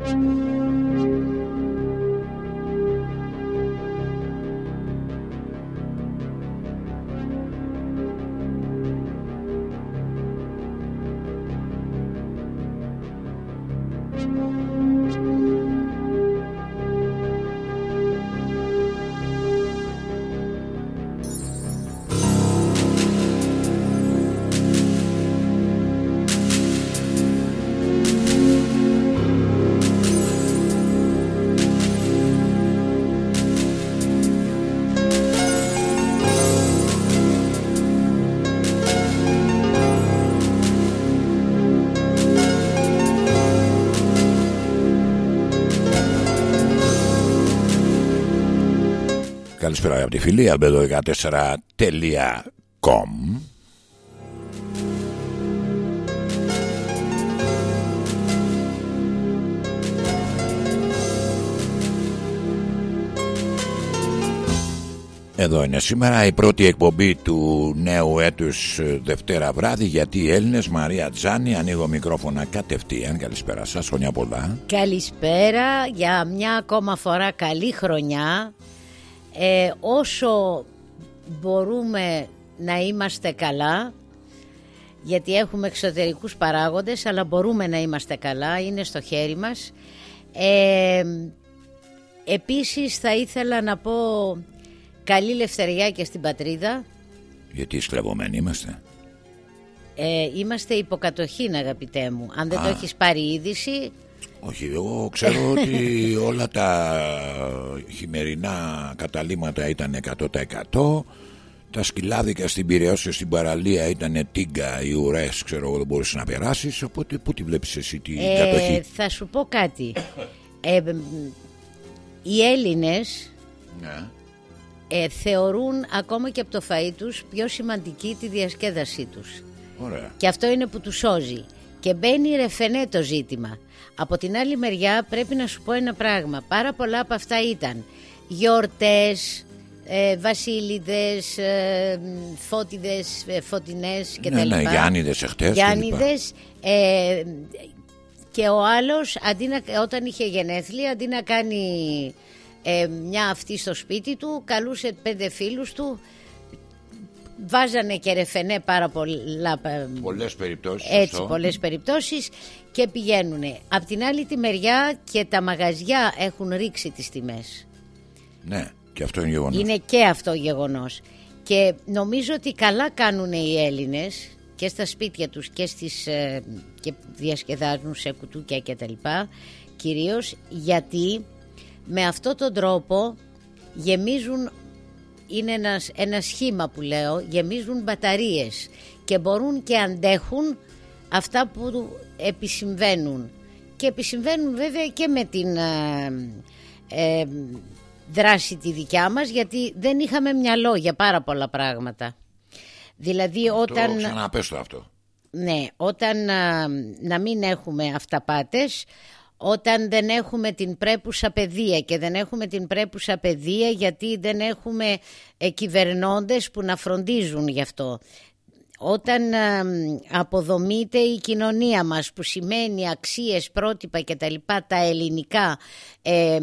Música Καλησπέρα από τη φίλη albedo14.com Εδώ είναι σήμερα η πρώτη εκπομπή του νέου έτους ε, Δευτέρα βράδυ γιατί οι Έλληνες Μαρία Τζάνη ανοίγω μικρόφωνα κατευθείαν. Καλησπέρα σας, χρονιά πολλά. Καλησπέρα για μια ακόμα φορά καλή χρονιά ε, όσο μπορούμε να είμαστε καλά γιατί έχουμε εξωτερικούς παράγοντες αλλά μπορούμε να είμαστε καλά, είναι στο χέρι μας. Ε, επίσης θα ήθελα να πω καλή λευτεριά και στην πατρίδα. Γιατί σκλαβωμένοι είμαστε. Ε, είμαστε υποκατοχήν αγαπητέ μου. Αν δεν το έχεις πάρει είδηση όχι, εγώ ξέρω ότι όλα τα χειμερινά καταλήμματα ήταν 100% τα σκυλάδικα στην Πυραιώση στην παραλία ήταν τίγκα, οι ουρές, ξέρω εγώ δεν μπορούσες να περάσεις. Οπότε πού τη βλέπεις εσύ την ε, κατοχή; Θα σου πω κάτι. Ε, οι Έλληνες ναι. ε, θεωρούν ακόμα και από το φαΐ τους πιο σημαντική τη διασκέδασή τους. Ωραία. και αυτό είναι που τους σώζει. Και μπαίνει ρεφενέ το ζήτημα από την άλλη μεριά πρέπει να σου πω ένα πράγμα. Πάρα πολλά από αυτά ήταν γιορτές, ε, βασίλειδες, ε, φώτιδες, ε, φωτεινές κτλ. Ναι, ναι, Γιάννηδες εχθές. Γιάννηδες ε, και ο άλλος αντί να, όταν είχε γενέθλια αντί να κάνει ε, μια αυτή στο σπίτι του καλούσε πέντε φίλους του βάζανε και ρεφενέ πάρα πολλά ε, πολλές περιπτώσεις έτσι πολλές περιπτώσεις και πηγαίνουν απ' την άλλη τη μεριά και τα μαγαζιά έχουν ρίξει τις τιμές. Ναι και αυτό είναι γεγονός. Είναι και αυτό γεγονός. Και νομίζω ότι καλά κάνουν οι Έλληνες και στα σπίτια τους και, στις, ε, και διασκεδάζουν σε κουτούκια και τα λοιπά κυρίως γιατί με αυτόν τον τρόπο γεμίζουν είναι ένας, ένα σχήμα που λέω γεμίζουν μπαταρίες και μπορούν και αντέχουν αυτά που επισυμβαίνουν. Και επισυμβαίνουν βέβαια και με την ε, ε, δράση τη δικιά μας γιατί δεν είχαμε μυαλό για πάρα πολλά πράγματα. Δηλαδή όταν το αυτό. Ναι όταν ε, να μην έχουμε αυταπάτες όταν δεν έχουμε την πρέπουσα παιδεία και δεν έχουμε την πρέπουσα παιδεία γιατί δεν έχουμε ε, κυβερνώντες που να φροντίζουν γι' αυτό. Όταν ε, αποδομείται η κοινωνία μας που σημαίνει αξίες, πρότυπα και τα λοιπά τα ελληνικά ε,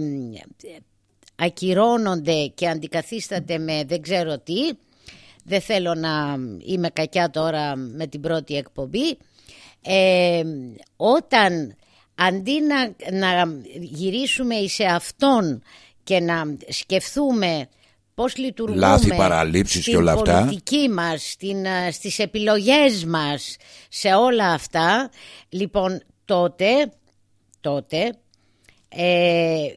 ακυρώνονται και αντικαθίσταται με δεν ξέρω τι δεν θέλω να είμαι κακιά τώρα με την πρώτη εκπομπή ε, όταν αντί να, να γυρίσουμε σε αυτόν και να σκεφτούμε πώς λειτουργούμε Λάθη, παραλήψεις στην και όλα αυτά. πολιτική μας, στην, ε, στις επιλογές μας, σε όλα αυτά, λοιπόν τότε, τότε ε,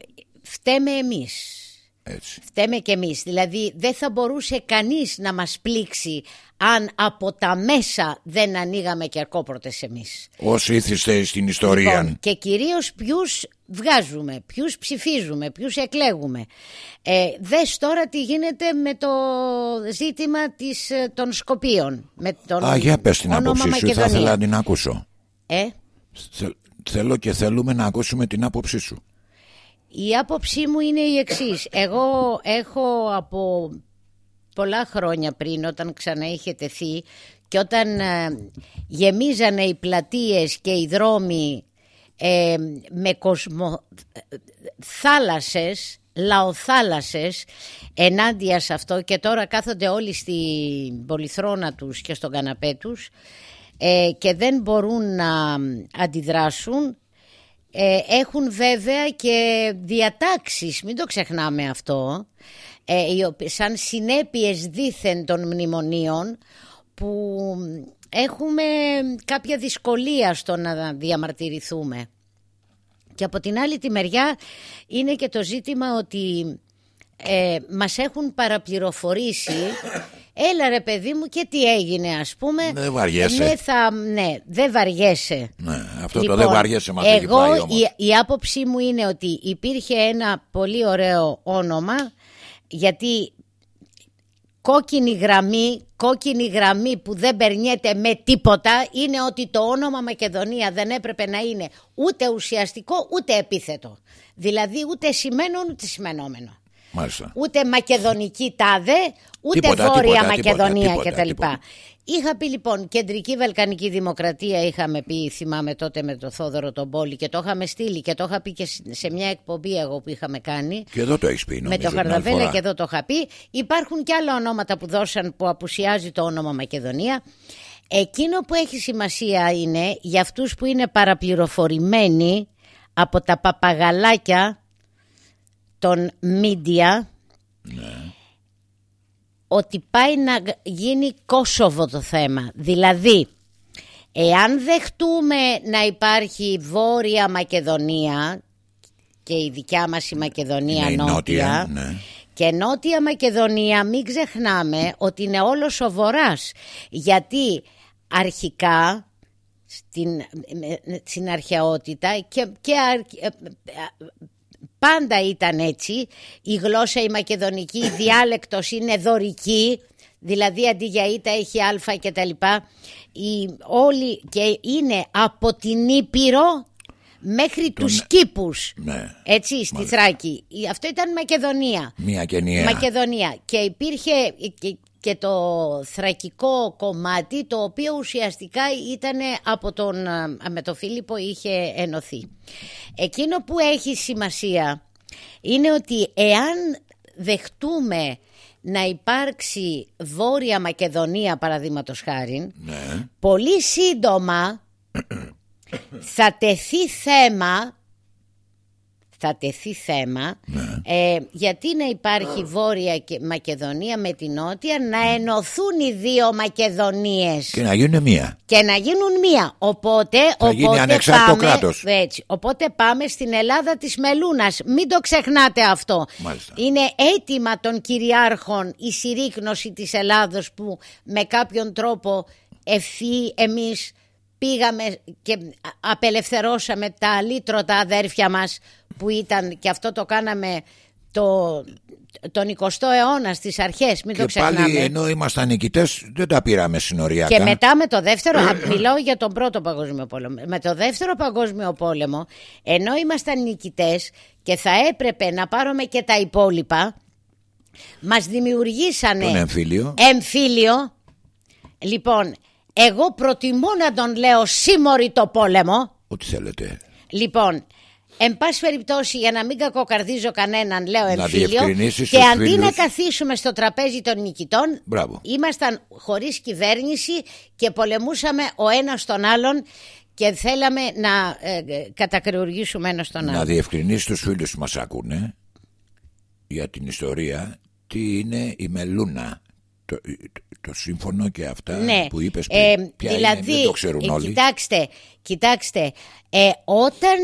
φταίμε εμείς. Έτσι. Φταίμε και εμείς. Δηλαδή δεν θα μπορούσε κανείς να μας πλήξει αν από τα μέσα δεν ανοίγαμε κερκόπορτες εμείς. Όσοι ήθιστε στην ιστορία. Λοιπόν, και κυρίως ποιους βγάζουμε, ποιους ψηφίζουμε, ποιους εκλέγουμε. Ε, δες τώρα τι γίνεται με το ζήτημα της, ε, των Σκοπίων. Με τον Α, για πες την άποψή σου, θα ήθελα να την ακούσω. Ε; Θέλω και θέλουμε να ακούσουμε την άποψή σου. Η άποψή μου είναι η εξής. Εγώ έχω από πολλά χρόνια πριν όταν ξανά είχε τεθεί και όταν ε, γεμίζανε οι πλατείες και οι δρόμοι ε, με κοσμο, θάλασσες, λαοθάλασσες ενάντια σε αυτό και τώρα κάθονται όλοι στην πολυθρόνα τους και στον καναπέ τους ε, και δεν μπορούν να αντιδράσουν. Ε, έχουν βέβαια και διατάξεις, μην το ξεχνάμε αυτό, ε, σαν συνέπειες δήθεν των μνημονίων που έχουμε κάποια δυσκολία στο να διαμαρτυρηθούμε. Και από την άλλη τη μεριά είναι και το ζήτημα ότι ε, μας έχουν παραπληροφορήσει Έλα ρε παιδί μου και τι έγινε ας πούμε Δεν βαριέσαι. Ναι, θα, ναι δεν βαριέσαι. Ναι, Αυτό το δεν λοιπόν, βαριέσαι μας Εγώ η, η άποψή μου είναι ότι υπήρχε ένα πολύ ωραίο όνομα Γιατί κόκκινη γραμμή, κόκκινη γραμμή που δεν περνιέται με τίποτα είναι ότι το όνομα Μακεδονία δεν έπρεπε να είναι ούτε ουσιαστικό ούτε επίθετο. Δηλαδή ούτε σημαίνον ούτε σημενόμενο. Μάλιστα. Ούτε μακεδονική τάδε, ούτε τίποτα, βόρεια τίποτα, Μακεδονία τίποτα, κτλ. Είχα πει λοιπόν κεντρική Βαλκανική Δημοκρατία είχαμε πει θυμάμαι τότε με το Θόδωρο τον Πόλη και το είχαμε στείλει και το είχα πει και σε μια εκπομπή εγώ που είχαμε κάνει. Και εδώ το έχεις πει νομίζω, Με το Χαρδαβέλα και εδώ το είχα πει. Υπάρχουν και άλλα ονόματα που δώσαν που απουσιάζει το όνομα Μακεδονία. Εκείνο που έχει σημασία είναι για αυτούς που είναι παραπληροφορημένοι από τα παπαγαλάκια των media ναι. Ότι πάει να γίνει Κόσοβο το θέμα. Δηλαδή, εάν δεχτούμε να υπάρχει Βόρεια Μακεδονία και η δικιά μας η Μακεδονία ναι, νότια, νότια ναι. και Νότια Μακεδονία μην ξεχνάμε ότι είναι όλος ο Βορράς γιατί αρχικά στην, στην αρχαιότητα και, και πάντα ήταν έτσι. Η γλώσσα η μακεδονική, η διάλεκτος είναι δωρική, δηλαδή αντί για ήττα έχει α και τα λοιπά. όλοι και είναι από την Ήπειρο μέχρι Τον... τους κήπους, ναι. έτσι, στη Θράκη. Αυτό ήταν Μακεδονία. Μία και Μακεδονία. Και υπήρχε και το θρακικό κομμάτι το οποίο ουσιαστικά ήταν από τον με τον Φίλιππο είχε ενωθεί. Εκείνο που έχει σημασία είναι ότι εάν δεχτούμε να υπάρξει Βόρεια Μακεδονία παραδείγματος χάρη ναι. πολύ σύντομα θα τεθεί θέμα θα τεθεί θέμα ναι. ε, γιατί να υπάρχει Βόρεια Μακεδονία με την Νότια να ενωθούν οι δύο Μακεδονίες. Και να γίνουν μία. Και να γίνουν μία. Οπότε, θα οπότε γίνει ανεξάρτητο πάμε, κράτος. έτσι, οπότε πάμε στην Ελλάδα της Μελούνας. Μην το ξεχνάτε αυτό. Μάλιστα. είναι έτοιμα των κυριάρχων η συρρήκνωση της Ελλάδος που με κάποιον τρόπο ευθύ εμείς πήγαμε και απελευθερώσαμε τα αλήτρωτα αδέρφια μας που ήταν και αυτό το κάναμε το, τον 20ο αιώνα στις αρχές, μην και το ξεχνάμε. πάλι ενώ ήμασταν νικητές δεν τα πήραμε συνοριακά. Και μετά με το δεύτερο, μιλάω για τον πρώτο παγκόσμιο πόλεμο, με το δεύτερο παγκόσμιο πόλεμο, ενώ ήμασταν νικητές και θα έπρεπε να πάρουμε και τα υπόλοιπα, μας δημιουργήσανε τον εμφύλιο. εμφύλιο. Λοιπόν, εγώ προτιμώ να τον λέω σύμμορη το πόλεμο. Ό,τι θέλετε. Λοιπόν, Εν πάση περιπτώσει, για να μην κακοκαρδίζω κανέναν, λέω εμφύλιο. Και αντί να καθίσουμε στο τραπέζι των νικητών, Μπράβο. ήμασταν χωρίς κυβέρνηση και πολεμούσαμε ο ένας τον άλλον και θέλαμε να ε, κατακριουργήσουμε ένας τον άλλον. Να διευκρινίσει τους φίλους που μας ακούνε για την ιστορία τι είναι η Μελούνα. Το, το, σύμφωνο και αυτά ναι. που είπες ε, πριν, ποια δηλαδή, είναι, δεν το ξέρουν ε, όλοι. Κοιτάξτε, κοιτάξτε ε, όταν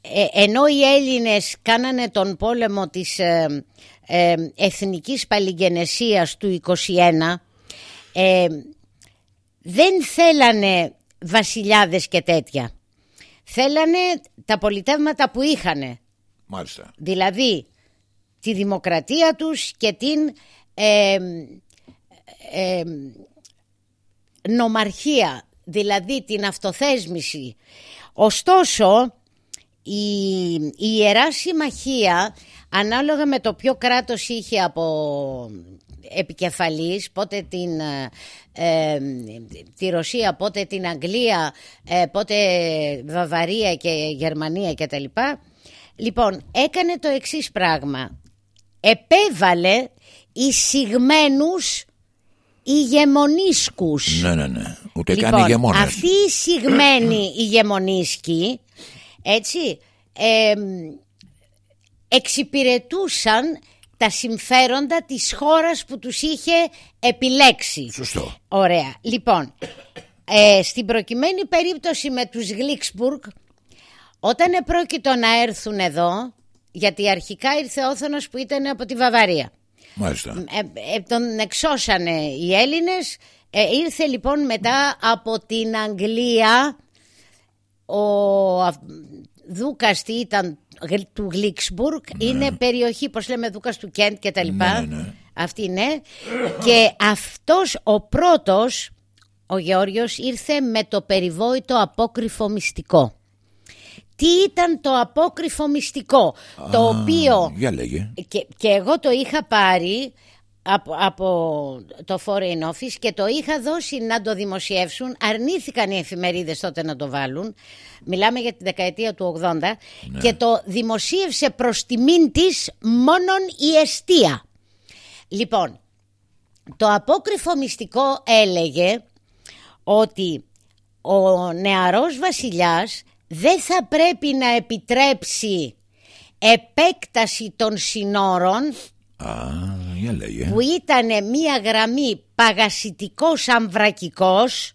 ε, ενώ οι Έλληνες κάνανε τον πόλεμο της ε, ε, εθνικής παλιγενεσίας του 21 δεν θέλανε βασιλιάδες και τέτοια. Θέλανε τα πολιτεύματα που είχανε. Μάλιστα. Δηλαδή τη δημοκρατία τους και την ε, νομαρχία, δηλαδή την αυτοθέσμηση. Ωστόσο, η, η Ιερά Συμμαχία ανάλογα με το ποιο κράτος είχε από επικεφαλής, πότε την, ε, ε, τη Ρωσία, πότε την Αγγλία, ε, πότε Βαβαρία και Γερμανία κτλ. Λοιπόν, έκανε το εξής πράγμα. Επέβαλε εισηγμένους ηγεμονίσκους. Ναι, ναι, ναι. Ούτε λοιπόν, καν ηγεμόνες. Αυτοί οι εισηγμένοι ηγεμονίσκοι, έτσι, ε, εξυπηρετούσαν τα συμφέροντα της χώρας που τους είχε επιλέξει. Σωστό. Ωραία. Λοιπόν, ε, στην προκειμένη περίπτωση με τους Γλίξμπουργκ, όταν επρόκειτο να έρθουν εδώ, γιατί αρχικά ήρθε ο Όθωνος που ήταν από τη Βαβαρία. Μάλιστα. Ε, ε, τον εξώσανε οι Έλληνες, ε, ήρθε λοιπόν μετά από την Αγγλία ο Δούκας τι ήταν του Γλίξμπουργκ είναι περιοχή, πώς λέμε Δούκας του Κέντ και τα λοιπά. Ναι, ναι. Αυτή είναι. Και αυτός ο πρώτος, ο Γεώργιος, ήρθε με το περιβόητο απόκριφο μυστικό. Τι ήταν το απόκριφο μυστικό, το Α, οποίο Για λέγε. και, και εγώ το είχα πάρει από, από το Foreign Office και το είχα δώσει να το δημοσιεύσουν. Αρνήθηκαν οι εφημερίδες τότε να το βάλουν. Μιλάμε για τη δεκαετία του 80 και το δημοσίευσε προς τιμήν της μόνον η εστία. Λοιπόν, το απόκριφο μυστικό έλεγε ότι ο νεαρός βασιλιάς δεν θα πρέπει να επιτρέψει επέκταση των συνόρων Α, για λέγε. που ήταν μία γραμμή παγασιτικός αμβρακικός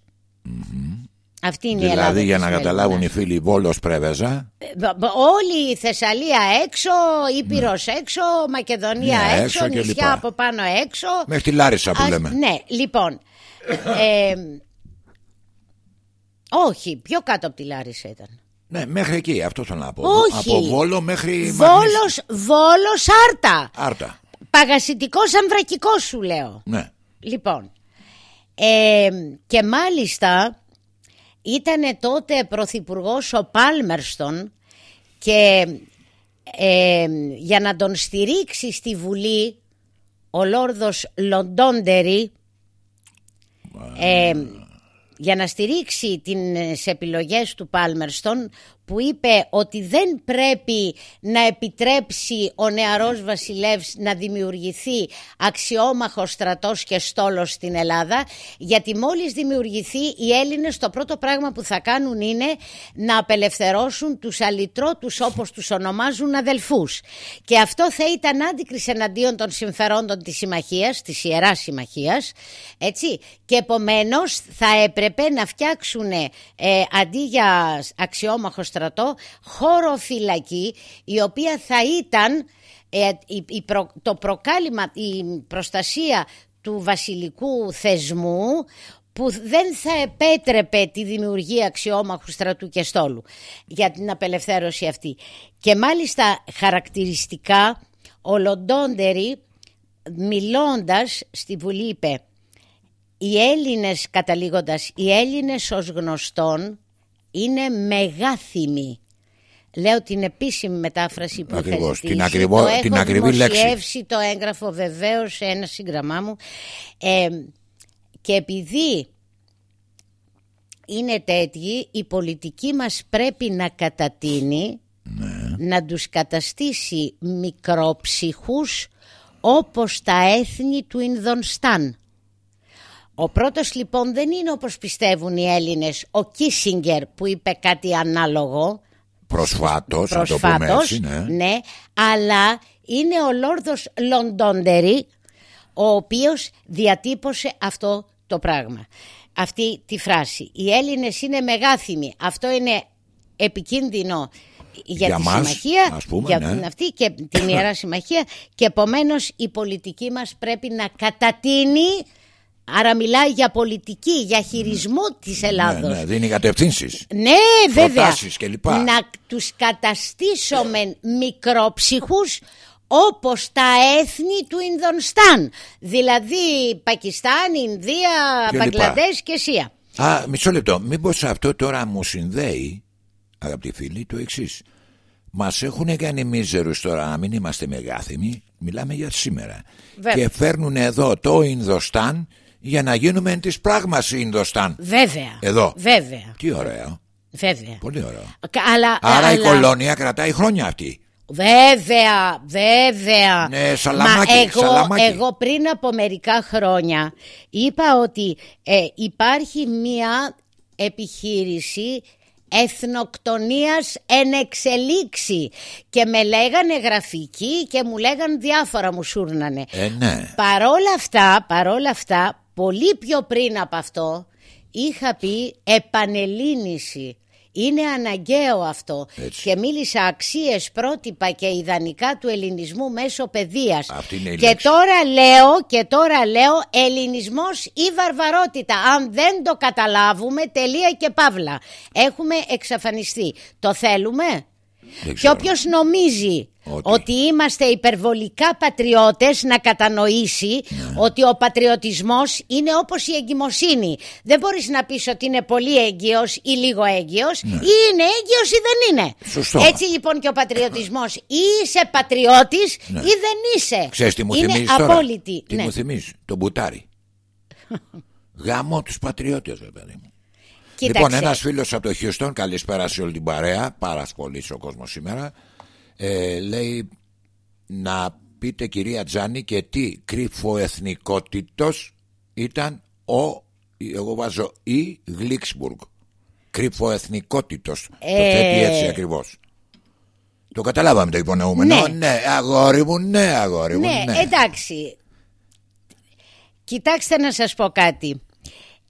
αυτή είναι η Ελλάδα Δηλαδή για της να καταλάβουν οι Έλληνας. φίλοι Βόλος Πρέβεζα Ε, μπ- μπ- Όλη η Θεσσαλία έξω, Ήπειρος έξω, Μακεδονία Ναι, έξω, έξω και νησιά λοιπά. από πάνω έξω. μέχρι τη Λάρισα που Ας- λέμε. Ναι, λοιπόν. ε, όχι, πιο κάτω από τη Λάρισα ήταν. Ναι, μέχρι εκεί, αυτό θέλω να πω. Όχι. Από Βόλο μέχρι Μαγνήσι. Βόλος, Βόλος Άρτα. Άρτα. Παγασιτικός αμβρακικός σου λέω. Ναι. Λοιπόν, ε, και μάλιστα ήταν τότε πρωθυπουργός ο Πάλμερστον και ε, για να τον στηρίξει στη Βουλή ο Λόρδος Λοντόντερη ε, για να στηρίξει τις επιλογές του Πάλμερστον που είπε ότι δεν πρέπει να επιτρέψει ο νεαρός βασιλεύς να δημιουργηθεί αξιόμαχος στρατός και στόλος στην Ελλάδα γιατί μόλις δημιουργηθεί οι Έλληνες το πρώτο πράγμα που θα κάνουν είναι να απελευθερώσουν τους αλυτρώτους όπως τους ονομάζουν αδελφούς. Και αυτό θα ήταν άντικρις εναντίον των συμφερόντων της συμμαχίας, της Ιεράς Συμμαχίας έτσι. Και επομένως θα έπρεπε να φτιάξουν ε, αντί για αξιόμαχος στρατό χώρο φυλακή η οποία θα ήταν ε, η, η προ- το προκάλημα, η προστασία του βασιλικού θεσμού που δεν θα επέτρεπε τη δημιουργία αξιόμαχου στρατού και στόλου για την απελευθέρωση αυτή. Και μάλιστα χαρακτηριστικά ο Λοντόντερη μιλώντας στη Βουλή είπε οι Έλληνες καταλήγοντας οι Έλληνες ως γνωστόν είναι μεγάθυμοι Λέω την επίσημη μετάφραση που Ακριβώς, είχα ζητήσει. την ακριβό- το έχω την ακριβή λέξη. δημοσιεύσει το έγγραφο βεβαίως σε ένα σύγγραμμά μου Ε, και επειδή είναι τέτοιοι η πολιτική μας πρέπει να κατατείνει να τους καταστήσει μικρόψυχους όπως τα έθνη του Ινδονστάν. Ο πρώτος λοιπόν δεν είναι όπως πιστεύουν οι Έλληνες ο Κίσιγκερ που είπε κάτι ανάλογο Προσφάτως, να το πούμε προσφάτως, έτσι, ναι. ναι, αλλά είναι ο Λόρδος Λοντόντερη ο οποίος διατύπωσε αυτό το πράγμα. Αυτή τη φράση. Οι Έλληνες είναι μεγάθυμοι. Αυτό είναι επικίνδυνο για, Για τη μας, συμμαχία, ας πούμε, για ναι. την αυτή και την Ιερά Συμμαχία και επομένως η πολιτική μας πρέπει να κατατείνει Άρα μιλάει για πολιτική, για χειρισμό της Ναι, Ελλάδος. ναι, δίνει κατευθύνσεις. Ναι, βέβαια. Προτάσεις κλπ. Να τους καταστήσουμε μικροψυχούς όπως τα έθνη του Ινδονστάν. Δηλαδή Πακιστάν, Ινδία, Και Μπαγκλαντές και Σία. Α, μισό λεπτό. Μήπως αυτό τώρα μου συνδέει, αγαπητοί φίλοι, το εξής. Μας έχουν κάνει μίζερους τώρα να μην είμαστε μεγάθυμοι Μιλάμε για σήμερα Βέβαια. Και φέρνουν εδώ το Ινδοστάν Για να γίνουμε της πράγμας Ινδοστάν Βέβαια. Εδώ. Βέβαια. Τι ωραίο Βέβαια. Πολύ ωραίο Κα- Αλλά, Άρα η αλλά- κολόνια κρατάει χρόνια αυτή Βέβαια, βέβαια. Ναι, σαλαμάκι, Μα εγώ, σαλαμάκι. εγώ πριν από μερικά χρόνια είπα ότι ε, υπάρχει μία επιχείρηση εθνοκτονίας εν εξελίξη και με λέγανε γραφική και μου λέγανε διάφορα μου σούρνανε. Ε ναι Παρόλα αυτά, παρόλα αυτά, πολύ πιο πριν από αυτό, είχα πει επανελίνηση. Είναι αναγκαίο αυτό. Έτσι. Και μίλησα αξίες, πρότυπα και ιδανικά του ελληνισμού μέσω παιδείας. Αυτή είναι η και λέξη. τώρα λέω, και τώρα λέω, ελληνισμός ή βαρβαρότητα. Αν δεν το καταλάβουμε, τελεία και παύλα. Έχουμε εξαφανιστεί. Το θέλουμε; Δεν Και ξέρω. όποιος νομίζει Ότι. ότι. είμαστε υπερβολικά πατριώτες να κατανοήσει Ναι. ότι ο πατριωτισμός είναι όπως η εγκυμοσύνη. Δεν μπορείς να πεις ότι είναι πολύ έγκυος ή λίγο έγκυος ή είναι έγκυος ή δεν είναι. Ναι. Σωστό. Έτσι λοιπόν και ο πατριωτισμός ή είσαι πατριώτης ή δεν είσαι. Ναι. Ξέρεις τι μου είναι θυμίζεις τώρα; απόλυτη. Τι Ναι. μου θυμίζεις; Το μπουτάρι Γάμο τους πατριώτες ρε παιδί μου Κοίταξε. Λοιπόν, ένας φίλος από το Χιουστόν, καλησπέρα σε όλη την παρέα. Πάρα πολύ ο κόσμος σήμερα. Ε, λέει να πείτε κυρία Τζάνη και τι κρυφοεθνικότητος ήταν ο, εγώ βάζω η Γλίξμπουργκ. Κρυφοεθνικότητος. Το Ε. θέτει έτσι ακριβώς. Το καταλάβαμε το υπονοούμενο. Ναι. ναι αγόρι μου, ναι, αγόρι μου. Ναι, Ναι, εντάξει. Κοιτάξτε να σας πω κάτι.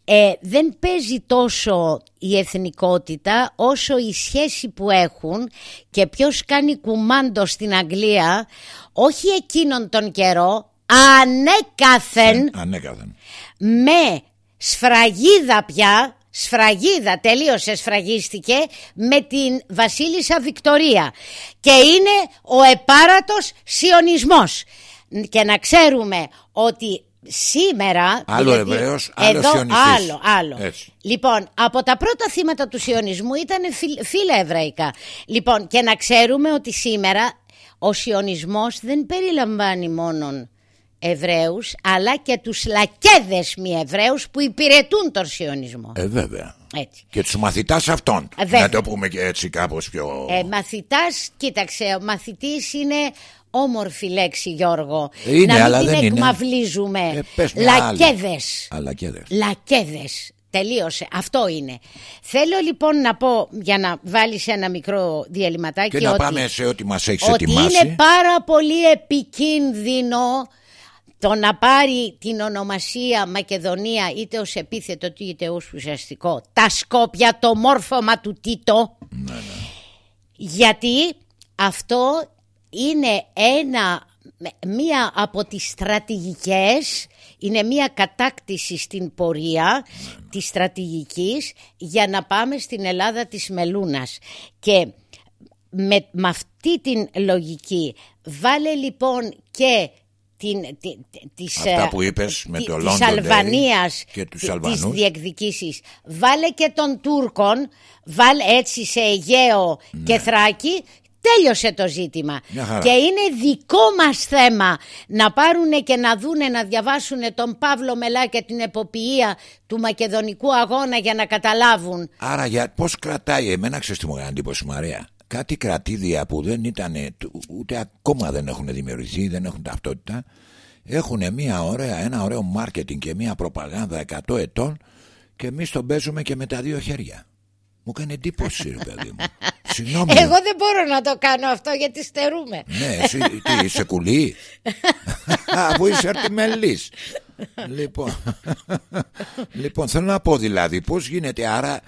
Ε, δεν παίζει τόσο η εθνικότητα όσο η σχέση που έχουν και ποιος κάνει κουμάντο στην Αγγλία όχι εκείνον τον καιρό ανέκαθεν Ανέκαθεν. με σφραγίδα πια σφραγίδα τελείωσε σφραγίστηκε με την βασίλισσα Βικτορία και είναι ο επάρατος σιωνισμός και να ξέρουμε ότι σήμερα Άλλο γιατί Εβραίος, άλλο εδώ, σιωνιστής. άλλο, άλλο. Έτσι. Λοιπόν, από τα πρώτα θύματα του σιωνισμού ήταν φύλλα φύλλα εβραϊκά. Λοιπόν, και να ξέρουμε ότι σήμερα ο σιωνισμός δεν περιλαμβάνει μόνον Εβραίους, αλλά και τους λακέδες μη Εβραίους που υπηρετούν τον σιωνισμό. Ε, βέβαια. Έτσι. Και τους μαθητάς αυτών. Ε, βέβαια. Να το πούμε και έτσι κάπως πιο. Ε, μαθητάς, κοίταξε, ο μαθητής είναι όμορφη λέξη Γιώργο. Είναι, να μην αλλά την δεν είναι. εκμαυλίζουμε. Ε, πες μια άλλη. Λακέδες. Αλλά και δεν. Λακέδες. Τελείωσε. Αυτό είναι. Θέλω λοιπόν να πω, για να βάλεις ένα μικρό διαλυματάκι, Και να ότι, πάμε σε ό,τι μας έχεις ότι ετοιμάσει. είναι πάρα πολύ επικίνδυνο το να πάρει την ονομασία Μακεδονία είτε ως επίθετο είτε ως ουσιαστικό τα Σκόπια, το μόρφωμα του Τίτο Ναι, γιατί αυτό είναι ένα, μία από τις στρατηγικές είναι μία κατάκτηση στην πορεία της στρατηγικής για να πάμε στην Ελλάδα της Μελούνας. Και με, με αυτή την λογική βάλε λοιπόν και την, τη, της, Αυτά ε, που είπες με τη- το της London Day Αλβανίας και τους τη- Αλβανούς. τις διεκδικήσεις. Βάλε και των Τούρκων βάλε έτσι σε Αιγαίο και Θράκη τέλειωσε το ζήτημα Ναι. Μια χαρά. και είναι δικό μας θέμα να πάρουνε και να δούνε να διαβάσουν τον Παύλο Μελά και την εποποιία του μακεδονικού αγώνα για να καταλάβουν Άρα για πώς κρατάει; Εμένα ξέρεις τι μου έκανε εντύπωση Μαρία Κάτι κρατήδια που δεν ήταν ούτε ακόμα δεν έχουν δημιουργηθεί Δεν έχουν ταυτότητα Έχουν μια ωραία, ένα ωραίο μάρκετινγκ και μια προπαγάνδα 100 ετών Και εμείς τον παίζουμε και με τα δύο χέρια Μου έκανε εντύπωση ρε παιδί μου Συγγνώμη Εγώ δεν μπορώ να το κάνω αυτό γιατί στερούμε Ναι, εσύ τι, είσαι κουλή; Αφού είσαι αρτιμελής. λοιπόν, λοιπόν, θέλω να πω δηλαδή πώς γίνεται άρα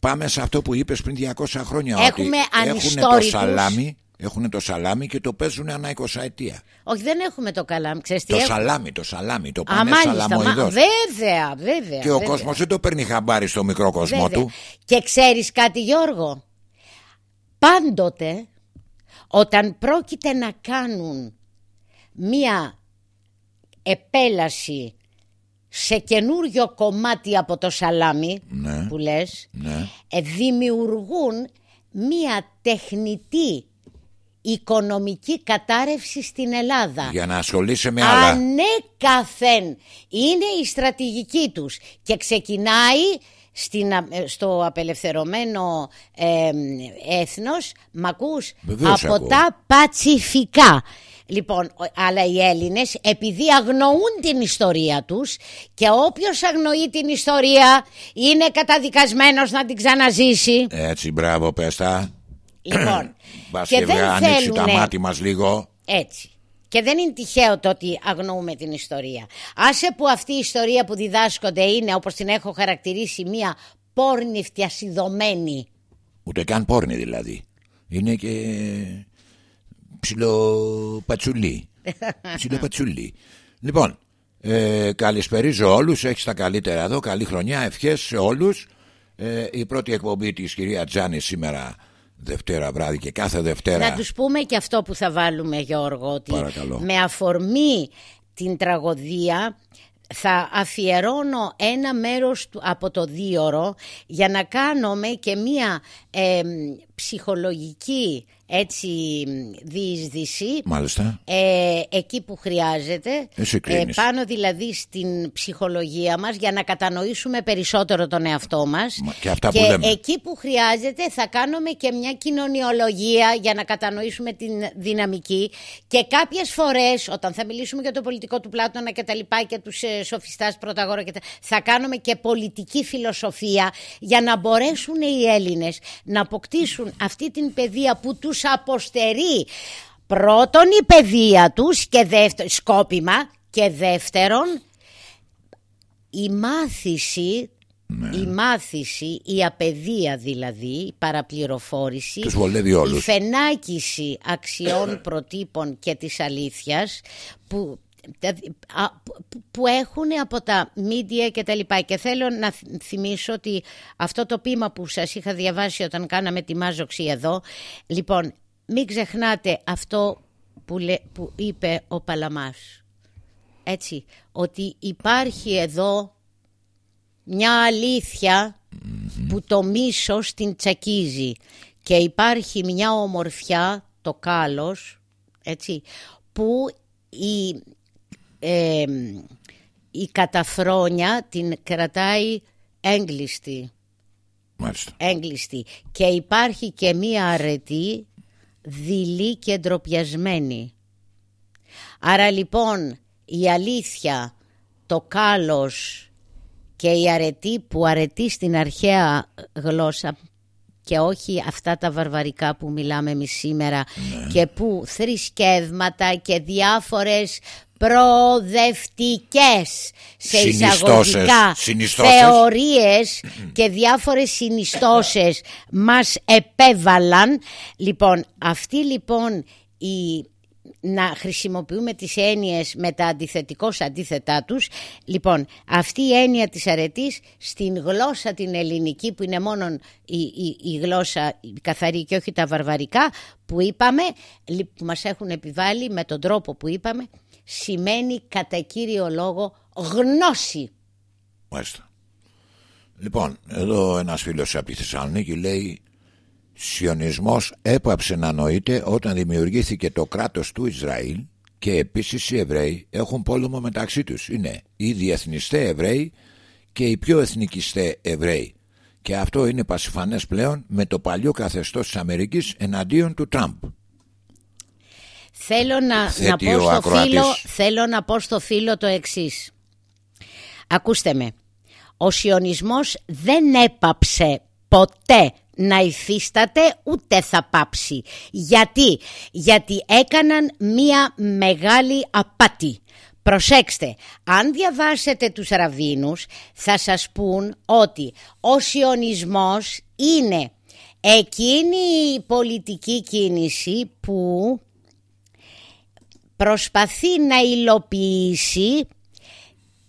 πάμε σε αυτό που είπες πριν 200 χρόνια Έχουμε ότι έχουν το ανιστόρητους. σαλάμι έχουν το σαλάμι και το παίζουν ανά 20 ετία. Όχι δεν έχουμε το καλάμ ξέρεις τι Το έχουμε; σαλάμι, το σαλάμι, το Α, πάνε μάλιστα, μα- σαλαμοειδός. βέβαια, βέβαια. Και ο βέβαια. κόσμος δεν το παίρνει χαμπάρι στο μικρό κόσμο Βέβαια. του. Και ξέρεις κάτι Γιώργο, πάντοτε όταν πρόκειται να κάνουν μία επέλαση σε καινούριο κομμάτι από το σαλάμι Ναι. που λες, Ναι. ε, δημιουργούν μία τεχνητή οικονομική κατάρρευση στην Ελλάδα. Για να ασχολείσαι με άλλα. Ανέκαθεν είναι η στρατηγική τους και ξεκινάει στην, στο απελευθερωμένο ε, έθνος, μ' ακούς, από τα πατσιφικά. Λοιπόν, αλλά οι Έλληνες επειδή αγνοούν την ιστορία τους και όποιος αγνοεί την ιστορία είναι καταδικασμένος να την ξαναζήσει. Έτσι, μπράβο, πες τα. Λοιπόν, και δεν θέλουν... τα μάτια μας λίγο. Έτσι. Και δεν είναι τυχαίο το ότι αγνοούμε την ιστορία. Άσε που αυτή η ιστορία που διδάσκονται είναι, όπως την έχω χαρακτηρίσει, μία πόρνη φτιασιδωμένη. Ούτε καν πόρνη δηλαδή. Είναι και ψιλοπατσουλή. ψιλοπατσουλή. Λοιπόν, ε, καλησπερίζω όλους, έχεις τα καλύτερα εδώ, καλή χρονιά, ευχές σε όλους. Ε, η πρώτη εκπομπή της κυρία Τζάνης σήμερα Δευτέρα βράδυ και κάθε Δευτέρα. Να τους πούμε και αυτό που θα βάλουμε Γιώργο, ότι Παρακαλώ. με αφορμή την τραγωδία θα αφιερώνω ένα μέρος από το δίωρο για να κάνουμε και μία ε, ψυχολογική έτσι διείσδυση. Μάλιστα. Ε, εκεί που χρειάζεται. Ε, πάνω δηλαδή στην ψυχολογία μας για να κατανοήσουμε περισσότερο τον εαυτό μας. Και, αυτά και που λέμε. εκεί που χρειάζεται θα κάνουμε και μια κοινωνιολογία για να κατανοήσουμε την δυναμική. Και κάποιες φορές όταν θα μιλήσουμε για το πολιτικό του Πλάτωνα και τα λοιπά και τους ε, σοφιστάς πρωταγόρα και τα, θα κάνουμε και πολιτική φιλοσοφία για να μπορέσουν οι Έλληνες να αποκτήσουν αυτή την παιδεία που τους αποστερεί. Πρώτον η παιδεία τους και δεύτερον, σκόπιμα και δεύτερον η μάθηση ναι. Η μάθηση, η απαιδεία δηλαδή, η παραπληροφόρηση, η φενάκιση αξιών προτύπων και της αλήθειας που που έχουν από τα media και τα λοιπά. Και θέλω να θυμίσω ότι αυτό το πείμα που σας είχα διαβάσει όταν κάναμε τη μάζοξη εδώ λοιπόν μην ξεχνάτε αυτό που, που είπε ο Παλαμάς. Έτσι ότι υπάρχει εδώ μια αλήθεια που το μίσος την τσακίζει. Και υπάρχει μια ομορφιά το κάλος έτσι που η η καταφρόνια την κρατάει έγκλειστη. Μάλιστα. Έγκλειστη. Και υπάρχει και μία αρετή δειλή και ντροπιασμένη. Άρα λοιπόν η αλήθεια, το κάλος και η αρετή που αρετεί στην αρχαία γλώσσα και όχι αυτά τα βαρβαρικά που μιλάμε εμείς σήμερα ναι. και που θρησκεύματα και διάφορες προοδευτικές σε εισαγωγικά θεωρίες και διάφορες συνιστώσεις μας επέβαλαν. Λοιπόν, αυτή λοιπόν η να χρησιμοποιούμε τις έννοιες με τα αντιθετικώς αντίθετά τους. Λοιπόν, αυτή η έννοια της αρετής στην γλώσσα την ελληνική που είναι μόνο η, η, γλώσσα η καθαρή και όχι τα βαρβαρικά που είπαμε, που μας έχουν επιβάλει με τον τρόπο που είπαμε, σημαίνει κατά κύριο λόγο γνώση. Μάλιστα. Λοιπόν, εδώ ένας φίλος από τη Θεσσαλονίκη λέει Σιωνισμός έπαψε να νοείται όταν δημιουργήθηκε το κράτος του Ισραήλ και επίσης οι Εβραίοι έχουν πόλεμο μεταξύ τους. Είναι οι διεθνιστέ Εβραίοι και οι πιο εθνικιστέ Εβραίοι. Και αυτό είναι πασιφανές πλέον με το παλιό καθεστώς της Αμερικής εναντίον του Τραμπ. Θέλω να, να, πω στο φίλο, θέλω να πω στο φίλο το εξής. Ακούστε με. Ο σιωνισμός δεν έπαψε ποτέ να υφίσταται ούτε θα πάψει. Γιατί, γιατί έκαναν μία μεγάλη απάτη. Προσέξτε, αν διαβάσετε τους ραβίνους θα σας πούν ότι ο σιωνισμός είναι εκείνη η πολιτική κίνηση που προσπαθεί να υλοποιήσει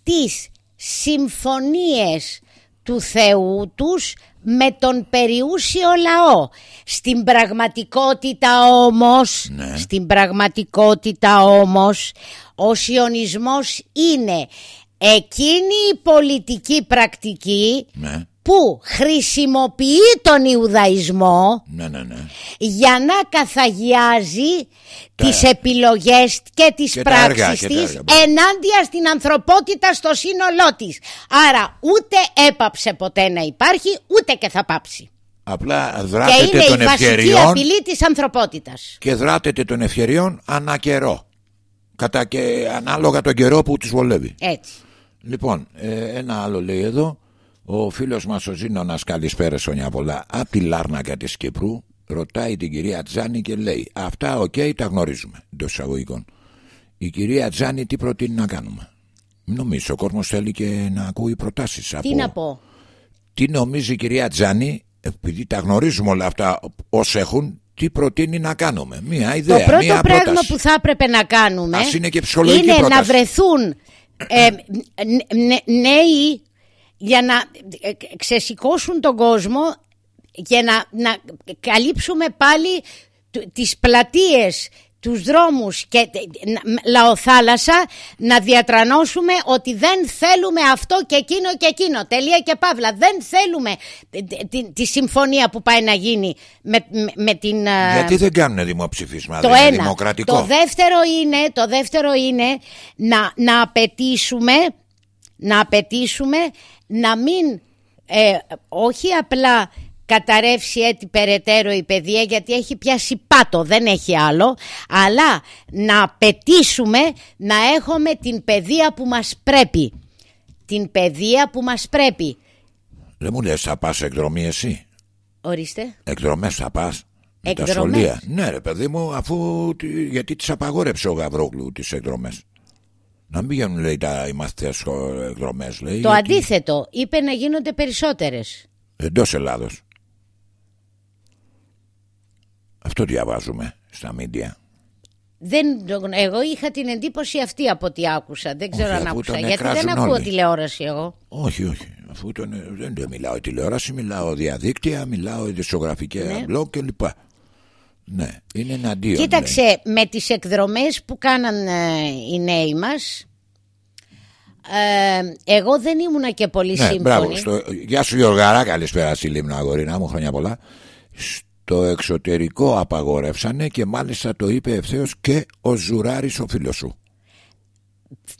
τις συμφωνίες του Θεού τους με τον περιούσιο λαό. Στην πραγματικότητα όμως, ναι. στην πραγματικότητα όμως, ο σιωνισμός είναι εκείνη η πολιτική πρακτική ναι. Που χρησιμοποιεί τον Ιουδαϊσμό ναι, ναι, ναι. για να καθαγιάζει τα... τις επιλογές και τις και πράξεις της ενάντια στην ανθρωπότητα στο σύνολό της. Άρα ούτε έπαψε ποτέ να υπάρχει ούτε και θα πάψει. Απλά δράττεται και είναι η βασική απειλή της ανθρωπότητας. Και δράττεται των ευκαιριών ανά καιρό. Κατά και ανάλογα τον καιρό που τους βολεύει. Έτσι. Λοιπόν, ε, ένα άλλο λέει εδώ. Ο φίλος μας ο Ζήνωνας καλησπέρα Σόνια πολλά από τη Λάρνακα της Κύπρου ρωτάει την κυρία Τζάνη και λέει αυτά ok okay, τα γνωρίζουμε εντός εισαγωγικών. Η κυρία Τζάνη τι προτείνει να κάνουμε; Νομίζω ο κόσμος θέλει και να ακούει προτάσεις. Τι από... να πω; Τι νομίζει η κυρία Τζάνη επειδή τα γνωρίζουμε όλα αυτά ως έχουν τι προτείνει να κάνουμε; Μία ιδέα, Το πρώτο μία πράγμα πρόταση. που θα έπρεπε να κάνουμε είναι, και είναι να βρεθούν ε, νέοι για να ε, ξεσηκώσουν τον κόσμο και να, να καλύψουμε πάλι τις πλατείες τους δρόμους και λαοθάλασσα να διατρανώσουμε ότι δεν θέλουμε αυτό και εκείνο και εκείνο τελεία και παύλα δεν θέλουμε τη, τη συμφωνία που πάει να γίνει με, με, την γιατί δεν κάνουν δημοψηφίσμα το δεν ένα. δημοκρατικό; Το δεύτερο είναι, το δεύτερο είναι να, να απαιτήσουμε να απαιτήσουμε να μην ε, όχι απλά καταρρεύσει έτσι περαιτέρω η παιδεία γιατί έχει πιάσει πάτο, δεν έχει άλλο αλλά να απαιτήσουμε να έχουμε την παιδεία που μας πρέπει. Την παιδεία που μας πρέπει. Δεν μου λες θα πας εκδρομή εσύ; Ορίστε. Εκδρομές θα πας; Με τα σχολεία; Ναι ρε παιδί μου αφού γιατί τις απαγόρεψε ο Γαβρόγλου τις εκδρομές; Να μην πηγαίνουν λέει τα οι μαθητές εκδρομές λέει, Το γιατί... αντίθετο είπε να γίνονται περισσότερες Εντός Ελλάδος Αυτό διαβάζουμε στα μίντια. Δεν, εγώ είχα την εντύπωση αυτή από ό,τι άκουσα. Δεν ξέρω αν άκουσα. Γιατί δεν ακούω τηλεόραση εγώ. Όχι, όχι. Αφού τον, δεν, δεν μιλάω τηλεόραση, μιλάω διαδίκτυα, μιλάω ειδησιογραφικά ναι. blog κλπ. Ναι, είναι εναντίον. Κοίταξε, με τις εκδρομές που κάναν ε, οι νέοι μας, ε, εγώ δεν ήμουνα και πολύ ναι, σύμφωνη. Μπράβο, στο, γεια σου Γιωργαρά, καλησπέρα στη Λίμνα αγορίνα μου, χρόνια πολλά το εξωτερικό απαγόρευσανε και μάλιστα το είπε ευθέως και ο Ζουράρης ο φίλος σου.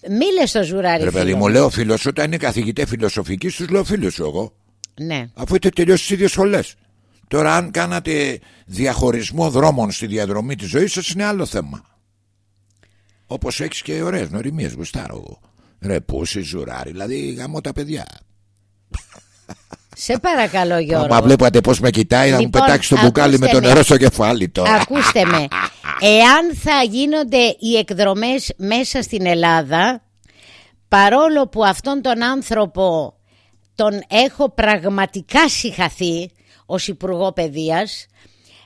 Μίλε στο Ζουράρη. Ρε παιδί μου, λέω φίλος σου, όταν είναι καθηγητές φιλοσοφικής, τους λέω φίλο σου εγώ. Ναι. Αφού έχετε τελειώσει τις ίδιες σχολές. Τώρα, αν κάνατε διαχωρισμό δρόμων στη διαδρομή της ζωής σας, είναι άλλο θέμα. Όπως έχεις και ωραίες νοημίες, γουστάρω εγώ. Ρε, πούση, ζουράρι, δηλαδή γαμώ τα παιδιά. Σε παρακαλώ Γιώργο Μα βλέπατε πως με κοιτάει λοιπόν, να μου λοιπόν, πετάξει το μπουκάλι με το νερό στο κεφάλι τώρα Ακούστε με Εάν θα γίνονται οι εκδρομές μέσα στην Ελλάδα Παρόλο που αυτόν τον άνθρωπο τον έχω πραγματικά συγχαθεί ως Υπουργό Παιδείας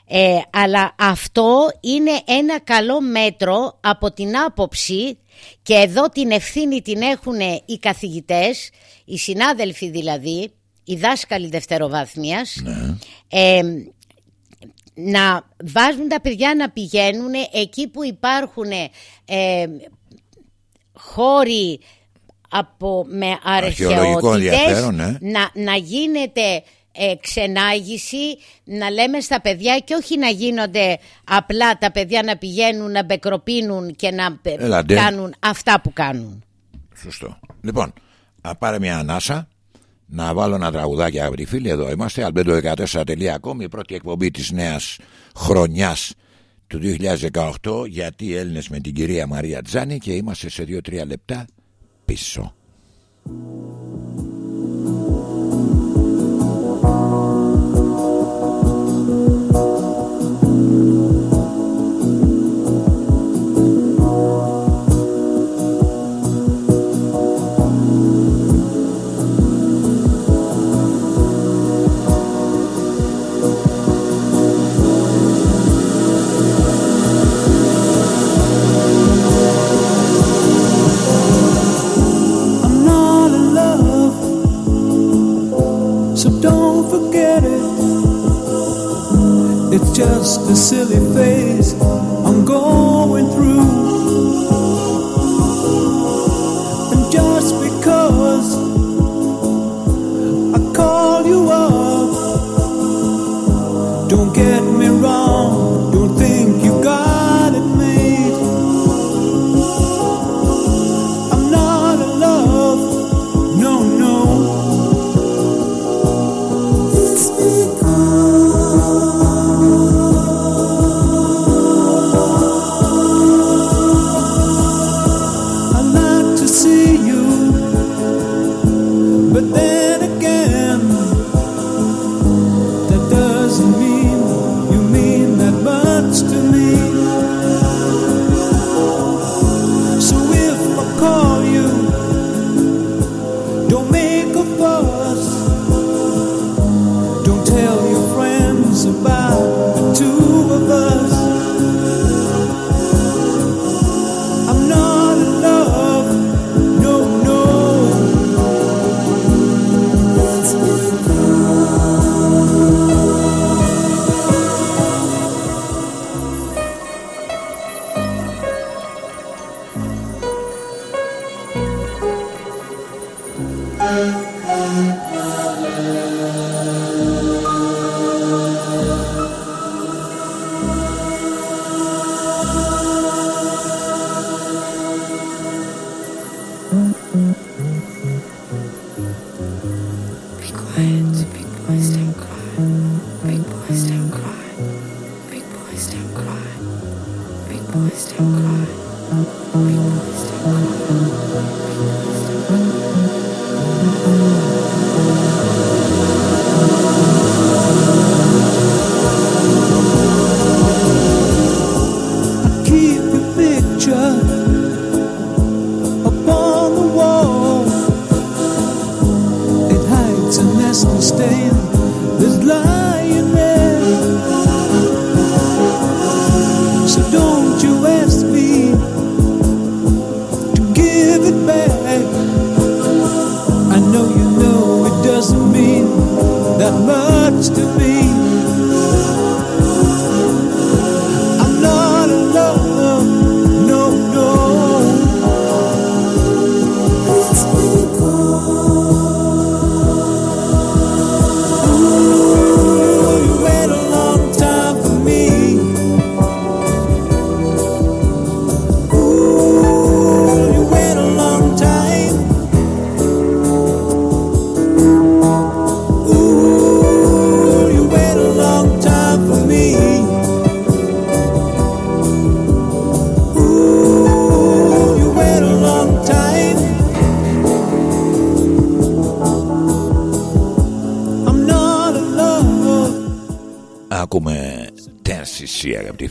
ε, αλλά αυτό είναι ένα καλό μέτρο από την άποψη και εδώ την ευθύνη την έχουν οι καθηγητές, οι συνάδελφοι δηλαδή οι δάσκαλοι δευτεροβάθμιας ναι. ε, να βάζουν τα παιδιά να πηγαίνουν εκεί που υπάρχουν ε, χώροι από, με αρχαιότητες ναι. να, να γίνεται ε, ξενάγηση να λέμε στα παιδιά και όχι να γίνονται απλά τα παιδιά να πηγαίνουν να μπεκροπίνουν και να κάνουν αυτά που κάνουν. Σωστό. Λοιπόν, να πάρε μια ανάσα να βάλω ένα τραγουδάκι αύριο φίλοι εδώ είμαστε albedo14.com η πρώτη εκπομπή της νέας χρονιάς του 2018 γιατί οι Έλληνες με την κυρία Μαρία Τζάνη και είμαστε σε 2-3 λεπτά πίσω just a silly phase I'm going through. And just because I call you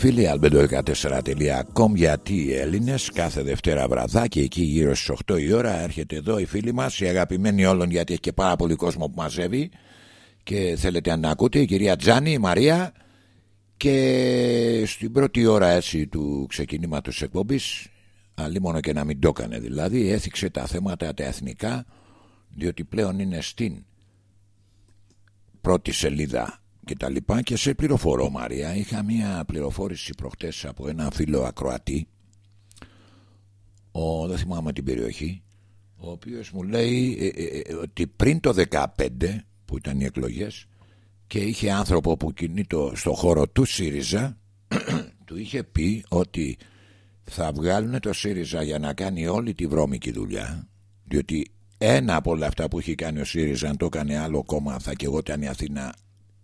φίλοι albedo14.com γιατί οι Έλληνες κάθε Δευτέρα βραδάκι εκεί γύρω στις 8 η ώρα έρχεται εδώ η φίλη μας η αγαπημένη όλων γιατί έχει και πάρα πολύ κόσμο που μαζεύει. Και θέλετε να ακούτε η κυρία Τζάνη, η Μαρία. Και στην πρώτη ώρα έτσι του ξεκινήματος της εκπομπής μόνο και να μην το έκανε δηλαδή έθιξε τα θέματα τα εθνικά διότι πλέον είναι στην πρώτη σελίδα και τα λοιπά. Και σε πληροφορώ Μαρία είχα μια πληροφόρηση προχτές από ένα φίλο ακροατή ο, δεν θυμάμαι την περιοχή ο οποίος μου λέει ε, ε, ε, ότι πριν το 15 που ήταν οι εκλογές και είχε άνθρωπο που κινείται στο χώρο του ΣΥΡΙΖΑ του είχε πει ότι θα βγάλουν το ΣΥΡΙΖΑ για να κάνει όλη τη βρώμικη δουλειά διότι ένα από όλα αυτά που έχει κάνει ο ΣΥΡΙΖΑ αν το έκανε άλλο κόμμα θα και εγώ η Αθήνα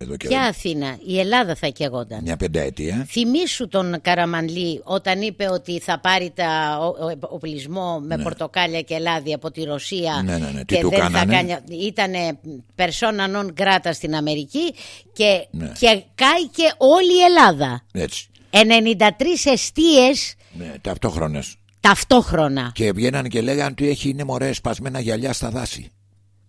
εδώ και Ποια Αθήνα, η Ελλάδα θα καίγονταν. Μια πενταετία. Θυμήσου τον Καραμανλή όταν είπε ότι θα πάρει τα οπλισμό με ναι. πορτοκάλια και λάδι από τη Ρωσία. Ναι, ναι, ναι. Και Τι δεν θα κάνει. Ήταν persona non grata στην Αμερική και, ναι. και κάηκε όλη η Ελλάδα. Έτσι. 93 εστίες ναι, ταυτόχρονες. Ταυτόχρονα. Και βγαίναν και λέγανε ότι έχει είναι μωρέ σπασμένα γυαλιά στα δάση.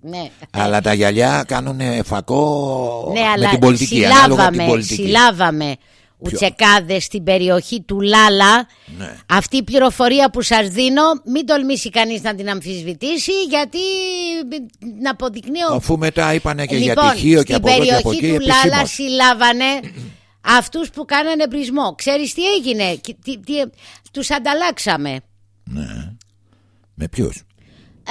Ναι. Αλλά τα γυαλιά κάνουν φακό ναι, με την πολιτική. Συλλάβαμε, την πολιτική. συλλάβαμε ουτσεκάδες στην περιοχή του Λάλα. Ναι. Αυτή η πληροφορία που σας δίνω μην τολμήσει κανείς να την αμφισβητήσει γιατί να αποδεικνύω... Αφού μετά είπανε και λοιπόν, για τυχείο και από εδώ και από εκεί Στην περιοχή του Λάλα συλλάβανε αυτούς που κάνανε μπρισμό. Ξέρεις τι έγινε, τι, τι, τους ανταλλάξαμε. Ναι. Με ποιους;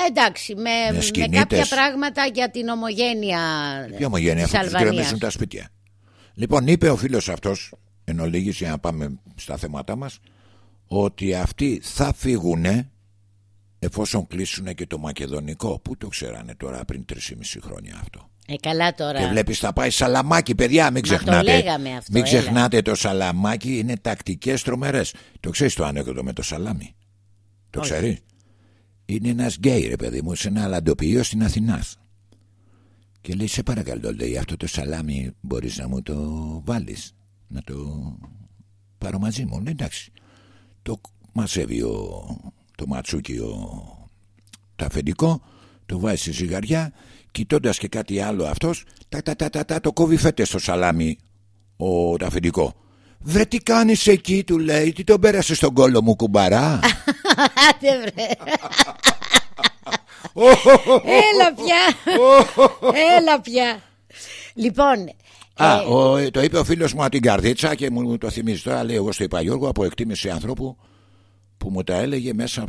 Εντάξει, με, με, κάποια πράγματα για την ομογένεια. Ποια ομογένεια, αφού γκρεμίζουν τα σπίτια. Λοιπόν, είπε ο φίλος αυτός, εν ολίγης για να πάμε στα θέματα μας, ότι αυτοί θα φύγουν εφόσον κλείσουν και το μακεδονικό. Πού το ξέρανε τώρα πριν 3,5 χρόνια αυτό; Ε, καλά τώρα. Και βλέπεις, θα πάει σαλαμάκι, παιδιά. Μην ξεχνάτε. το λέγαμε αυτό, μην έλα. ξεχνάτε το σαλαμάκι είναι τακτικές τρομερές. Το ξέρεις το ανέκδοτο με το σαλάμι; Το Όχι. ξέρεις; Είναι ένας γκέι, ρε παιδί μου, σε ένα αλαντοποιείο στην Αθηνάς. Και λέει, σε παρακαλώ, λέει, αυτό το σαλάμι μπορείς να μου το βάλεις. Να το πάρω μαζί μου. Λέει, εντάξει. Το μαζεύει ο, το ματσούκι ο, το αφεντικό, το βάζει στη ζυγαριά, κοιτώντας και κάτι άλλο αυτός, τα, τα, τα, τα, τα, το κόβει φέτες στο σαλάμι ο το αφεντικό. Βρε τι κάνεις εκεί του λέει Τι τον πέρασε στον κόλο μου κουμπαρά; Άντε βρε. Έλα πια. Έλα πια. Λοιπόν, Α, ο, το είπε ο φίλος μου από την καρδίτσα και μου το θυμίζει τώρα. Λέει: Εγώ στο είπα Γιώργο από εκτίμηση ανθρώπου που μου τα έλεγε μέσα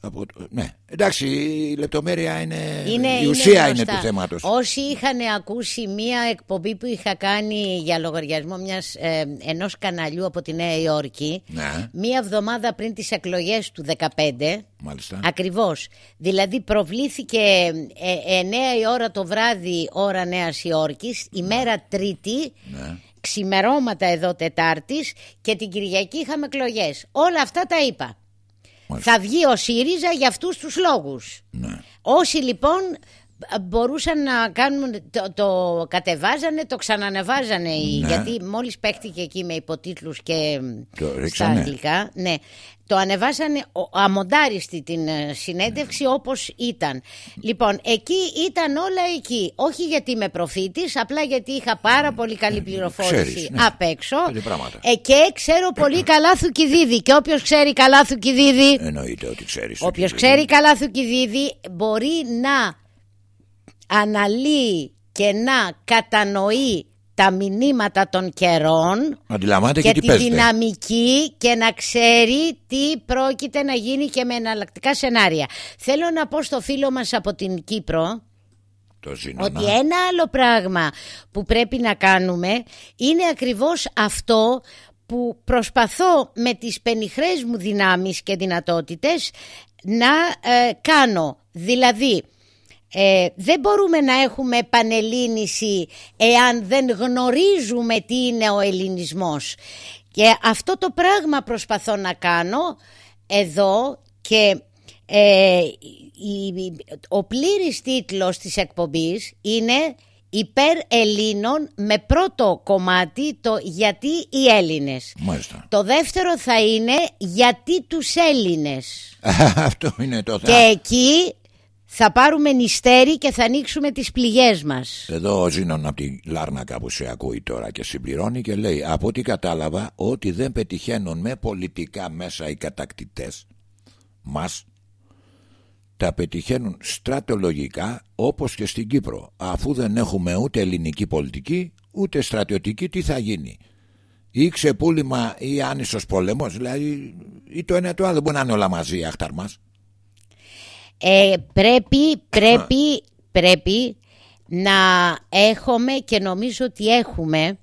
από. από ναι, εντάξει, η λεπτομέρεια είναι. είναι, η ουσία είναι, γνωστά. του θέματος. Όσοι είχαν ακούσει μία εκπομπή που είχα κάνει για λογαριασμό μιας, ε, ενός καναλιού από τη Νέα Υόρκη Ναι, μία εβδομάδα πριν τις εκλογές του 2015 μάλιστα. Ακριβώς. Δηλαδή προβλήθηκε ε, 9 η ώρα το βράδυ ώρα Νέας Υόρκης, ημέρα Τρίτη, Ναι. ξημερώματα εδώ Τετάρτης και την Κυριακή είχαμε εκλογές. Όλα αυτά τα είπα. Μάλιστα. Θα βγει ο ΣΥΡΙΖΑ για αυτούς τους λόγους. Ναι. Όσοι λοιπόν μπορούσαν να κάνουν, το, το κατεβάζανε, το ξανανεβάζανε οι- Ναι. γιατί μόλις παίχτηκε εκεί με υποτίτλους και Το στα ρίξανε. αγγλικά, ναι, το ανεβάσανε ο- αμοντάριστη την ε, συνέντευξη όπως ήταν. Λοιπόν, εκεί ήταν όλα εκεί. Όχι γιατί είμαι προφήτης, απλά γιατί είχα πάρα πολύ καλή πληροφόρηση ξέρεις, ναι. απ' έξω. Κάτι πράγματα. Ε, και ξέρω πολύ καλά Θουκυδίδη. Και όποιος ξέρει καλά Θουκυδίδη... Εννοείται ότι ξέρεις. Όποιος ξέρει καλά Θουκυδίδη μπορεί να αναλύει και να κατανοεί τα μηνύματα των καιρών Αντιλαμβάνεται και, και τι τη παίζεται. δυναμική και να ξέρει τι πρόκειται να γίνει και με εναλλακτικά σενάρια. Θέλω να πω στο φίλο μας από την Κύπρο Το ζήνομα. ότι ένα άλλο πράγμα που πρέπει να κάνουμε είναι ακριβώς αυτό που προσπαθώ με τις πενιχρές μου δυνάμεις και δυνατότητες να ε, κάνω. Δηλαδή, ε, δεν μπορούμε να έχουμε επανελλήνιση εάν δεν γνωρίζουμε τι είναι ο ελληνισμός. Και αυτό το πράγμα προσπαθώ να κάνω εδώ και ε, η- ο πλήρης τίτλος της εκπομπής είναι «Υπέρ Ελλήνων» με πρώτο κομμάτι το «Γιατί οι Έλληνες». Μάλιστα. Το δεύτερο θα είναι «Γιατί τους Έλληνες». Αυτό είναι το Και θέμα. εκεί θα πάρουμε νηστέρι και θα ανοίξουμε τις πληγές μας. Εδώ ο Ζήνων από τη Λάρνακα που σε ακούει τώρα και συμπληρώνει και λέει από ό,τι κατάλαβα ότι δεν πετυχαίνουν με πολιτικά μέσα οι κατακτητές μας τα πετυχαίνουν στρατολογικά όπως και στην Κύπρο αφού δεν έχουμε ούτε ελληνική πολιτική ούτε στρατιωτική τι θα γίνει; Ή ξεπούλημα ή άνισος πόλεμος δηλαδή ή το ένα ή το άλλο δεν μπορεί να είναι όλα μαζί άχταρ μας Ε, πρέπει, πρέπει, πρέπει να έχουμε και νομίζω ότι έχουμε,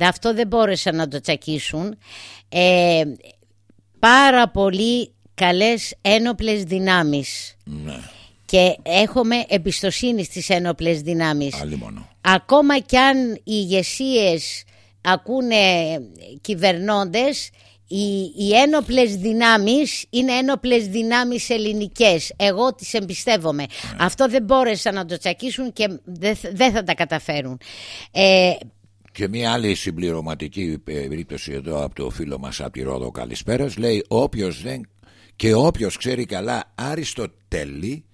αυτό δεν μπόρεσαν να το τσακίσουν, ε, πάρα πολύ καλές ένοπλες δυνάμεις. Ναι, και έχουμε εμπιστοσύνη στις ένοπλες δυνάμεις. άλλη μόνο. Ακόμα κι αν οι ηγεσίες ακούνε κυβερνώντες, οι, οι ένοπλες δυνάμεις είναι ένοπλες δυνάμεις ελληνικές. Εγώ τις εμπιστεύομαι. Αυτό δεν μπόρεσαν να το τσακίσουν και δεν θ- δεν θα τα καταφέρουν. Ε, Και μια άλλη συμπληρωματική περίπτωση εδώ από το φίλο μας από τη Ρόδο Καλησπέρας λέει όποιος δεν και όποιος ξέρει καλά Αριστοτέλη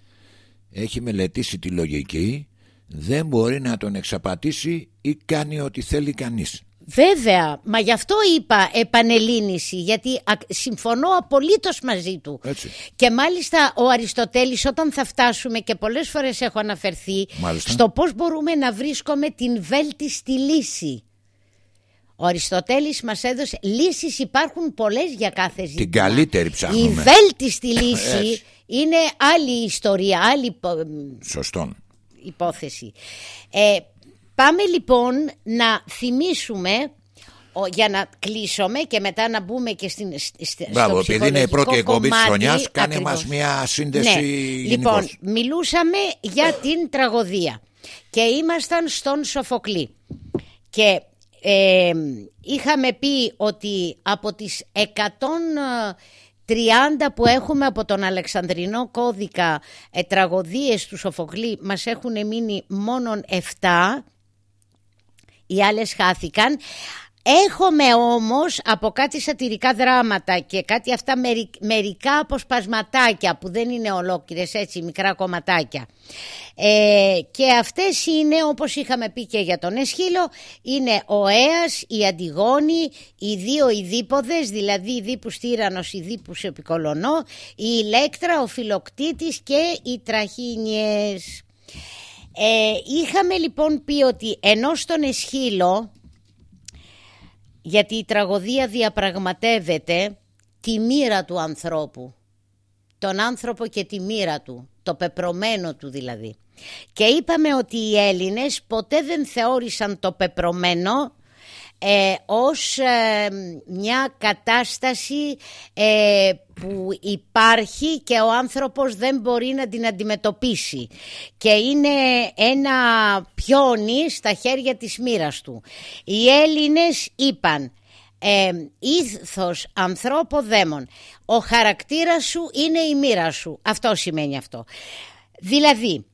έχει μελετήσει τη λογική δεν μπορεί να τον εξαπατήσει ή κάνει ό,τι θέλει κανείς. Βέβαια, μα γι' αυτό είπα επανελίνηση, γιατί α- συμφωνώ απολύτως μαζί του. Έτσι. Και μάλιστα ο Αριστοτέλης όταν θα φτάσουμε και πολλές φορές έχω αναφερθεί Μάλιστα. στο πώς μπορούμε να βρίσκουμε την βέλτιστη λύση. Ο Αριστοτέλης μας έδωσε λύσεις υπάρχουν πολλές για κάθε ζήτημα. καλύτερη ψάχνουμε. Η βέλτιστη λύση Έτσι. είναι άλλη ιστορία, άλλη υπο- Σωστόν. υπόθεση. Ε, Πάμε λοιπόν να θυμίσουμε για να κλείσουμε και μετά να μπούμε και στην, Μπράβο, επειδή είναι η πρώτη εκπομπή της χρονιάς, κάνε μας μια σύνδεση ναι. Λοιπόν, μιλούσαμε για την τραγωδία και ήμασταν στον Σοφοκλή. Και ε, είχαμε πει ότι από τις 130 που έχουμε από τον Αλεξανδρινό κώδικα ε, τραγωδίες του Σοφοκλή μας έχουν μείνει μόνο 7 οι άλλες χάθηκαν Έχουμε όμως από κάτι σατυρικά δράματα και κάτι αυτά μερικά αποσπασματάκια που δεν είναι ολόκληρες έτσι μικρά κομματάκια. Ε, και αυτές είναι όπως είχαμε πει και για τον Εσχύλο είναι ο Έας, η Αντιγόνη, οι δύο ειδήποδες δηλαδή η δίπους τύρανος, η δίπους επικολονό, η Ηλέκτρα, ο Φιλοκτήτης και οι Τραχίνιες. Ε, είχαμε λοιπόν πει ότι ενώ στον Εσχύλο γιατί η τραγωδία διαπραγματεύεται τη μοίρα του ανθρώπου. Τον άνθρωπο και τη μοίρα του, το πεπρωμένο του δηλαδή. Και είπαμε ότι οι Έλληνες ποτέ δεν θεώρησαν το πεπρωμένο ε, ως ε, μια κατάσταση ε, που υπάρχει και ο άνθρωπος δεν μπορεί να την αντιμετωπίσει. Και είναι ένα πιόνι στα χέρια της μοίρας του. Οι Έλληνες είπαν ε, ήθος ανθρώπο δαίμον. Ο χαρακτήρας σου είναι η μοίρα σου αυτό σημαίνει αυτό. Δηλαδή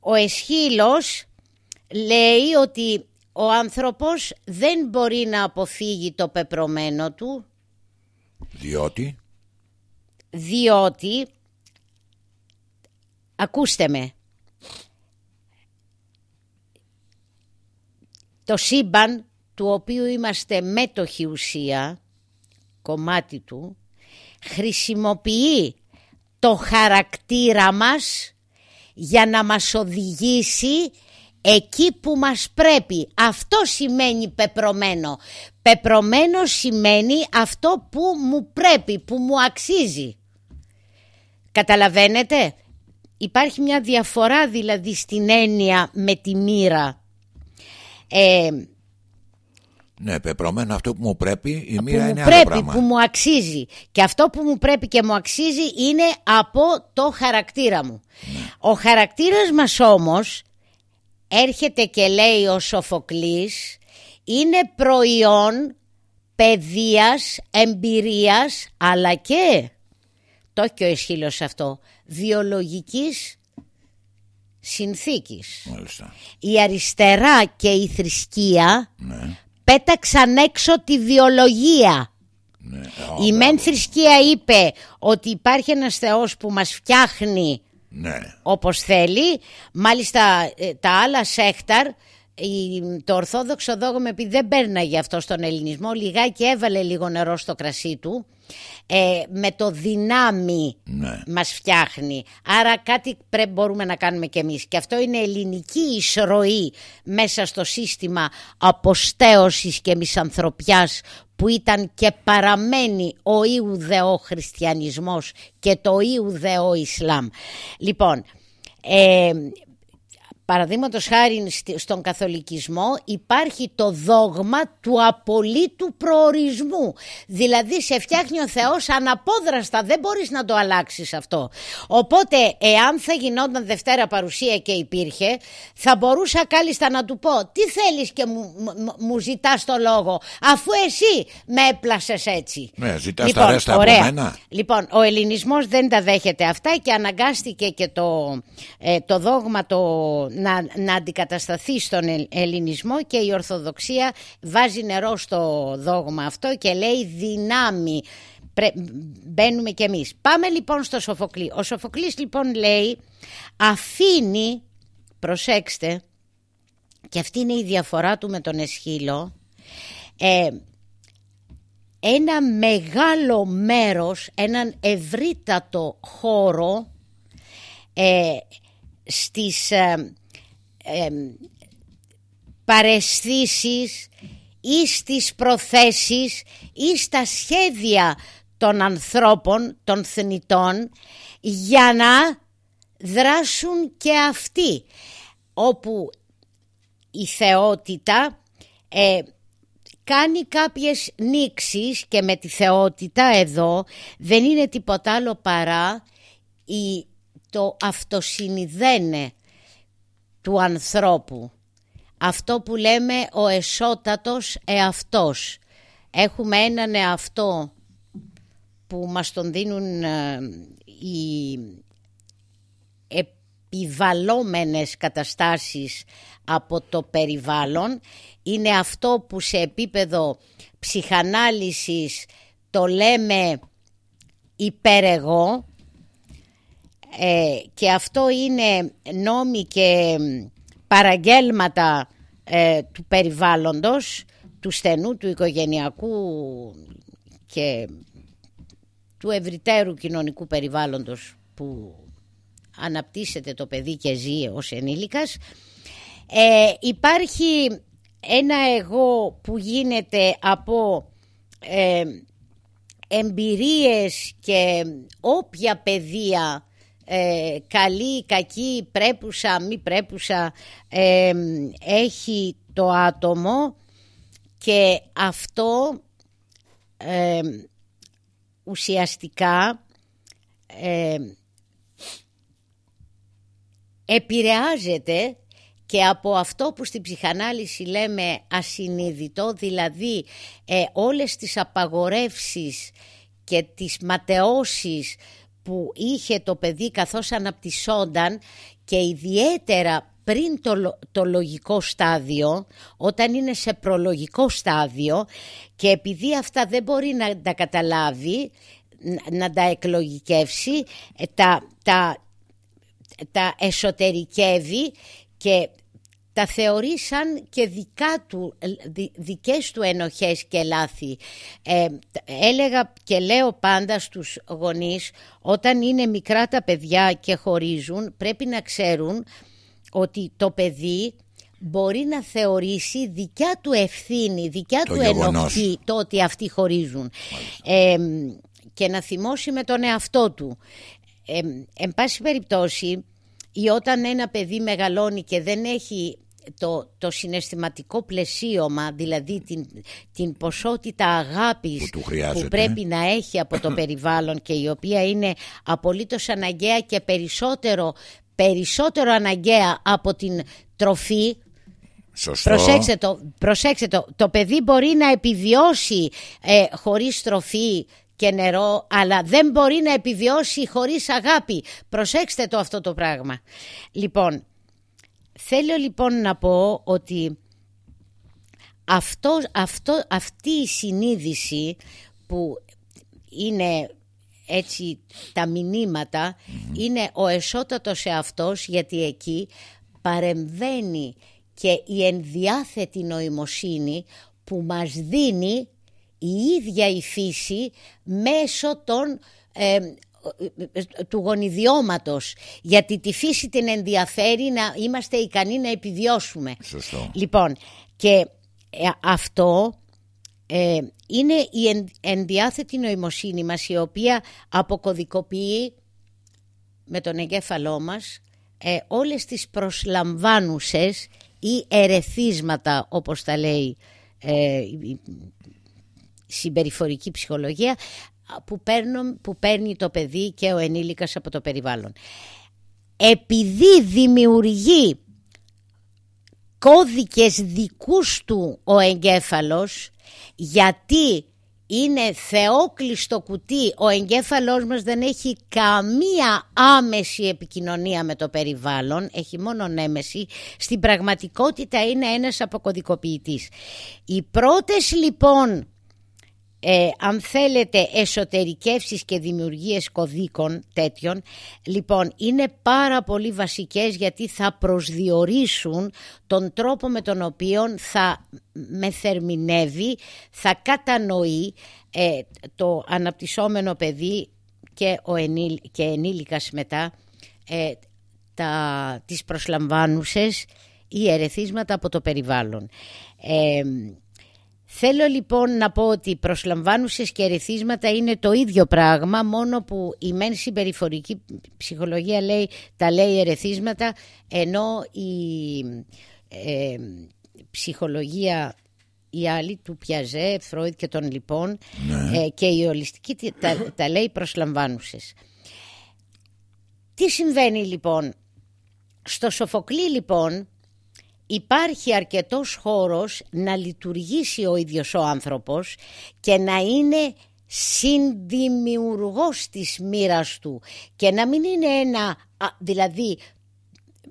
ο Εσχύλος λέει ότι ο άνθρωπος δεν μπορεί να αποφύγει το πεπρωμένο του. Διότι; Διότι ακούστε με το σύμπαν του οποίου είμαστε μέτοχοι ουσία κομμάτι του χρησιμοποιεί το χαρακτήρα μας για να μας οδηγήσει εκεί που μας πρέπει. Αυτό σημαίνει πεπρωμένο. Πεπρωμένο σημαίνει αυτό που μου πρέπει, που μου αξίζει. Καταλαβαίνετε, υπάρχει μια διαφορά δηλαδή στην έννοια με τη μοίρα. Ε, ναι, πεπρωμένο αυτό που μου πρέπει, η μοίρα που είναι μου πρέπει, πράγμα. Που μου αξίζει. Και αυτό που μου πρέπει και μου αξίζει είναι από το χαρακτήρα μου. Ναι. Ο χαρακτήρας μας όμως έρχεται και λέει ο Σοφοκλής είναι προϊόν παιδείας, εμπειρίας αλλά και το και ο Εσχύλος αυτό βιολογικής συνθήκης Μάλιστα. η αριστερά και η θρησκεία ναι. πέταξαν έξω τη βιολογία ναι. η μεν θρησκεία είπε ότι υπάρχει ένας Θεός που μας φτιάχνει ναι. όπως θέλει. Μάλιστα ε, τα άλλα σέκταρ το ορθόδοξο δόγμα επειδή δεν παίρναγε αυτό στον ελληνισμό λιγάκι έβαλε λίγο νερό στο κρασί του ε, με το δυνάμει ναι. μας φτιάχνει άρα κάτι πρέπει μπορούμε να κάνουμε κι εμείς και αυτό είναι ελληνική εισρωή μέσα στο σύστημα αποστέωσης και μισανθρωπιάς που ήταν και παραμένει ο Ιουδεό χριστιανισμός και το Ιουδεό Ισλάμ. Λοιπόν, ε, Παραδείγματος χάρη στον καθολικισμό υπάρχει το δόγμα του απολύτου προορισμού. Δηλαδή σε φτιάχνει ο Θεός αναπόδραστα, δεν μπορείς να το αλλάξεις αυτό. Οπότε εάν θα γινόταν Δευτέρα παρουσία και υπήρχε, θα μπορούσα κάλλιστα να του πω τι θέλεις και μου, μου, ζητάς το λόγο, αφού εσύ με έπλασες έτσι. Ναι, ζητάς λοιπόν, τα ρέστα από μένα. Λοιπόν, ο ελληνισμός δεν τα δέχεται αυτά και αναγκάστηκε και το, ε, το δόγμα το να, να αντικατασταθεί στον ελληνισμό και η Ορθοδοξία βάζει νερό στο δόγμα αυτό και λέει δυνάμει. Μπαίνουμε κι εμείς. Πάμε λοιπόν στο Σοφοκλή. Ο Σοφοκλής λοιπόν λέει αφήνει, προσέξτε, και αυτή είναι η διαφορά του με τον Εσχύλο, ε, ένα μεγάλο μέρος, έναν ευρύτατο χώρο ε, στις ε, ε, παρεσθήσεις ή στις προθέσεις ή στα σχέδια των ανθρώπων, των θνητών για να δράσουν και αυτοί. Όπου η θεότητα ε, κάνει κάποιες νήξεις και με τη θεότητα εδώ δεν είναι τίποτα άλλο παρά η, το αυτοσυνειδένε του ανθρώπου. Αυτό που λέμε ο εσώτατος εαυτός. Έχουμε έναν εαυτό που μας τον δίνουν ε, οι επιβαλόμενες καταστάσεις από το περιβάλλον. Είναι αυτό που σε επίπεδο ψυχανάλυσης το λέμε υπερεγώ ε, και αυτό είναι νόμοι και παραγγέλματα ε, του περιβάλλοντος, του στενού, του οικογενειακού και του ευρυτέρου κοινωνικού περιβάλλοντος που αναπτύσσεται το παιδί και ζει ως ενήλικας. Ε, υπάρχει ένα εγώ που γίνεται από ε, εμπειρίες και όποια παιδεία ε, καλή, κακή, πρέπουσα, μη πρέπουσα ε, έχει το άτομο και αυτό ε, ουσιαστικά ε, επηρεάζεται και από αυτό που στην ψυχανάλυση λέμε ασυνείδητο, δηλαδή ε, όλες τις απαγορεύσεις και τις ματαιώσεις που είχε το παιδί καθώς αναπτυσσόνταν και ιδιαίτερα πριν το, το λογικό στάδιο, όταν είναι σε προλογικό στάδιο και επειδή αυτά δεν μπορεί να τα καταλάβει, να τα εκλογικεύσει, ε, τα, τα, τα εσωτερικεύει και τα θεωρεί σαν και δικά του, δικές του ενοχές και λάθη. Ε, έλεγα και λέω πάντα στους γονείς όταν είναι μικρά τα παιδιά και χωρίζουν πρέπει να ξέρουν ότι το παιδί μπορεί να θεωρήσει δικιά του ευθύνη, δικιά του ενοχή το ότι αυτοί χωρίζουν ε, και να θυμώσει με τον εαυτό του. Ε, εν πάση περιπτώσει ή όταν ένα παιδί μεγαλώνει και δεν έχει το, το συναισθηματικό πλαισίωμα, δηλαδή την, την ποσότητα αγάπης που, που πρέπει να έχει από το περιβάλλον και η οποία είναι απολύτως αναγκαία και περισσότερο, περισσότερο αναγκαία από την τροφή Σωστό. Προσέξτε το, προσέξτε το, το παιδί μπορεί να επιβιώσει ε, χωρίς τροφή και νερό, αλλά δεν μπορεί να επιβιώσει χωρίς αγάπη. Προσέξτε το αυτό το πράγμα. Λοιπόν, θέλω λοιπόν να πω ότι αυτό, αυτό, αυτή η συνείδηση που είναι έτσι τα μηνύματα είναι ο εσώτατος εαυτός γιατί εκεί παρεμβαίνει και η ενδιάθετη νοημοσύνη που μας δίνει η ίδια η φύση μέσω των, του γονιδιώματος γιατί τη φύση την ενδιαφέρει να είμαστε ικανοί να επιβιώσουμε. Σωστό. Λοιπόν και ε, αυτό ε, είναι η ενδιάθετη νοημοσύνη μας η οποία αποκωδικοποιεί με τον εγκέφαλό μας ε, όλες τις προσλαμβάνουσες ή ερεθίσματα όπως τα λέει ε, συμπεριφορική ψυχολογία που, που παίρνει το παιδί και ο ενήλικας από το περιβάλλον. Επειδή δημιουργεί κώδικες δικούς του ο εγκέφαλος γιατί είναι θεόκλειστο κουτί, ο εγκέφαλός μας δεν έχει καμία άμεση επικοινωνία με το περιβάλλον, έχει μόνο έμεση, στην πραγματικότητα είναι ένας αποκωδικοποιητής. Οι πρώτες λοιπόν ε, αν θέλετε εσωτερικεύσεις και δημιουργίες κωδίκων τέτοιων λοιπόν είναι πάρα πολύ βασικές γιατί θα προσδιορίσουν τον τρόπο με τον οποίο θα μεθερμινεύει, θα κατανοεί ε, το αναπτυσσόμενο παιδί και, ο ενήλ, και ενήλικας μετά ε, τα, τις προσλαμβάνουσες ή ερεθίσματα από το περιβάλλον. Ε, Θέλω λοιπόν να πω ότι προσλαμβάνουσες και ερεθίσματα είναι το ίδιο πράγμα μόνο που η μεν συμπεριφορική ψυχολογία λέει, τα λέει ερεθίσματα ενώ η, ε, ψυχολογία η άλλη του Πιαζέ, Φρόιτ και των λοιπόν Ναι. ε, και η ολιστική τα, τα λέει προσλαμβάνουσες. Τι συμβαίνει λοιπόν; Στο Σοφοκλή λοιπόν υπάρχει αρκετός χώρος να λειτουργήσει ο ίδιος ο άνθρωπος και να είναι συνδημιουργός της μοίρας του και να μην είναι ένα, δηλαδή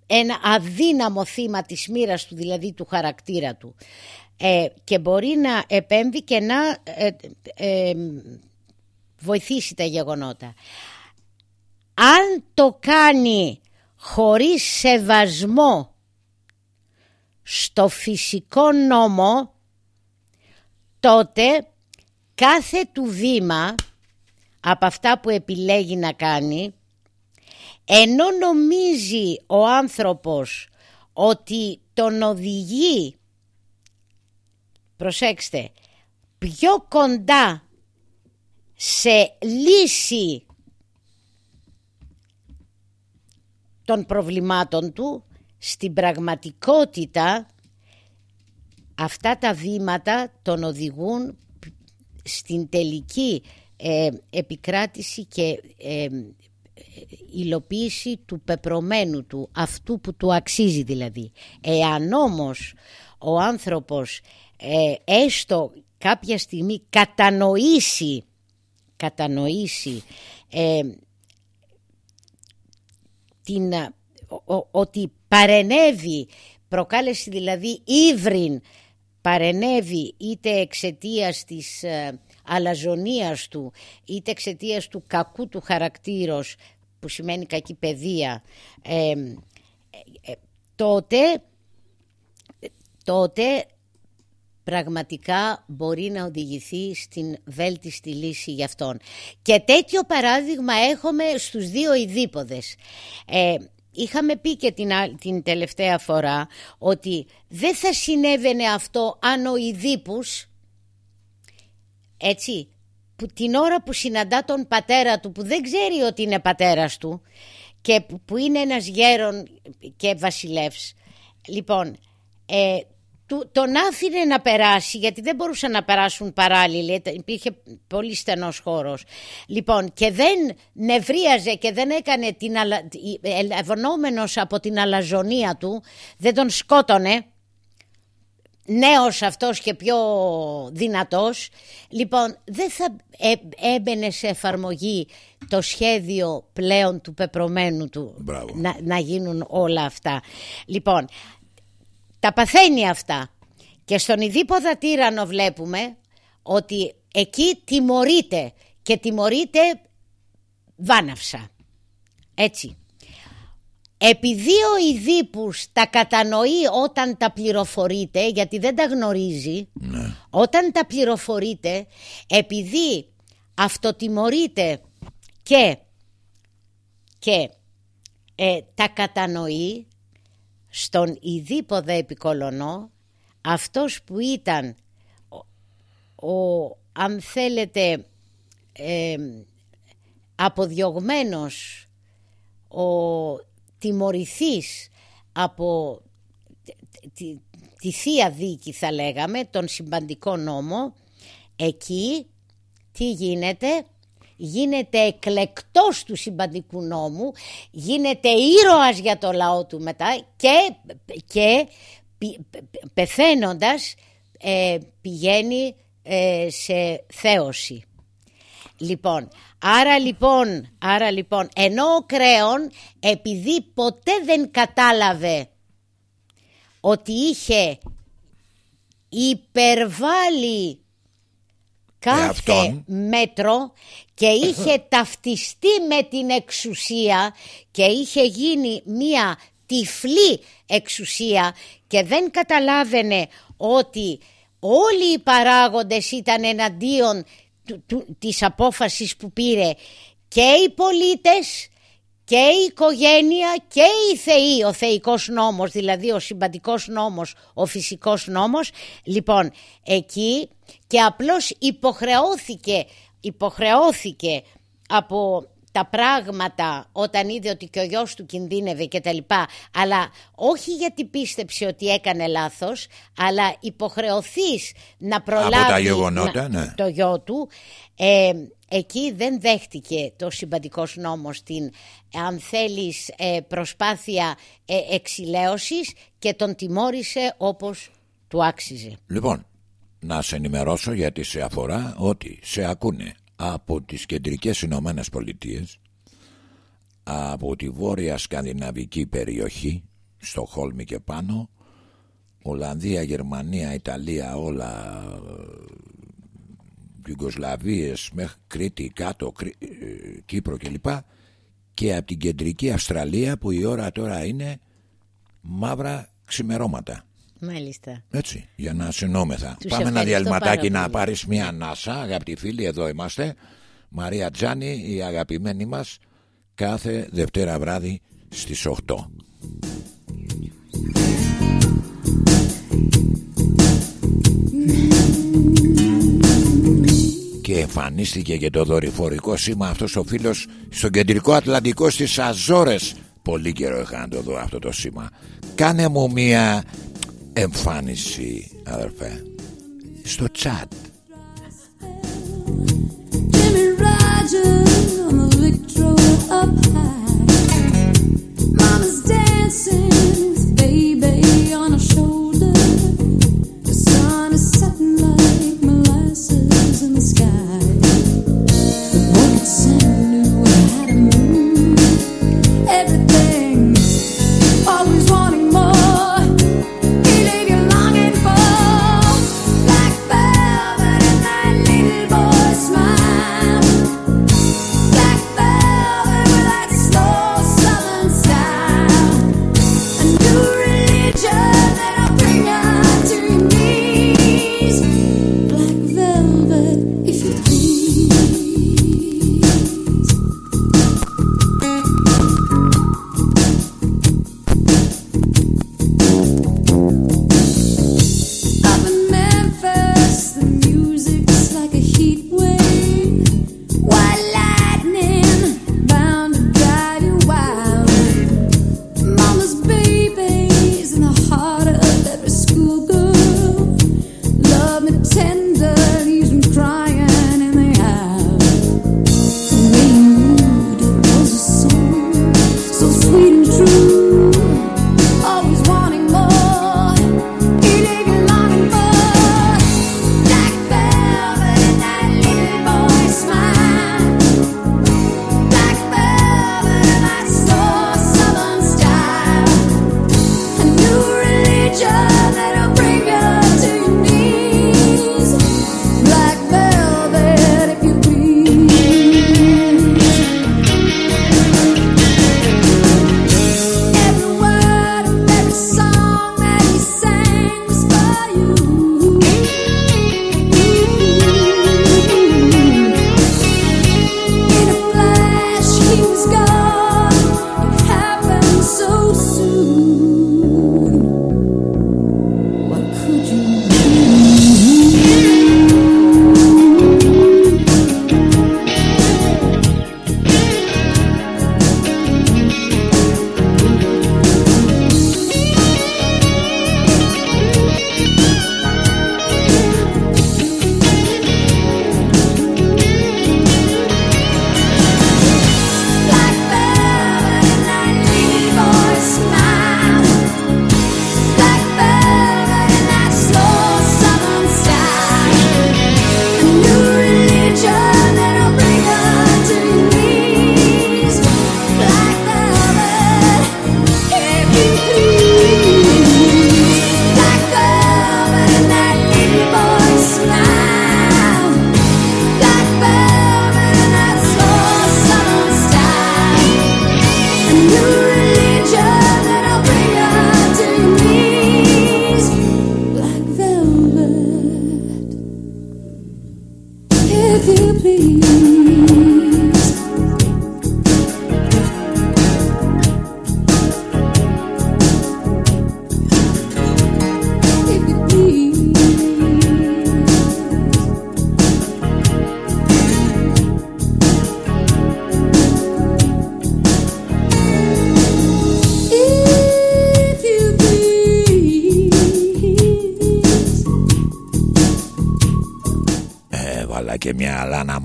ένα αδύναμο θύμα της μοίρας του, δηλαδή του χαρακτήρα του. Ε, και μπορεί να επέμβει και να ε, ε, βοηθήσει τα γεγονότα. Αν το κάνει χωρίς σεβασμό στο φυσικό νόμο, τότε κάθε του βήμα από αυτά που επιλέγει να κάνει, ενώ νομίζει ο άνθρωπος ότι τον οδηγεί, προσέξτε, πιο κοντά σε λύση των προβλημάτων του, στην πραγματικότητα αυτά τα βήματα τον οδηγούν στην τελική ε, επικράτηση και ε, υλοποίηση του πεπρωμένου του, αυτού που του αξίζει δηλαδή. Εάν όμως ο άνθρωπος ε, έστω κάποια στιγμή κατανοήσει, κατανοήσει ε, την, ότι παρενέβη, προκάλεσε δηλαδή ύβριν, παρενέβη είτε εξαιτίας της ε, αλαζονίας του, είτε εξαιτίας του κακού του χαρακτήρος, που σημαίνει κακή παιδεία, ε, τότε, τότε πραγματικά μπορεί να οδηγηθεί στην βέλτιστη λύση για αυτόν. Και τέτοιο παράδειγμα έχουμε στους δύο ειδήποδες. Ε, είχαμε πει και την, την τελευταία φορά ότι δεν θα συνέβαινε αυτό αν ο ειδήπους, έτσι, που την ώρα που συναντά τον πατέρα του που δεν ξέρει ότι είναι πατέρας του και που είναι ένας γέρον και βασιλεύς. Λοιπόν, ε, του, τον άφηνε να περάσει γιατί δεν μπορούσαν να περάσουν παράλληλα υπήρχε πολύ στενός χώρος. Λοιπόν και δεν νευρίαζε και δεν έκανε την ευωνόμενος από την αλαζονία του δεν τον σκότωνε. Νέος αυτός και πιο δυνατός. Λοιπόν δεν θα έμπαινε σε εφαρμογή το σχέδιο πλέον του πεπρωμένου του να, να γίνουν όλα αυτά. Λοιπόν τα παθαίνει αυτά. Και στον ειδήποδα τύρανο βλέπουμε ότι εκεί τιμωρείται και τιμωρείται βάναυσα. Έτσι. Επειδή ο Ιδίπους τα κατανοεί όταν τα πληροφορείται, γιατί δεν τα γνωρίζει, ναι. όταν τα πληροφορείται, επειδή αυτοτιμωρείται και, και ε, τα κατανοεί, στον ειδήποδα επικολονό αυτός που ήταν ο, αν θέλετε ε, αποδιωγμένος ο τιμωρηθής από τη, τη θεία δίκη θα λέγαμε τον συμπαντικό νόμο εκεί τι γίνεται γίνεται εκλεκτός του συμπαντικού νόμου, γίνεται ήρωας για το λαό του μετά και, και πεθαίνοντας ε, πηγαίνει ε, σε θέωση. Λοιπόν, άρα λοιπόν, άρα λοιπόν, ενώ ο Κρέον επειδή ποτέ δεν κατάλαβε ότι είχε υπερβάλλει κάθε μέτρο και είχε ταυτιστεί με την εξουσία και είχε γίνει μία τυφλή εξουσία και δεν καταλάβαινε ότι όλοι οι παράγοντες ήταν εναντίον του, του, της απόφασης που πήρε και οι πολίτες και η οικογένεια και οι θεοί, ο θεϊκός νόμος, δηλαδή ο συμπαντικός νόμος, ο φυσικός νόμος. Λοιπόν, εκεί και απλώς υποχρεώθηκε, υποχρεώθηκε από τα πράγματα όταν είδε ότι και ο γιος του κινδύνευε και τα λοιπά αλλά όχι γιατί πίστεψε ότι έκανε λάθος αλλά υποχρεωθείς να προλάβεις ναι. το γιο του ε, εκεί δεν δέχτηκε το συμπαντικός νόμος την αν θέλεις ε, προσπάθεια ε, εξηλαίωσης και τον τιμώρησε όπως του άξιζε. Λοιπόν, να σε ενημερώσω γιατί σε αφορά ότι σε ακούνε από τις κεντρικές Ηνωμένες Πολιτείες από τη βόρεια σκανδιναβική περιοχή στο Χόλμη και πάνω Ολλανδία, Γερμανία, Ιταλία όλα Ιουγκοσλαβίες μέχρι Κρήτη κάτω ε, Κύπρο κλπ και από την κεντρική Αυστραλία που η ώρα τώρα είναι μαύρα ξημερώματα Μάλιστα. Έτσι, για να συνόμεθα. Πάμε ένα διαλυματάκι να πάρεις μια ανάσα, αγαπητοί φίλοι, εδώ είμαστε. Μαρία Τζάνη, η αγαπημένη μας, κάθε Δευτέρα βράδυ στις 8. Εμφανίστηκε και το δορυφορικό σήμα αυτός ο φίλος στο κεντρικό Ατλαντικό στις Αζόρες. Πολύ καιρό είχα να το δω αυτό το σήμα. Κάνε μου μια εμφάνιση αδερφέ στο chat Jimmy Rogers on the Victrola up high Mama's dancing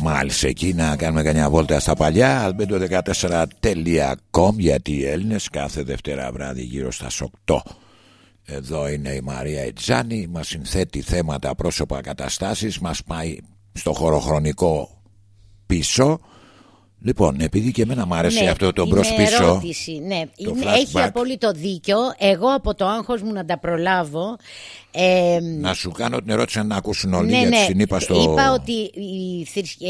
μια Λάνα Μάλς εκεί να κάνουμε κανένα βόλτα στα παλιά. albedo14.com γιατί οι Έλληνες κάθε Δευτέρα βράδυ γύρω στα 8 εδώ είναι η Μαρία Ετζάνη μας συνθέτει θέματα πρόσωπα καταστάσεις μας πάει στο χωροχρονικό πίσω Λοιπόν, επειδή και εμένα μου άρεσε ναι, αυτό το μπρος πίσω. Ερώτηση, ναι, είναι, έχει απόλυτο δίκιο. Εγώ από το άγχος μου να τα προλάβω. Ε, να σου κάνω την ερώτηση να ακούσουν όλοι ναι, γιατί ναι, την είπα στο... Είπα ότι η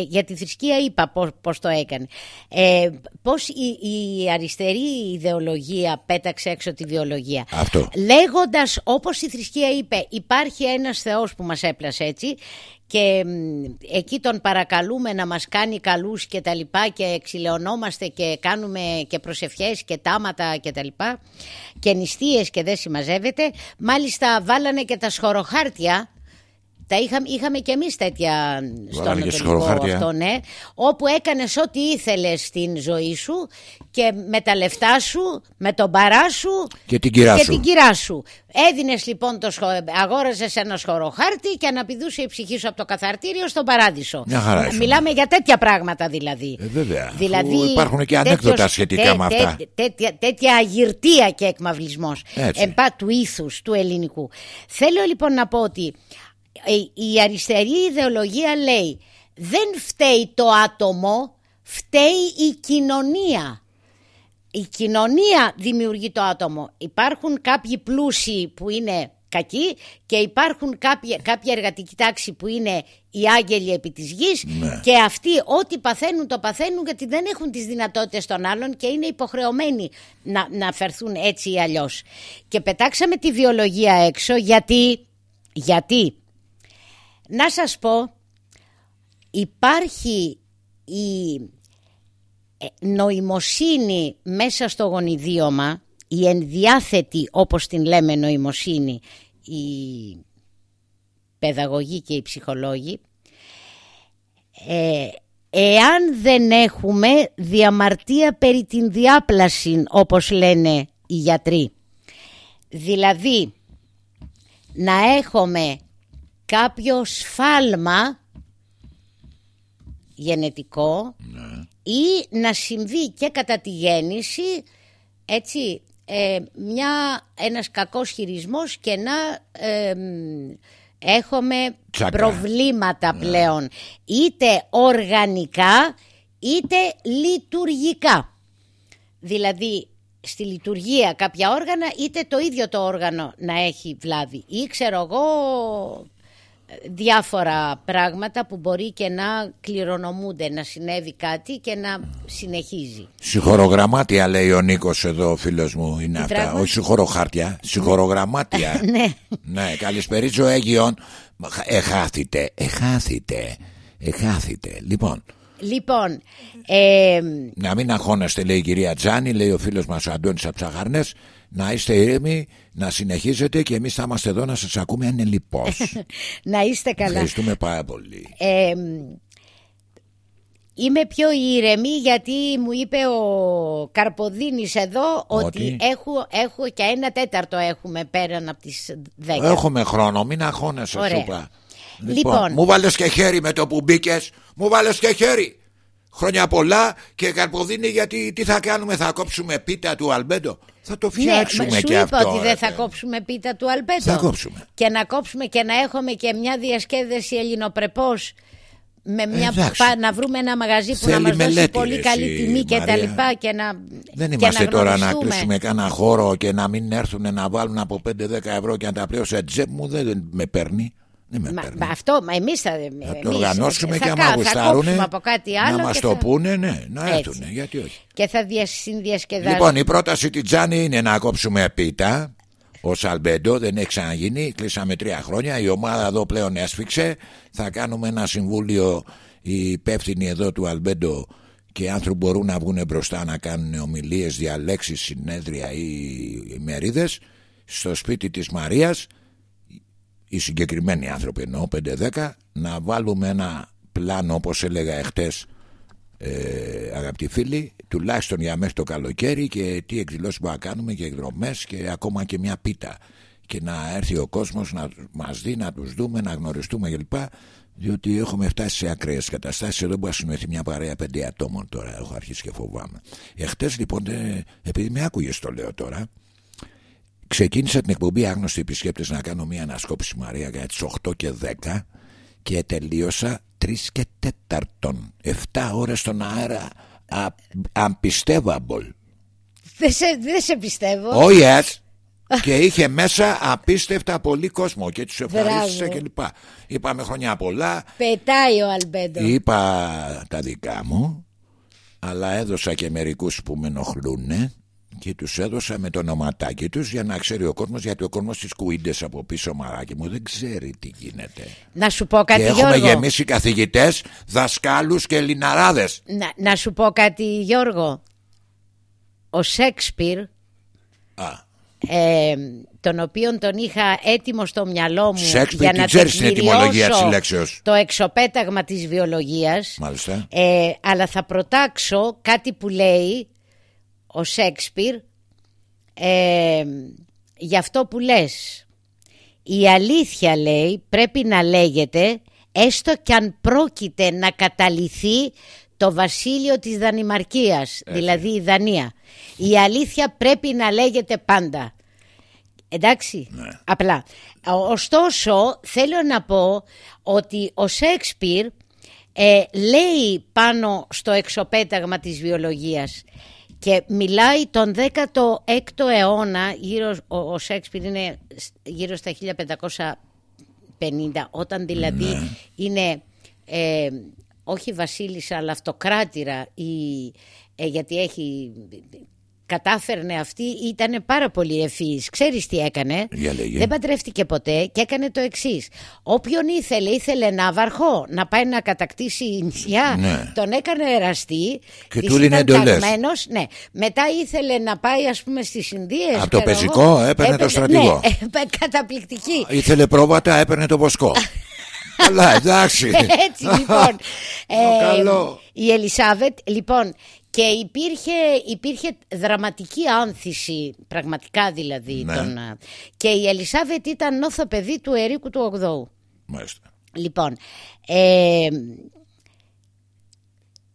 για τη θρησκεία είπα πώς, πώς το έκανε. Ε, πώς η, η, αριστερή ιδεολογία πέταξε έξω τη βιολογία. Αυτό. Λέγοντας όπως η θρησκεία είπε υπάρχει ένας Θεός που μας έπλασε έτσι και εκεί τον παρακαλούμε να μας κάνει καλούς και τα λοιπά και εξηλαιωνόμαστε και κάνουμε και προσευχές και τάματα και τα λοιπά και νηστείες και δεν συμμαζεύεται. Μάλιστα βάλανε και τα σχοροχάρτια τα είχαμε, είχαμε και εμείς τέτοια στον Ανατολικό αυτό, ναι, όπου έκανες ό,τι ήθελες στην ζωή σου και με τα λεφτά σου, με τον παρά σου και την κυρά και σου. Την κυρά σου. Έδινες λοιπόν, το σχο... αγόραζες ένα σχοροχάρτη και αναπηδούσε η ψυχή σου από το καθαρτήριο στον παράδεισο. Μια χαρά Μιλάμε για τέτοια πράγματα δηλαδή. Ε, βέβαια. Δηλαδή, υπάρχουν και ανέκδοτα σχετικά τέ, με αυτά. Τέ, τέτοια, τέτοια αγυρτία και εκμαυλισμός. Εμπά του ήθους, του ελληνικού. Θέλω λοιπόν να πω ότι ε, η αριστερή ιδεολογία λέει δεν φταίει το άτομο, φταίει η κοινωνία. Η κοινωνία δημιουργεί το άτομο. Υπάρχουν κάποιοι πλούσιοι που είναι κακοί και υπάρχουν κάποια, κάποια εργατική τάξη που είναι οι άγγελοι επί της γης ναι. και αυτοί ό,τι παθαίνουν το παθαίνουν γιατί δεν έχουν τις δυνατότητες των άλλων και είναι υποχρεωμένοι να, να φερθούν έτσι ή αλλιώς. Και πετάξαμε τη βιολογία έξω γιατί, γιατί να σας πω, υπάρχει η ε, νοημοσύνη μέσα στο γονιδίωμα, η ενδιάθετη όπως την λέμε νοημοσύνη, η παιδαγωγή και οι ψυχολόγοι, ε, εάν δεν έχουμε διαμαρτία περί την διάπλαση όπως λένε οι γιατροί. Δηλαδή να έχουμε κάποιο σφάλμα γενετικό ναι. ή να συμβεί και κατά τη γέννηση έτσι ε, μια, ένας κακός χειρισμός και να έχουμε προβλήματα ναι. πλέον είτε οργανικά είτε λειτουργικά δηλαδή στη λειτουργία κάποια όργανα είτε το ίδιο το όργανο να έχει βλάβη ή ξέρω εγώ διάφορα πράγματα που μπορεί και να κληρονομούνται, να συνέβη κάτι και να συνεχίζει. Συγχωρογραμμάτια λέει ο Νίκος εδώ ο φίλος μου είναι αυτά, πράγμα; όχι συγχωροχάρτια, συγχωρογραμμάτια. ναι. ναι, καλησπερίζω Αίγιον, εχάθητε, εχάθητε, εχάθητε. Λοιπόν, Λοιπόν, ε, να μην αγχώνεστε λέει η κυρία Τζάνη, λέει ο φίλος μας ο Αντώνης Αψαγάρνες, να είστε ήρεμοι, να συνεχίζετε και εμείς θα είμαστε εδώ να σας ακούμε ανελιπώς. να είστε καλά. Ευχαριστούμε πάρα πολύ. Ε, είμαι πιο ήρεμη γιατί μου είπε ο Καρποδίνης εδώ ότι, ότι; έχω, έχω και ένα τέταρτο έχουμε πέραν από τις 10. Έχουμε χρόνο, μην αγχώνεσαι σούπα. Λοιπόν, λοιπόν, μου βάλες και χέρι με το που μπήκες, μου βάλες και χέρι. Χρόνια πολλά και καρποδίνη γιατί τι θα κάνουμε, θα κόψουμε πίτα του Αλμπέντο; Θα το ναι, φτιάξουμε ναι, και αυτό. Σου είπα ότι δεν θα κόψουμε πίτα του Αλμπέντο. Θα κόψουμε. Και να κόψουμε και να έχουμε και μια διασκέδεση ελληνοπρεπώς με μια να βρούμε ένα μαγαζί που να μας δώσει πολύ καλή τιμή και τα λοιπά και να Δεν είμαστε τώρα να κλείσουμε κανένα χώρο και να μην έρθουν να βάλουν από 5-10 ευρώ και να τα πλέω σε τζέπ μου δεν με παίρνει Μα, αυτό, μα εμείς θα, θα το οργανώσουμε και άμα γουστάρουν να μας το πούνε, ναι, να έρθουν, γιατί όχι. Και θα συνδιασκεδάσουμε. Λοιπόν, η πρόταση της Τζάνη είναι να κόψουμε πίτα. Ο Σαλμπέντο δεν έχει ξαναγίνει. Κλείσαμε τρία χρόνια. Η ομάδα εδώ πλέον έσφιξε. Θα κάνουμε ένα συμβούλιο. Οι υπεύθυνοι εδώ του Αλμπέντο και οι άνθρωποι μπορούν να βγουν μπροστά να κάνουν ομιλίες, διαλέξεις, συνέδρια ή ημερίδες στο σπίτι της Μαρίας οι συγκεκριμένοι άνθρωποι εννοώ 5-10 να βάλουμε ένα πλάνο όπως έλεγα εχθές ε, αγαπητοί φίλοι τουλάχιστον για μέσα το καλοκαίρι και τι εκδηλώσεις που να κάνουμε και εκδρομές και ακόμα και μια πίτα και να έρθει ο κόσμος να μας δει, να τους δούμε, να γνωριστούμε κλπ. Διότι έχουμε φτάσει σε ακραίες καταστάσεις. Εδώ μπορεί να συνοηθεί μια παρέα πέντε ατόμων τώρα. Έχω αρχίσει και φοβάμαι. Εχθές λοιπόν, ε, επειδή με άκουγες το λέω τώρα, ξεκίνησα την εκπομπή Άγνωστοι Επισκέπτες να κάνω μια ανασκόπηση Μαρία για τις 8 και 10 και τελείωσα 3 και 4. 7 ώρες στον αέρα. Unpistevable. Δεν σε, δεν σε πιστεύω. Oh yes και είχε μέσα απίστευτα πολύ κόσμο και τους ευχαρίστησα κλπ. Είπαμε χρονιά πολλά. Πετάει ο Αλμπέντο. Είπα τα δικά μου, αλλά έδωσα και μερικούς που με ενοχλούν και τους έδωσα με το ονοματάκι τους για να ξέρει ο κόσμος, γιατί ο κόσμος τη κουίντες από πίσω μαράκι μου δεν ξέρει τι γίνεται. Να σου πω κάτι, και έχουμε γεμίσει καθηγητές, δασκάλους και λιναράδες. Να, να σου πω κάτι, Γιώργο. Ο Σέξπιρ. Α ε, τον οποίο τον είχα έτοιμο στο μυαλό μου για να τεκμηριώσω το εξοπέταγμα της βιολογίας ε, αλλά θα προτάξω κάτι που λέει ο Σέξπιρ ε, για αυτό που λες η αλήθεια λέει πρέπει να λέγεται έστω κι αν πρόκειται να καταληθεί το βασίλειο της Δανημαρκίας, δηλαδή η Δανία. Η αλήθεια πρέπει να λέγεται πάντα. Εντάξει, ναι. απλά. Ωστόσο, θέλω να πω ότι ο Σέξπιρ ε, λέει πάνω στο εξοπέταγμα της βιολογίας και μιλάει τον 16ο αιώνα, γύρω, ο, ο Σέξπιρ είναι γύρω στα 1550, όταν δηλαδή ναι. είναι ε, όχι βασίλισσα αλλά αυτοκράτηρα η, ε, γιατί έχει κατάφερνε αυτή ήταν πάρα πολύ ευφύης. Ξέρεις τι έκανε; Δεν παντρεύτηκε ποτέ και έκανε το εξής. Όποιον ήθελε, ήθελε να βαρχώ, να πάει να κατακτήσει νησιά, ναι. τον έκανε εραστή. Και του είναι Ναι. Μετά ήθελε να πάει ας πούμε στις Ινδίες. Από το πεζικό έπαιρνε, το στρατηγό. Ναι, καταπληκτική. Ήθελε πρόβατα, έπαιρνε το βοσκό. Αλλά εντάξει. Έτσι λοιπόν. ε, η Ελισάβετ, λοιπόν, και υπήρχε, υπήρχε δραματική άνθηση, πραγματικά δηλαδή. Ναι. Τον, και η Ελισάβετ ήταν νόθο παιδί του Ερίκου του Ογδόου. Μάλιστα. Λοιπόν, ε,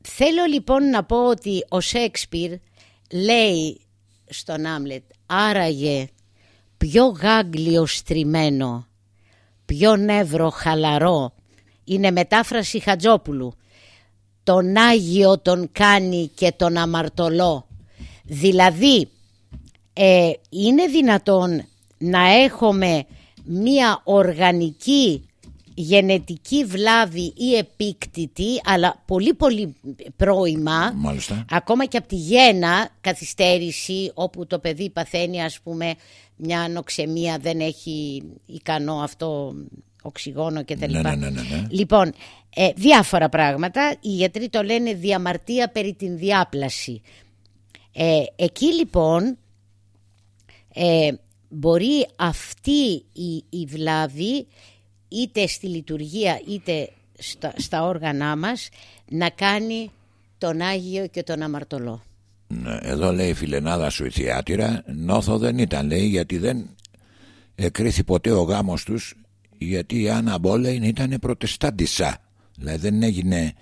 θέλω λοιπόν να πω ότι ο Σέξπιρ λέει στον Άμλετ άραγε πιο γάγλιο στριμμένο πιο νεύρο χαλαρό είναι μετάφραση Χατζόπουλου τον Άγιο τον κάνει και τον αμαρτωλό. Δηλαδή ε, είναι δυνατόν να έχουμε μία οργανική γενετική βλάβη ή επίκτητη αλλά πολύ πολύ πρώιμα ακόμα και από τη γένα καθυστέρηση όπου το παιδί παθαίνει ας πούμε μια ανοξεμία δεν έχει ικανό αυτό οξυγόνο και τα ναι, ναι, ναι, ναι, Λοιπόν, ε, διάφορα πράγματα. Οι γιατροί το λένε διαμαρτία περί την διάπλαση. Ε, εκεί λοιπόν ε, μπορεί αυτή η, η βλάβη είτε στη λειτουργία είτε στα, στα όργανά μας να κάνει τον Άγιο και τον Αμαρτωλό. Ναι, εδώ λέει η φιλενάδα σου η θεάτηρα Νόθο δεν ήταν λέει γιατί δεν εκρίθη ποτέ ο γάμος τους γιατί η Άννα Μπόλεϊν ήταν προτεστάντισσα δηλαδή δεν έγινε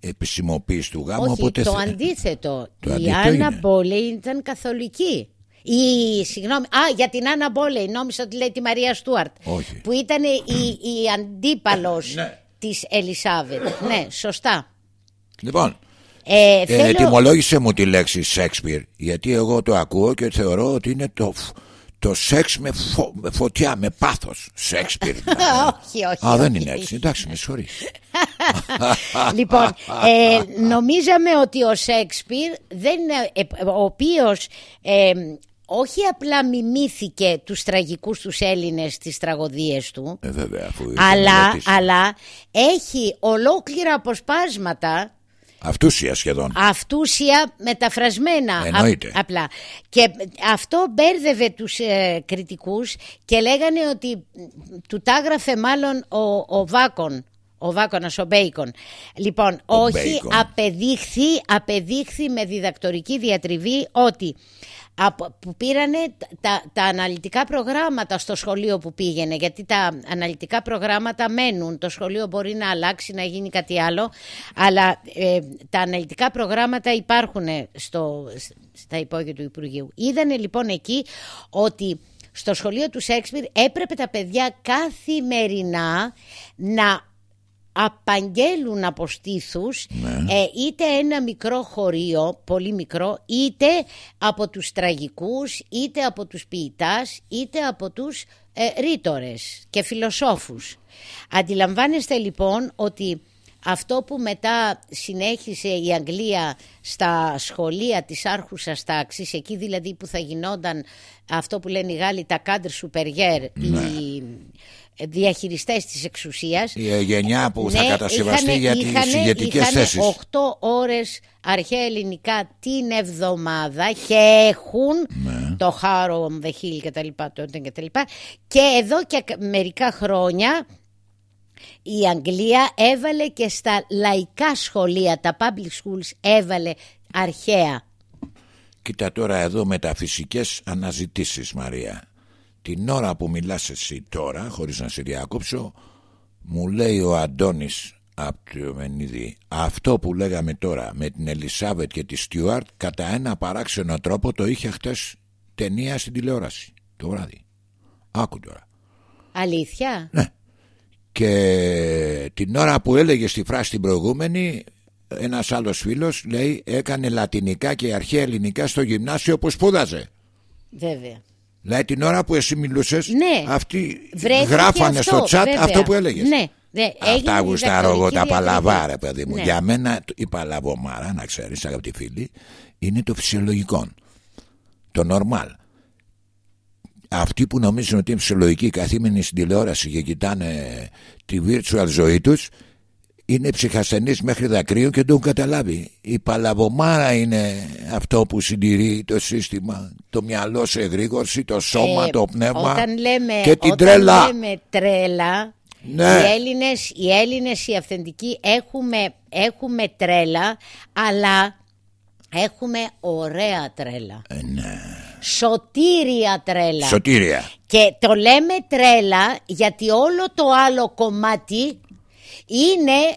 επισημοποίηση του γάμου Όχι, το αντίθετο το η Άννα Μπόλεϊν ήταν καθολική η, συγγνώμη, α, για την Άννα Μπόλεϊ, νόμιζα ότι λέει τη Μαρία Στούαρτ. Που ήταν η, η αντίπαλος ναι. της Ελισάβετ. ναι, σωστά. Λοιπόν, ε, ε, θέλω... ετοιμολόγησε μου τη λέξη Σέξπιρ γιατί εγώ το ακούω και θεωρώ ότι είναι το, το σεξ με, με φωτιά, με πάθος. Σέξπιρ Όχι, όχι Α, δεν είναι έτσι, εντάξει με συγχωρείς. Λοιπόν, ε, νομίζαμε ότι ο Σέξπιρ δεν, ε, ο οποίος ε, όχι απλά μιμήθηκε τους τραγικούς τους Έλληνες τις τραγωδίες του ε, βέβαια, αλλά, αλλά έχει ολόκληρα αποσπάσματα Αυτούσια σχεδόν. Αυτούσια μεταφρασμένα. Εννοείται. απλά. Και αυτό μπέρδευε τους ε, κριτικούς και λέγανε ότι του τα έγραφε μάλλον ο, ο Βάκον, Ο Βάκονας, ο Μπέικον. Λοιπόν, όχι, απεδείχθη, απεδείχθη με διδακτορική διατριβή ότι που πήρανε τα, τα αναλυτικά προγράμματα στο σχολείο που πήγαινε γιατί τα αναλυτικά προγράμματα μένουν. Το σχολείο μπορεί να αλλάξει να γίνει κάτι άλλο αλλά ε, τα αναλυτικά προγράμματα υπάρχουν στο, στα υπόγεια του Υπουργείου. Είδανε λοιπόν εκεί ότι στο σχολείο του Σέξπιρ έπρεπε τα παιδιά καθημερινά να απαγγέλουν από ναι. ε, είτε ένα μικρό χωρίο, πολύ μικρό, είτε από τους τραγικούς, είτε από τους ποιητάς, είτε από τους ε, ρήτορες και φιλοσόφους. Αντιλαμβάνεστε λοιπόν ότι αυτό που μετά συνέχισε η Αγγλία στα σχολεία της άρχουσας τάξης, εκεί δηλαδή που θα γινόταν αυτό που λένε οι Γάλλοι τα κάντρ σουπεριέρ, ναι διαχειριστές της εξουσίας. Η γενιά που θα ναι, κατασκευαστεί για τις ηγετικές θέσεις. 8 ώρες αρχαία ελληνικά την εβδομάδα και έχουν ναι. το Χάρο on the Hill και τα λοιπά, και τα λοιπά. Και εδώ και μερικά χρόνια η Αγγλία έβαλε και στα λαϊκά σχολεία τα public schools έβαλε αρχαία. Κοίτα τώρα εδώ μεταφυσικές αναζητήσεις Μαρία την ώρα που μιλάς εσύ τώρα χωρίς να σε διακόψω μου λέει ο Αντώνης από το Μενίδη αυτό που λέγαμε τώρα με την Ελισάβετ και τη Στιούαρτ κατά ένα παράξενο τρόπο το είχε χτες ταινία στην τηλεόραση το βράδυ. Άκου τώρα αλήθεια; Ναι. Και την ώρα που έλεγε στη φράση την προηγούμενη ένας άλλος φίλος λέει έκανε λατινικά και αρχαία ελληνικά στο γυμνάσιο που σπούδαζε βέβαια Δηλαδή την ώρα που εσύ μιλούσες, ναι. αυτοί γράφανε στο τσάτ αυτό που έλεγες. Ναι. Ναι, Αυτά γουστάρω εγώ τα παλαβά, παιδί μου. Ναι. Για μένα η παλαβομάρα, να ξέρεις, αγαπητοί φίλοι, είναι το φυσιολογικό. Το normal. Αυτοί που νομίζουν ότι είναι φυσιολογικοί καθήμενοι στην τηλεόραση και κοιτάνε τη virtual ζωή τους είναι ψυχασθενής μέχρι δακρύου και τον καταλάβει. Η παλαβομάρα είναι αυτό που συντηρεί το σύστημα, το μυαλό σε εγρήγορση, το σώμα, ε, το πνεύμα όταν λέμε, και την όταν τρέλα. λέμε τρέλα, ναι. οι, Έλληνες, οι Έλληνες οι αυθεντικοί έχουμε, έχουμε τρέλα, αλλά έχουμε ωραία τρέλα. Ε, ναι. Σωτήρια τρέλα. Σωτήρια. Και το λέμε τρέλα γιατί όλο το άλλο κομμάτι είναι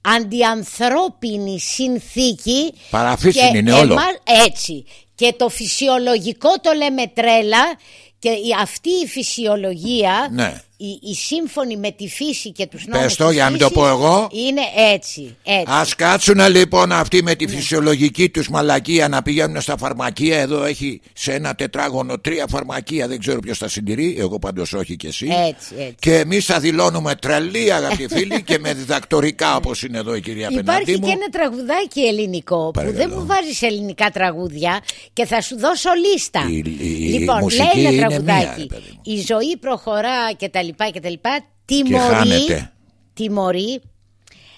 αντιανθρώπινη συνθήκη Παραφύσιν είναι όλο. Έτσι. Και το φυσιολογικό το λέμε τρέλα και αυτή η φυσιολογία ναι η, η σύμφωνη με τη φύση και τους νόμους Πες το για να μην το πω εγώ. Είναι έτσι, έτσι. Ας κάτσουν λοιπόν αυτοί με τη ναι. φυσιολογική τους μαλακία να πηγαίνουν στα φαρμακεία. Εδώ έχει σε ένα τετράγωνο τρία φαρμακεία. Δεν ξέρω ποιος τα συντηρεί. Εγώ πάντως όχι και εσύ. Έτσι, έτσι. Και εμείς θα δηλώνουμε τρελή αγαπητοί φίλοι Και με διδακτορικά όπως είναι εδώ η κυρία Υπάρχει Πεναντή Υπάρχει και ένα τραγουδάκι ελληνικό Που δεν μου βάζεις ελληνικά τραγούδια Και θα σου δώσω λίστα. Η, η, Λοιπόν η λέει ένα τραγουδάκι. Η ζωή προχωρά και τα λοιπά και τα λοιπά τιμωρεί, τιμωρεί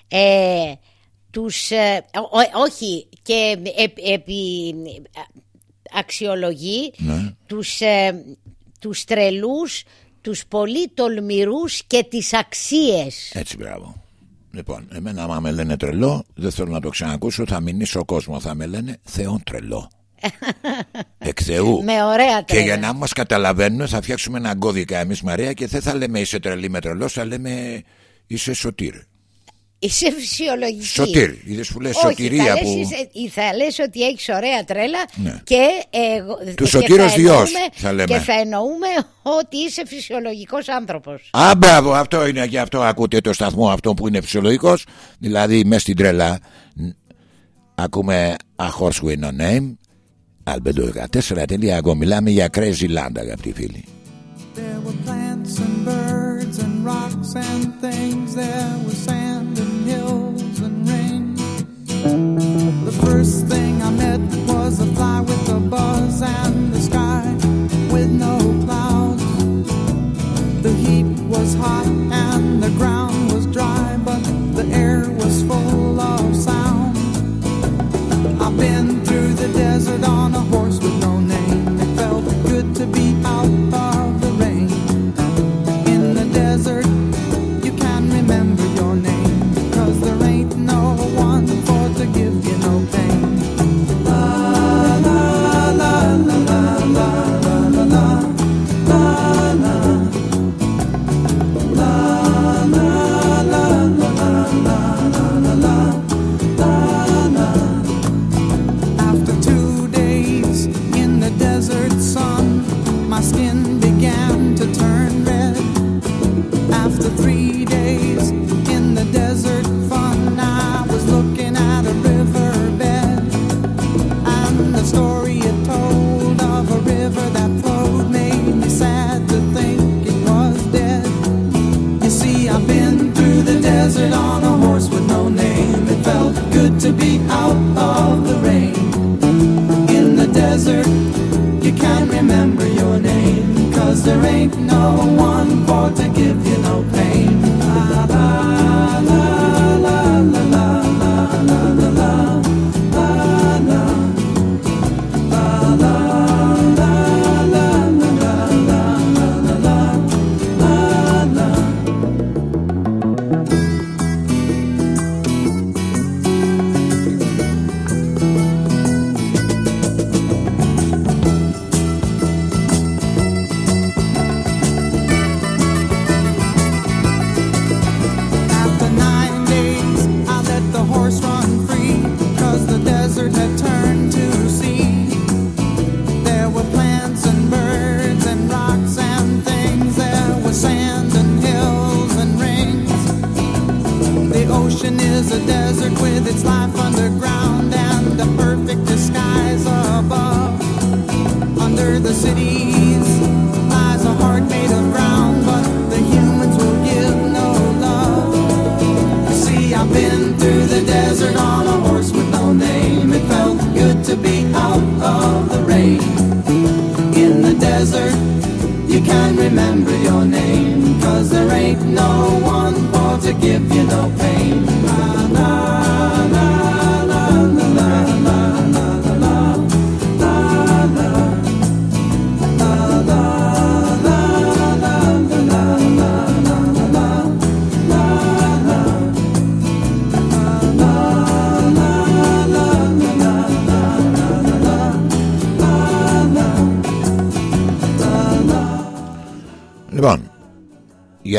ε, τους, ε, όχι και επί, αξιολογεί ναι. τους, ε, τους τρελούς, τους πολύ τολμηρούς και τις αξίες. Έτσι μπράβο. Λοιπόν, εμένα άμα με λένε τρελό, δεν θέλω να το ξανακούσω, θα μηνύσω κόσμος, θα με λένε θεόν τρελό. Εκ Θεού. Με ωραία Και για να μας καταλαβαίνουν, θα φτιάξουμε ένα κώδικα εμείς Μαρία και δεν θα λέμε είσαι τρελή με τρελός, θα λέμε είσαι σωτήρ. Είσαι φυσιολογική. Σωτήρ. Είδες που λες σωτηρία θα που. Λες, θα λες ότι έχεις ωραία τρέλα ναι. και. Ε, Του σωτήρος Διός θα λέμε. Και θα εννοούμε ότι είσαι φυσιολογικός άνθρωπος. Α, μπράβο, αυτό είναι και αυτό. Ακούτε το σταθμό αυτό που είναι φυσιολογικός. Δηλαδή, μέσα στην τρέλα. Ακούμε A Horse with No Name Αλμπέντο 14 μιλάμε για Crazy Land αγαπητοί φίλοι There were plants and birds and rocks and things There was sand and hills and rain The first thing I met was a fly with a buzz And the sky with no clouds The heat was hot and the ground desert on a horse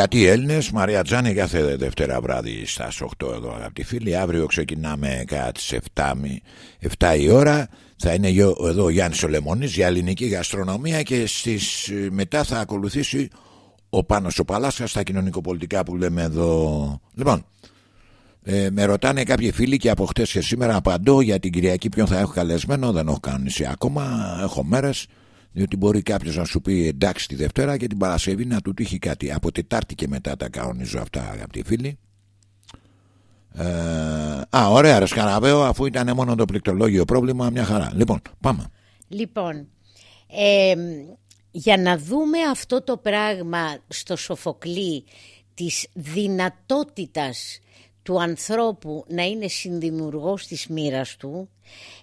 Γιατί οι Έλληνες, Μαρία Τζάνη, κάθε Δευτέρα βράδυ στα 8 εδώ, αγαπητοί φίλοι. Αύριο ξεκινάμε κατά τι 7, 7 η ώρα. Θα είναι εδώ ο Γιάννης Ολεμονή για ελληνική γαστρονομία και στις, μετά θα ακολουθήσει ο Πάνος ο Παλάσκα στα κοινωνικοπολιτικά που λέμε εδώ. Λοιπόν, ε, με ρωτάνε κάποιοι φίλοι και από χτες και σήμερα απαντώ για την Κυριακή ποιον θα έχω καλεσμένο. Δεν έχω κανονίσει ακόμα. Έχω μέρες. Διότι μπορεί κάποιος να σου πει εντάξει τη Δευτέρα και την Παρασκευή να του τύχει κάτι. Από Τετάρτη και μετά τα κανονίζω αυτά, αγαπητοί φίλοι. Ε, α, ωραία, ρε Σκαραβαίο, αφού ήταν μόνο το πληκτρολόγιο πρόβλημα, μια χαρά. Λοιπόν, πάμε. Λοιπόν, ε, για να δούμε αυτό το πράγμα στο Σοφοκλή της δυνατότητας του ανθρώπου να είναι συνδημιουργός της μοίρας του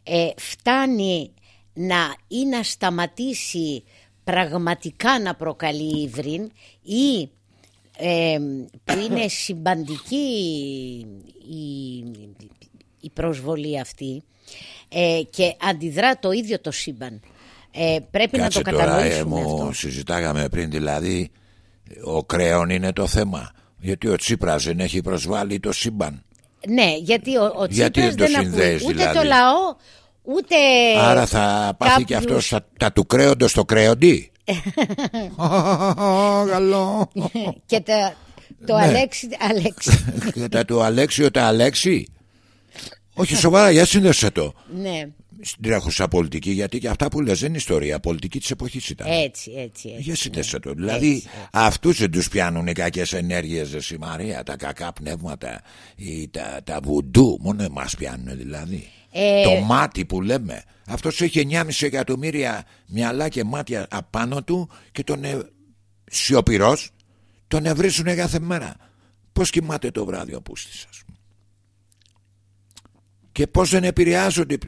ε, φτάνει να ή να σταματήσει πραγματικά να προκαλεί ύβριν ή ε, που είναι συμπαντική η, η προσβολή αυτή ε, και αντιδρά το ίδιο το σύμπαν. Ε, πρέπει να το κατανοήσουμε τώρα, αυτό. Συζητάγαμε πριν δηλαδή ο κρέον είναι το θέμα. Γιατί ο Τσίπρας δεν έχει προσβάλει το σύμπαν. Ναι, γιατί ο, ο Τσίπρας δεν ακούει ούτε το δηλαδή; λαό Ούτε Άρα θα πάθει και αυτός τα, του κρέοντος το κρέοντι; Καλό Και τα, το ναι. Αλέξη Αλέξη Και τα του Αλέξιο τα Αλέξη; Όχι σοβαρά για σύνδεσε το Ναι στην τρέχουσα πολιτική, γιατί και αυτά που λες δεν είναι ιστορία. Πολιτική της εποχής ήταν. Έτσι, έτσι. έτσι Για σύνδεσε το. Δηλαδή, αυτούς δεν τους πιάνουν οι κακές ενέργειες, η Μαρία, τα κακά πνεύματα, ή τα, τα βουντού. Μόνο εμάς πιάνουν δηλαδή. Ε... Το μάτι που λέμε. Αυτός έχει 9,5 εκατομμύρια μυαλά και μάτια απάνω του και τον ε... σιωπηρός τον ευρύσουν κάθε μέρα. Πώς κοιμάται το βράδυ ο Πούστης, ας πούμε. Και πώς δεν επηρεάζονται.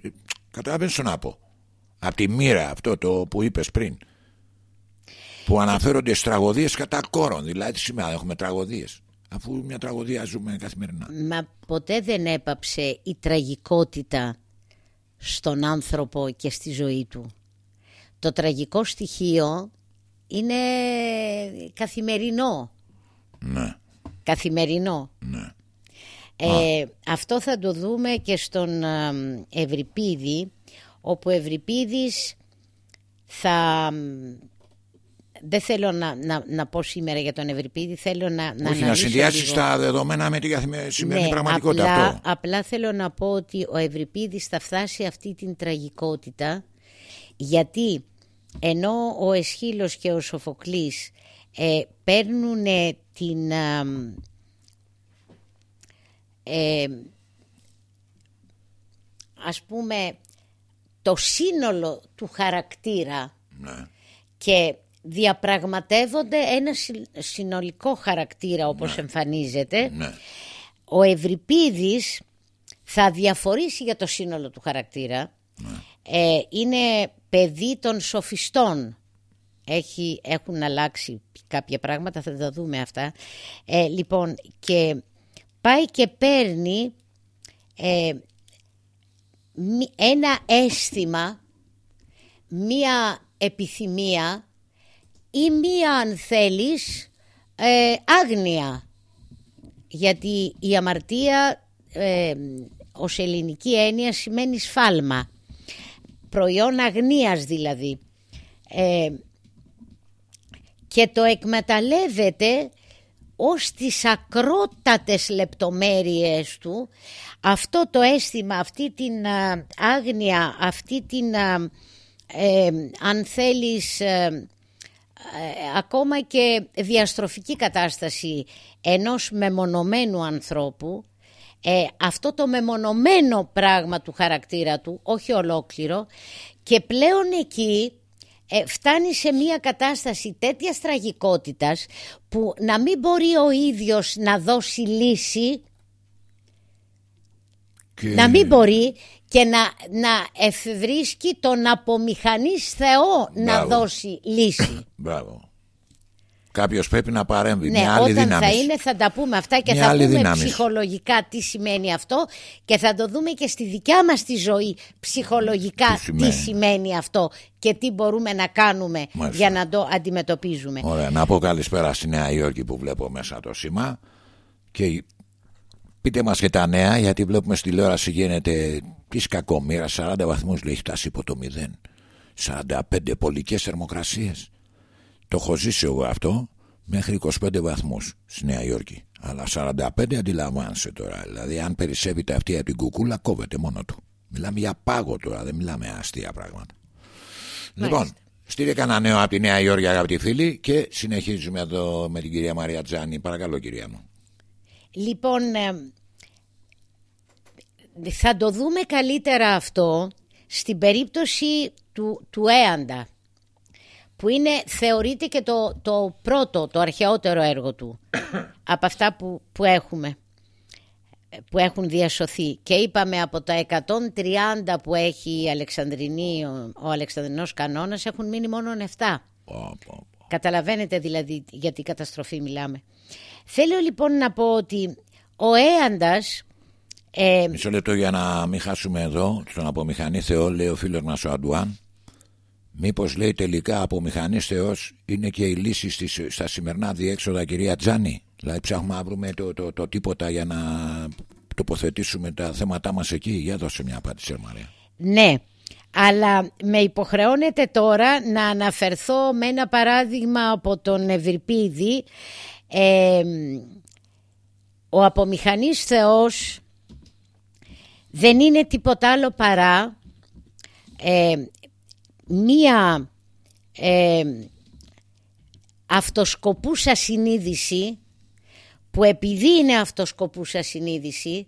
Καταλαβαίνει τον να πω. Από τη μοίρα αυτό το που είπες πριν. Που αναφέρονται στις τραγωδίες κατά κόρον. Δηλαδή σήμερα έχουμε τραγωδίες. Αφού μια τραγωδία ζούμε καθημερινά. Μα ποτέ δεν έπαψε η τραγικότητα στον άνθρωπο και στη ζωή του. Το τραγικό στοιχείο είναι καθημερινό. Ναι. Καθημερινό. Ναι. Ε, αυτό θα το δούμε και στον Ευρυπίδη όπου ο Ευρυπίδης θα, δεν θέλω να, να, να πω σήμερα για τον Ευρυπίδη, θέλω να, να Όχι, να συνδυάσεις τα δεδομένα με τη σημερινή ναι, πραγματικότητα. Απλά, αυτό. απλά θέλω να πω ότι ο Ευρυπίδης θα φτάσει αυτή την τραγικότητα γιατί ενώ ο Εσχύλος και ο Σοφοκλής ε, παίρνουν την... Ε, ας πούμε το σύνολο του χαρακτήρα ναι. και διαπραγματεύονται ένα συνολικό χαρακτήρα όπως ναι. εμφανίζεται ναι. ο Ευρυπίδης θα διαφορήσει για το σύνολο του χαρακτήρα ναι. ε, είναι παιδί των σοφιστών Έχει, έχουν αλλάξει κάποια πράγματα θα τα δούμε αυτά ε, λοιπόν και πάει και παίρνει ε, ένα αίσθημα μία επιθυμία ή μία αν θέλεις ε, άγνοια. Γιατί η αμαρτία ε, ως ελληνική έννοια σημαίνει σφάλμα. Προϊόν αγνίας δηλαδή. Ε, και το εκμεταλλεύεται ως τις ακρότατες λεπτομέρειες του. Αυτό το αίσθημα, αυτή την άγνοια, αυτή την ε, αν θέλεις ε, ακόμα και διαστροφική κατάσταση ενός μεμονωμένου ανθρώπου ε, αυτό το μεμονωμένο πράγμα του χαρακτήρα του, όχι ολόκληρο και πλέον εκεί ε, φτάνει σε μια κατάσταση τέτοιας τραγικότητας που να μην μπορεί ο ίδιος να δώσει λύση να μην μπορεί και να, να ευρίσκει τον απομηχανής Θεό να δώσει λύση. Μπράβο. Κάποιος πρέπει να παρέμβει. Ναι, μια άλλη όταν δύναμη. θα είναι θα τα πούμε αυτά και Μια θα άλλη πούμε δύναμης. ψυχολογικά τι σημαίνει αυτό και θα το δούμε και στη δικιά μας τη ζωή ψυχολογικά Τι τι σημαίνει. σημαίνει, αυτό και τι μπορούμε να κάνουμε Μάλιστα. για να το αντιμετωπίζουμε. Ωραία, να πω καλησπέρα στη Νέα Υόρκη που βλέπω μέσα το σήμα και πείτε μας και τα νέα γιατί βλέπουμε στη τηλεόραση γίνεται της κακομοίρα 40 βαθμούς λέει έχει φτάσει υπό το 0 45 πολικές θερμοκρασίες. Το έχω ζήσει εγώ αυτό μέχρι 25 βαθμούς στη Νέα Υόρκη. Αλλά 45 αντιλαμβάνεσαι τώρα. Δηλαδή αν περισσεύει αυτή από την κουκούλα κόβεται μόνο του. Μιλάμε για πάγο τώρα δεν μιλάμε αστεία πράγματα. Λοιπόν, στείλε κανένα νέο από τη Νέα Υόρκη, αγαπητοί φίλοι, και συνεχίζουμε εδώ με την κυρία Μαρία Τζάνη. Παρακαλώ, κυρία μου. Λοιπόν, ε, θα το δούμε καλύτερα αυτό στην περίπτωση του, του Έαντα που είναι, θεωρείται και το, το πρώτο, το αρχαιότερο έργο του από αυτά που, που έχουμε που έχουν διασωθεί και είπαμε από τα 130 που έχει η Αλεξανδρινή, ο, ο Αλεξανδρινός κανόνας έχουν μείνει μόνο 7 Πω, πω, πω. Καταλαβαίνετε δηλαδή για την καταστροφή μιλάμε. Θέλω λοιπόν να πω ότι ο Έαντας ε, Μισό λεπτό για να μην χάσουμε εδώ, στον απομηχανή Θεό, λέει ο φίλος μας ο Αντουάν. Μήπως λέει τελικά απομηχανής Θεός είναι και η λύση στις, στα σημερινά διέξοδα, κυρία Τζάνη. Δηλαδή ψάχνουμε να βρούμε το, το, το τίποτα για να τοποθετήσουμε τα θέματά μας εκεί. Για δώσε μια απάντηση, ρε Μαρία. ναι, αλλά με υποχρεώνεται τώρα να αναφερθώ με ένα παράδειγμα από τον Ευρυπίδη. Ε, ο απομηχανής Θεός δεν είναι τίποτα άλλο παρά ε, μία ε, αυτοσκοπούσα συνείδηση που επειδή είναι αυτοσκοπούσα συνείδηση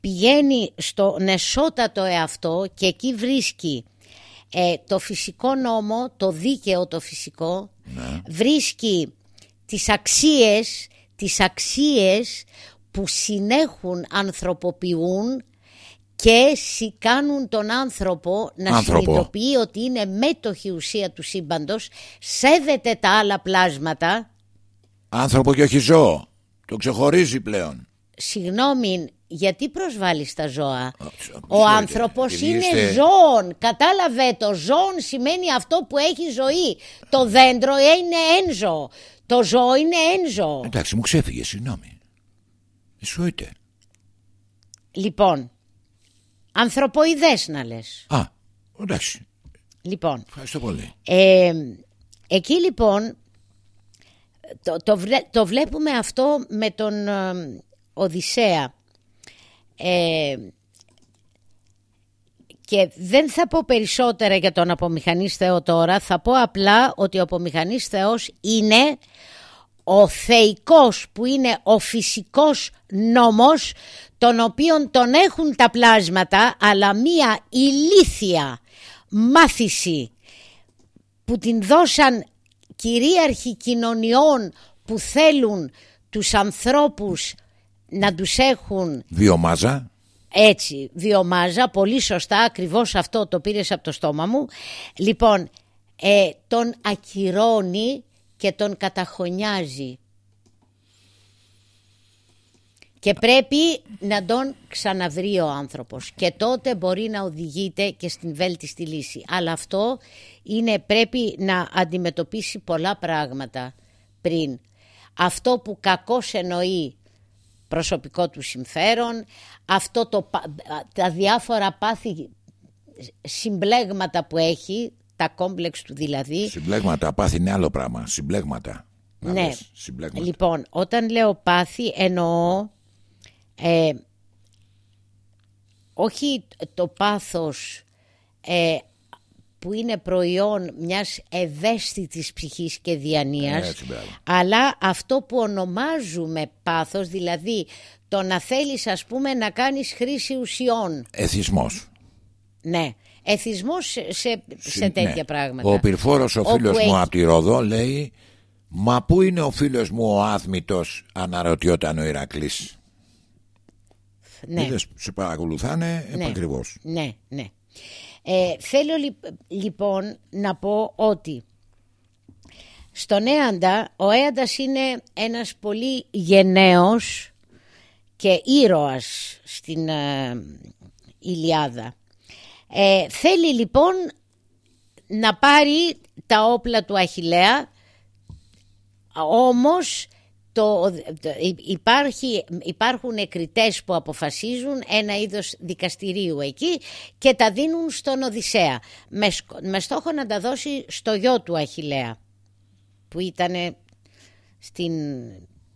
πηγαίνει στο νεσότατο εαυτό και εκεί βρίσκει ε, το φυσικό νόμο, το δίκαιο το φυσικό, βρίσκει τις αξίες, τις αξίες που συνέχουν, ανθρωποποιούν και συ- κάνουν τον άνθρωπο να Άνθρωπο. συνειδητοποιεί ότι είναι μέτοχη ουσία του σύμπαντος, σέβεται τα άλλα πλάσματα, Άνθρωπο και όχι ζώο. Το ξεχωρίζει πλέον. Συγγνώμη, γιατί προσβάλλεις τα ζώα; Α, Ο ξέρετε, άνθρωπος επειδή είναι είστε- ζώων. Κατάλαβε το ζώων σημαίνει αυτό που έχει ζωή. Το δέντρο είναι ένζω. Το ζώο είναι ένζω. Εντάξει, μου ξέφυγε, συγγνώμη. Σου είτε. Λοιπόν, ανθρωποειδές να λες. Α, εντάξει. Λοιπόν, Ευχαριστώ πολύ. ε, εκεί λοιπόν το, το, το βλέπουμε αυτό με τον ε, Οδυσσέα. Ε, και δεν θα πω περισσότερα για τον απομηχανής Θεό τώρα, θα πω απλά ότι ο απομηχανής Θεός είναι ο θεϊκός που είναι ο φυσικός νόμος τον οποίον τον έχουν τα πλάσματα αλλά μία ηλίθια μάθηση που την δώσαν κυρίαρχοι κοινωνιών που θέλουν τους ανθρώπους να τους έχουν. Βιομάζα έτσι βιομάζα πολύ σωστά ακριβώς αυτό το πήρες από το στόμα μου. Λοιπόν ε, τον ακυρώνει και τον καταχωνιάζει και πρέπει να τον ξαναβρει ο άνθρωπος και τότε μπορεί να οδηγείται και στην βέλτιστη λύση. Αλλά αυτό είναι, πρέπει να αντιμετωπίσει πολλά πράγματα πριν. Αυτό που κακό εννοεί προσωπικό του συμφέρον, αυτό το, τα διάφορα πάθη συμπλέγματα που έχει, τα κόμπλεξ του δηλαδή. Συμπλέγματα, πάθη είναι άλλο πράγμα. Συμπλέγματα. Ναι. Λοιπόν, όταν λέω πάθη εννοώ ε, όχι το πάθος ε, που είναι προϊόν μιας ευαίσθητης ψυχής και διανοίας αλλά αυτό που ονομάζουμε πάθος δηλαδή το να θέλεις ας πούμε να κάνεις χρήση ουσιών. Εθισμός. Ναι. Εθισμός σε, σε, τέτοια ναι. πράγματα. Ο Πυρφόρος ο φίλος μου από τη Ρόδο λέει Μα πού είναι ο φίλος μου ο άθμητος αναρωτιόταν ο Ηρακλής ναι. Είδες, σε παρακολουθάνε ναι. επακριβώς. Ναι, ναι. Ε, θέλω λοιπόν να πω ότι στον Έαντα, ο Έαντας είναι ένας πολύ γενναίος και ήρωας στην ε, Ηλιάδα. Ε, θέλει λοιπόν να πάρει τα όπλα του Αχιλέα, όμως το, υπάρχει, υπάρχουν εκριτές που αποφασίζουν ένα είδος δικαστηρίου εκεί και τα δίνουν στον Οδυσσέα με, με στόχο να τα δώσει στο γιο του Αχιλέα που ήταν στην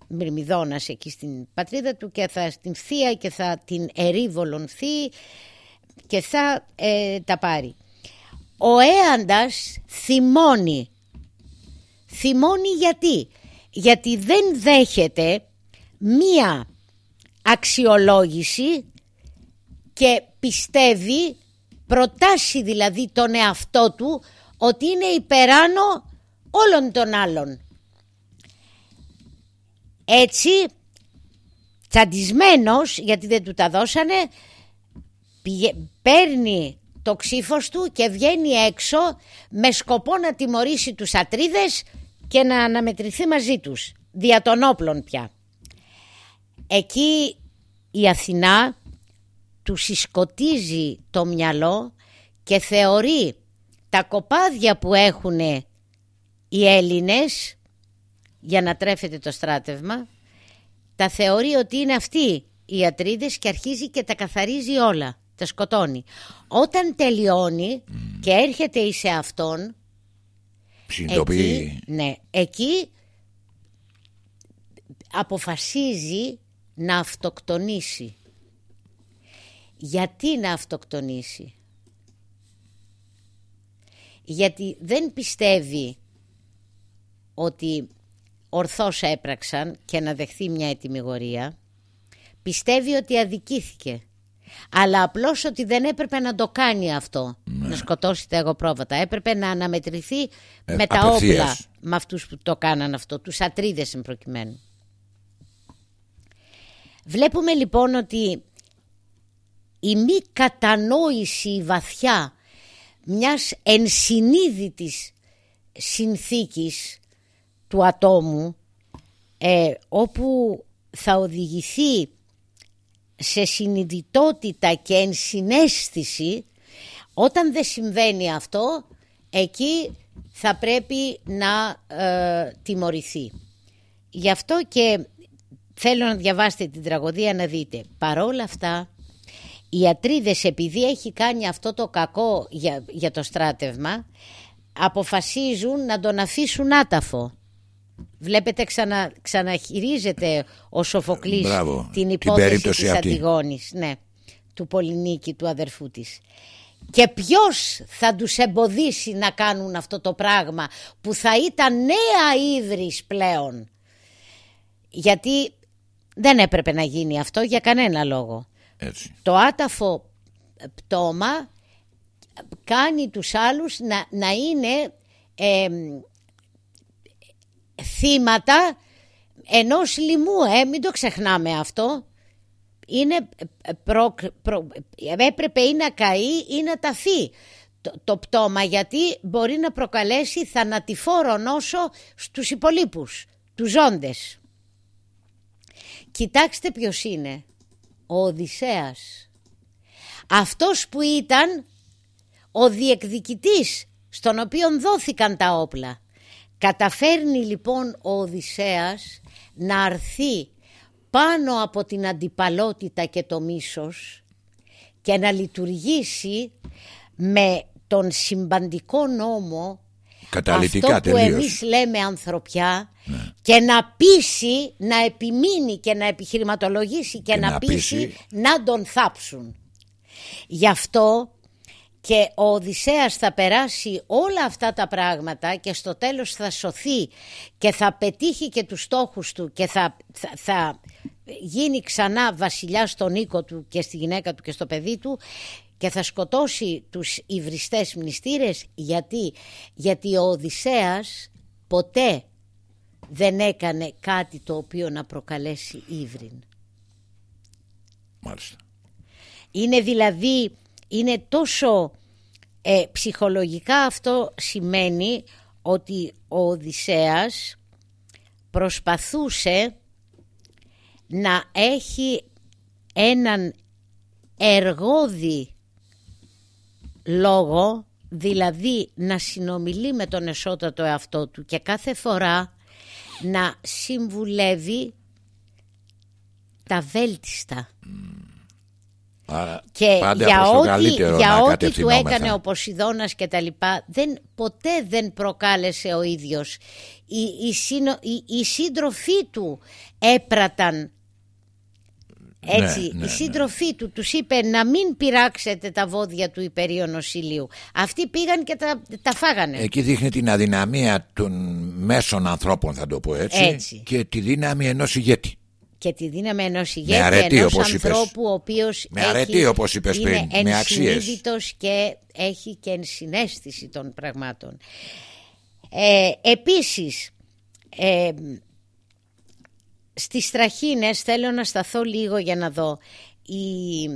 Μυρμηδόνας εκεί στην πατρίδα του και θα στην θεία και θα την ερήβολονθεί και θα ε, τα πάρει. Ο Έαντας θυμώνει. Θυμώνει γιατί; Γιατί δεν δέχεται μία αξιολόγηση και πιστεύει, προτάσει δηλαδή τον εαυτό του ότι είναι υπεράνω όλων των άλλων. Έτσι, τσαντισμένος, γιατί δεν του τα δώσανε, παίρνει το ξύφος του και βγαίνει έξω με σκοπό να τιμωρήσει τους ατρίδες και να αναμετρηθεί μαζί τους, δια των όπλων πια. Εκεί η Αθηνά τους συσκοτίζει το μυαλό και θεωρεί τα κοπάδια που έχουν οι Έλληνες για να τρέφεται το στράτευμα τα θεωρεί ότι είναι αυτοί οι ατρίδες και αρχίζει και τα καθαρίζει όλα, τα σκοτώνει. Όταν τελειώνει και έρχεται εις αυτόν Εκεί, ναι, εκεί αποφασίζει να αυτοκτονήσει. Γιατί να αυτοκτονήσει; Γιατί δεν πιστεύει ότι ορθώς έπραξαν και να δεχθεί μια ετοιμιγορία. Πιστεύει ότι αδικήθηκε. Αλλά απλώς ότι δεν έπρεπε να το κάνει αυτό. Ναι. Να σκοτώσει τα εγωπρόβατα. Έπρεπε να αναμετρηθεί ε, με τα όπλα με αυτούς που το κάναν αυτό. Τους ατρίδες εν προκειμένου. Βλέπουμε λοιπόν ότι η μη κατανόηση βαθιά μιας ενσυνείδητης συνθήκης του ατόμου ε, όπου θα οδηγηθεί σε συνειδητότητα και ενσυναίσθηση όταν δεν συμβαίνει αυτό εκεί θα πρέπει να ε, τιμωρηθεί. Γι' αυτό και θέλω να διαβάσετε την τραγωδία να δείτε. Παρόλα αυτά οι ατρίδες επειδή έχει κάνει αυτό το κακό για, για το στράτευμα αποφασίζουν να τον αφήσουν άταφο. Βλέπετε ξανα, ξαναχειρίζεται ο Σοφοκλής την υπόθεση την της Αντιγόνης ναι, του Πολυνίκη, του αδερφού της. Και ποιος θα τους εμποδίσει να κάνουν αυτό το πράγμα που θα ήταν νέα ίδρυς πλέον; Γιατί δεν έπρεπε να γίνει αυτό για κανένα λόγο. Το άταφο πτώμα κάνει τους άλλους να, να είναι θύματα ενός λοιμού, ε, μην το ξεχνάμε αυτό. Είναι προ, έπρεπε ή να καεί ή να ταφεί το, το πτώμα γιατί μπορεί να προκαλέσει θανατηφόρο νόσο στους υπολείπους, τους ζώντες. Κοιτάξτε ποιος είναι, ο Οδυσσέας. Αυτός που ήταν ο διεκδικητής στον οποίον δόθηκαν τα όπλα. Καταφέρνει λοιπόν ο Οδυσσέας να αρθεί πάνω από την αντιπαλότητα και το μίσος και να λειτουργήσει με τον συμπαντικό νόμο Καταλητικά αυτό που εμείς λέμε ανθρωπιά ναι. και να πείσει, να επιμείνει και να επιχειρηματολογήσει και, να, πείσει, να τον θάψουν. Γι' αυτό και ο Οδυσσέας θα περάσει όλα αυτά τα πράγματα και στο τέλος θα σωθεί και θα πετύχει και τους στόχους του και θα, θα, γίνει ξανά βασιλιά στον οίκο του και στη γυναίκα του και στο παιδί του και θα σκοτώσει τους υβριστές μνηστήρες γιατί, γιατί ο Οδυσσέας ποτέ δεν έκανε κάτι το οποίο να προκαλέσει ύβριν. Μάλιστα. Είναι δηλαδή είναι τόσο ε, ψυχολογικά αυτό σημαίνει ότι ο Οδυσσέας προσπαθούσε να έχει έναν εργόδη λόγο δηλαδή να συνομιλεί με τον εσώτατο εαυτό του και κάθε φορά να συμβουλεύει τα βέλτιστα και για ό,τι, για ό,τι του έκανε ο Ποσειδώνας και τα λοιπά δεν, ποτέ δεν προκάλεσε ο ίδιος οι, οι, οι, οι σύντροφοί του έπραταν έτσι, ναι, ναι, οι σύντροφοί του τους είπε να μην πειράξετε τα βόδια του υπερίωνος ηλίου. Αυτοί πήγαν και τα, τα φάγανε. Εκεί δείχνει την αδυναμία των μέσων ανθρώπων θα το πω έτσι, έτσι. και τη δύναμη ενός ηγέτη και τη δύναμη ενός ηγέτη, αρετή, ενός ανθρώπου ο οποίος με αρετή, όπως είπες είναι πριν, με και έχει και ενσυναίσθηση των πραγμάτων. Ε, επίσης, ε, στις Τραχίνες θέλω να σταθώ λίγο για να δω. Η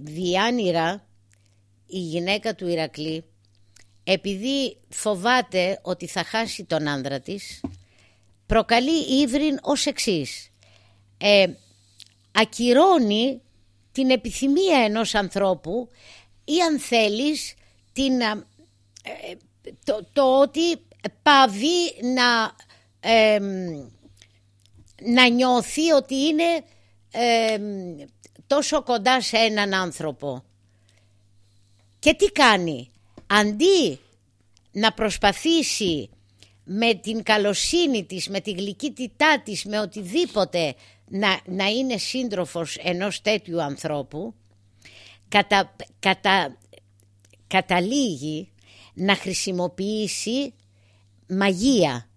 Διάνυρα, η γυναίκα του Ηρακλή, επειδή φοβάται ότι θα χάσει τον άνδρα της, προκαλεί ύβριν ως εξής ε, ακυρώνει την επιθυμία ενός ανθρώπου ή αν θέλεις την, ε, το, το, ότι πάβει να, να νιώθει ότι είναι τόσο κοντά σε έναν άνθρωπο. Και τι κάνει, αντί να προσπαθήσει με την καλοσύνη της, με τη γλυκύτητά της, με οτιδήποτε να, να είναι σύντροφος ενός τέτοιου ανθρώπου κατα, κατα, καταλήγει να χρησιμοποιήσει μαγεία.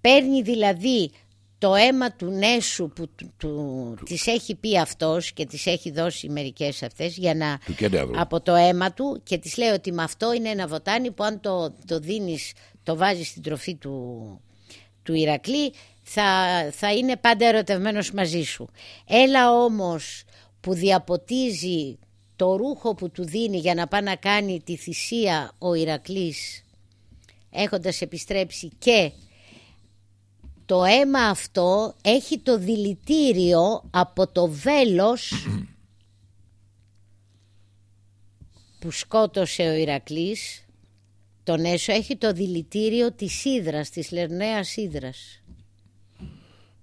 Παίρνει δηλαδή το αίμα του νέσου που του, του, της έχει πει αυτός και της έχει δώσει μερικές αυτές για να, από το αίμα του και της λέει ότι με αυτό είναι ένα βοτάνι που αν το, το δίνεις, το βάζεις στην τροφή του, του Ηρακλή θα, θα είναι πάντα ερωτευμένος μαζί σου. Έλα όμως που διαποτίζει το ρούχο που του δίνει για να πάει να κάνει τη θυσία ο Ηρακλής έχοντας επιστρέψει και το αίμα αυτό έχει το δηλητήριο από το βέλος που σκότωσε ο Ηρακλής τον έσω έχει το δηλητήριο της Ήδρας, της Λερναίας Ήδρας.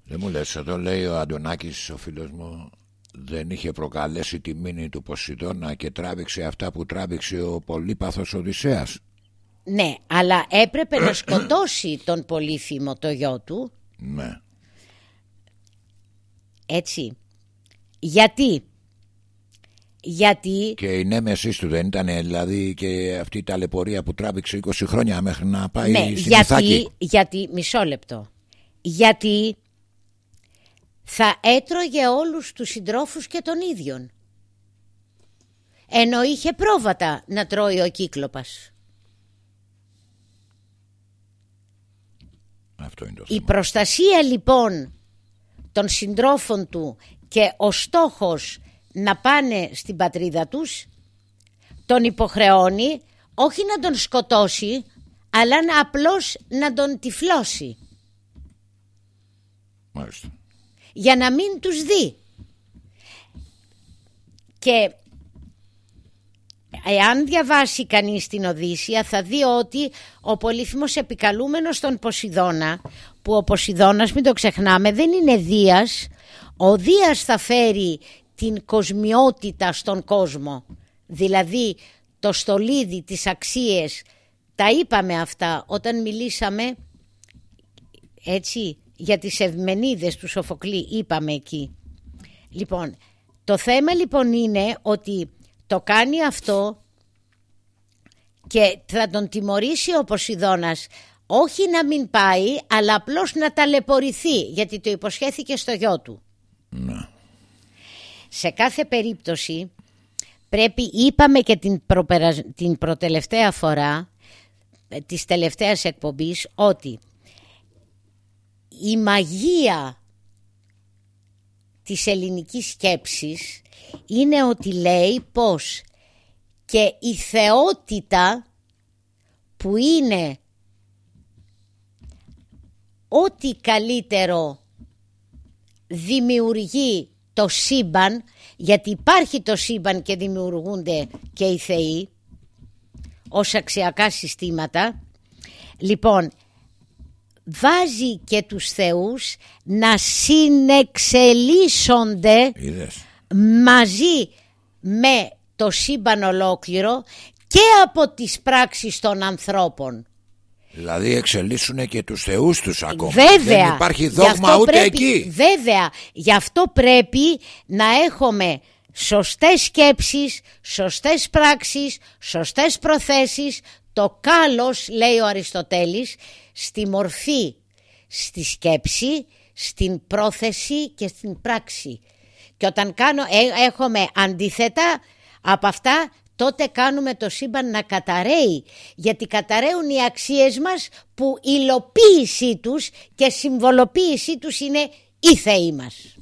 Δεν μου λες, εδώ λέει ο Αντωνάκης ο φίλος μου δεν είχε προκαλέσει τη μήνυ του Ποσειδώνα και τράβηξε αυτά που τράβηξε ο πολύπαθος Οδυσσέας. Ναι, αλλά έπρεπε να σκοτώσει τον Πολύφημο το γιο του. Ναι. Έτσι. Γιατί; Γιατί... Και η νέμεσή του δεν ήταν δηλαδή και αυτή η ταλαιπωρία που τράβηξε 20 χρόνια μέχρι να πάει ναι, στην γιατί, γιατί, μισό λεπτό. Γιατί θα έτρωγε όλους τους συντρόφους και τον ίδιον. Ενώ είχε πρόβατα να τρώει ο Κύκλοπας. Αυτό είναι το Η προστασία λοιπόν των συντρόφων του και ο στόχος να πάνε στην πατρίδα τους τον υποχρεώνει όχι να τον σκοτώσει αλλά να απλώς να τον τυφλώσει. Μάλιστα. Για να μην τους δει. Και εάν διαβάσει κανείς την Οδύσσια θα δει ότι ο Πολύφημος επικαλούμενος τον Ποσειδώνα που ο Ποσειδώνας μην το ξεχνάμε δεν είναι Δίας. Ο Δίας θα φέρει την κοσμιότητα στον κόσμο. Δηλαδή το στολίδι, τις αξίες. Τα είπαμε αυτά όταν μιλήσαμε έτσι για τις ευμενίδες του Σοφοκλή είπαμε εκεί λοιπόν το θέμα λοιπόν είναι ότι το κάνει αυτό και θα τον τιμωρήσει ο Ποσειδώνας όχι να μην πάει αλλά απλώς να ταλαιπωρηθεί γιατί το υποσχέθηκε στο γιο του. Ναι. Σε κάθε περίπτωση πρέπει, είπαμε και την, την προτελευταία φορά ε, της τελευταίας εκπομπής ότι η μαγεία της ελληνικής σκέψης είναι ότι λέει πως και η θεότητα που είναι ό,τι καλύτερο δημιουργεί το σύμπαν γιατί υπάρχει το σύμπαν και δημιουργούνται και οι θεοί ως αξιακά συστήματα λοιπόν βάζει και τους θεούς να συνεξελίσσονται μαζί με το σύμπαν ολόκληρο και από τις πράξεις των ανθρώπων. Δηλαδή εξελίσσουν και τους θεούς τους ακόμα. Βέβαια. Δεν υπάρχει δόγμα ούτε πρέπει, εκεί. Βέβαια. Γι' αυτό πρέπει να έχουμε σωστές σκέψεις, σωστές πράξεις, σωστές προθέσεις. Το κάλος, λέει ο Αριστοτέλης, στη μορφή, στη σκέψη, στην πρόθεση και στην πράξη. Και όταν κάνω, ε, έχουμε αντίθετα από αυτά τότε κάνουμε το σύμπαν να καταραίει γιατί καταραίουν οι αξίες μας που υλοποίησή τους και συμβολοποίησή τους είναι οι θεοί μας.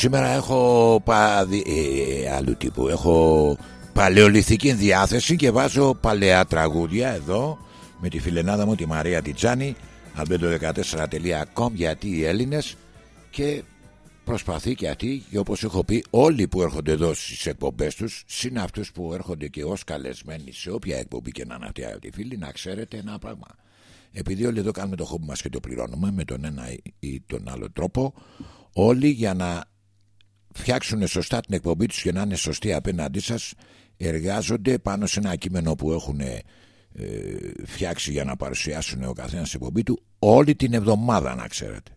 Σήμερα έχω πα... ε, άλλου τύπου. Έχω παλαιολιθική διάθεση και βάζω παλαιά τραγούδια εδώ με τη φιλενάδα μου τη Μαρία Τιτζάνη albedo14.com γιατί οι Έλληνες και προσπαθεί και αυτή και όπως έχω πει όλοι που έρχονται εδώ στις εκπομπές τους συν αυτούς που έρχονται και ως καλεσμένοι σε όποια εκπομπή και να είναι αυτή τη φίλη να ξέρετε ένα πράγμα. Επειδή όλοι εδώ κάνουμε το χόμπι μας και το πληρώνουμε με τον ένα ή τον άλλο τρόπο όλοι για να φτιάξουν σωστά την εκπομπή τους και να είναι σωστοί απέναντί σας εργάζονται πάνω σε ένα κείμενο που έχουν ε, φτιάξει για να παρουσιάσουν ο καθένας την εκπομπή του όλη την εβδομάδα να ξέρετε.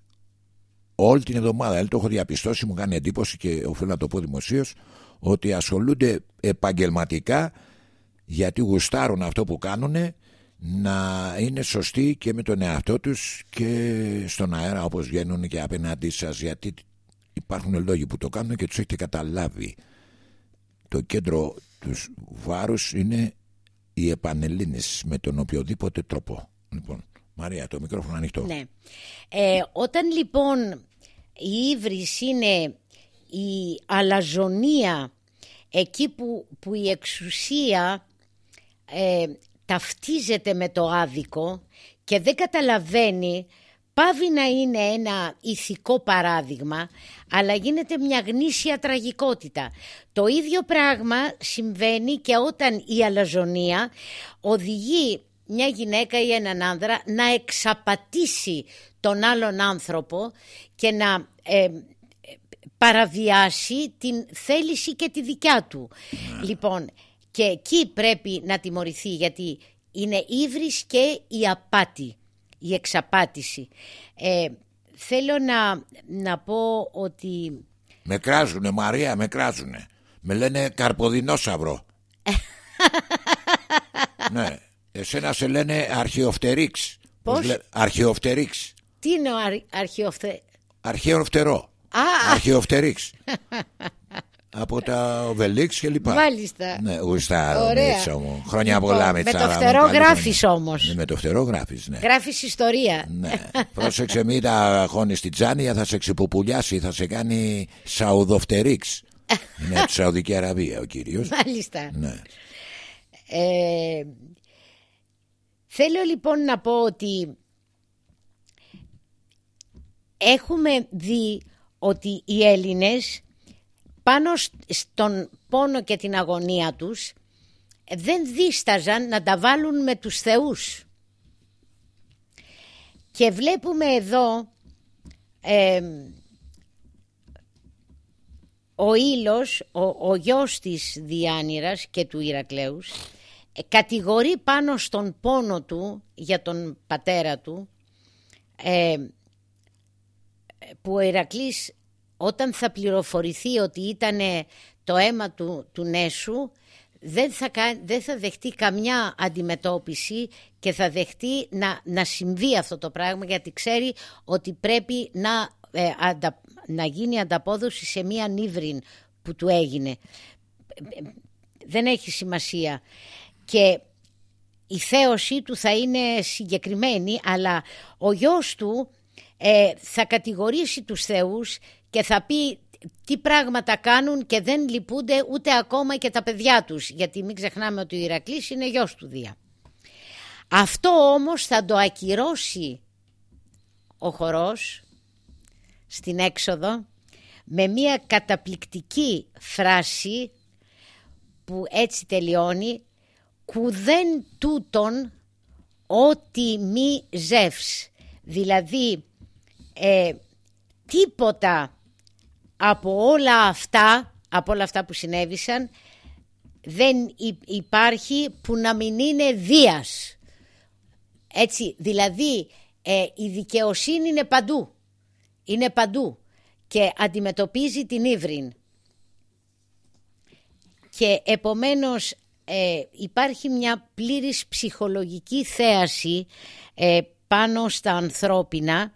Όλη την εβδομάδα. Δηλαδή το έχω διαπιστώσει μου κάνει εντύπωση και οφείλω να το πω δημοσίως ότι ασχολούνται επαγγελματικά γιατί γουστάρουν αυτό που κάνουν να είναι σωστοί και με τον εαυτό τους και στον αέρα όπως βγαίνουν και απέναντί σας γιατί υπάρχουν λόγοι που το κάνουν και τους έχετε καταλάβει. Το κέντρο τους βάρους είναι οι επανελλήνες με τον οποιοδήποτε τρόπο. Λοιπόν Μαρία το μικρόφωνο ανοιχτό. Ναι. ε, όταν λοιπόν η ύβρις είναι η αλαζονία εκεί που, που η εξουσία ε, ταυτίζεται με το άδικο και δεν καταλαβαίνει πάβει να είναι ένα ηθικό παράδειγμα, αλλά γίνεται μια γνήσια τραγικότητα. Το ίδιο πράγμα συμβαίνει και όταν η αλαζονία οδηγεί μια γυναίκα ή έναν άνδρα να εξαπατήσει τον άλλον άνθρωπο και να ε, παραβιάσει την θέληση και τη δικιά του. Ναι. Λοιπόν, και εκεί πρέπει να τιμωρηθεί γιατί είναι ύβρις και η απάτη η εξαπάτηση. Ε, θέλω να, να πω ότι... Με κράζουνε Μαρία, με κράζουνε. Με λένε καρποδινόσαυρο. ναι, εσένα σε λένε αρχαιοφτερίξ. Πώς; Λέ... Αρχαιοφτερίξ. Τι είναι ο αρχαιοφτερίξ. Αρχαίο φτερό. Αρχαιοφτερίξ. Από τα Οβελίξ και λοιπά. Μάλιστα. Ναι, γουστάρω Μίτσο μου. Χρόνια λοιπόν, πολλά με Με το φτερό γράφεις όμως. Ναι, με το φτερό γράφεις, ναι. Γράφεις ιστορία. Ναι. Πρόσεξε, μην τα χώνει στην τζάνια, θα σε ξεποπουλιάσει, θα σε κάνει Σαουδοφτερίξ. Είναι από τη Σαουδική Αραβία ο κύριος. Μάλιστα. Ναι. Ε, θέλω λοιπόν να πω ότι έχουμε δει ότι οι Έλληνες πάνω στον πόνο και την αγωνία τους δεν δίσταζαν να τα βάλουν με τους θεούς. Και βλέπουμε εδώ ο Ήλος, ο, ο γιος της Διάνυρας και του Ηρακλέους ε, κατηγορεί πάνω στον πόνο του για τον πατέρα του ε, που ο Ηρακλής όταν θα πληροφορηθεί ότι ήταν το αίμα του, του Νέσου δεν θα, δεν θα δεχτεί καμιά αντιμετώπιση και θα δεχτεί να, να συμβεί αυτό το πράγμα γιατί ξέρει ότι πρέπει να, ε, να γίνει ανταπόδοση σε μία νύβριν που του έγινε. Δεν έχει σημασία. Και η θέωσή του θα είναι συγκεκριμένη αλλά ο γιος του ε, θα κατηγορήσει τους θεούς και θα πει τι πράγματα κάνουν και δεν λυπούνται ούτε ακόμα και τα παιδιά τους γιατί μην ξεχνάμε ότι ο Ηρακλής είναι γιος του Δία. Αυτό όμως θα το ακυρώσει ο χορός στην έξοδο με μια καταπληκτική φράση που έτσι τελειώνει «Κουδέν τούτον ότι μη ζεύς». Δηλαδή ε, τίποτα από όλα αυτά, από όλα αυτά που συνέβησαν δεν υπάρχει που να μην είναι δίας. Έτσι, δηλαδή ε, η δικαιοσύνη είναι παντού. Είναι παντού και αντιμετωπίζει την ύβριν. Και επομένως ε, υπάρχει μια πλήρης ψυχολογική θέαση ε, πάνω στα ανθρώπινα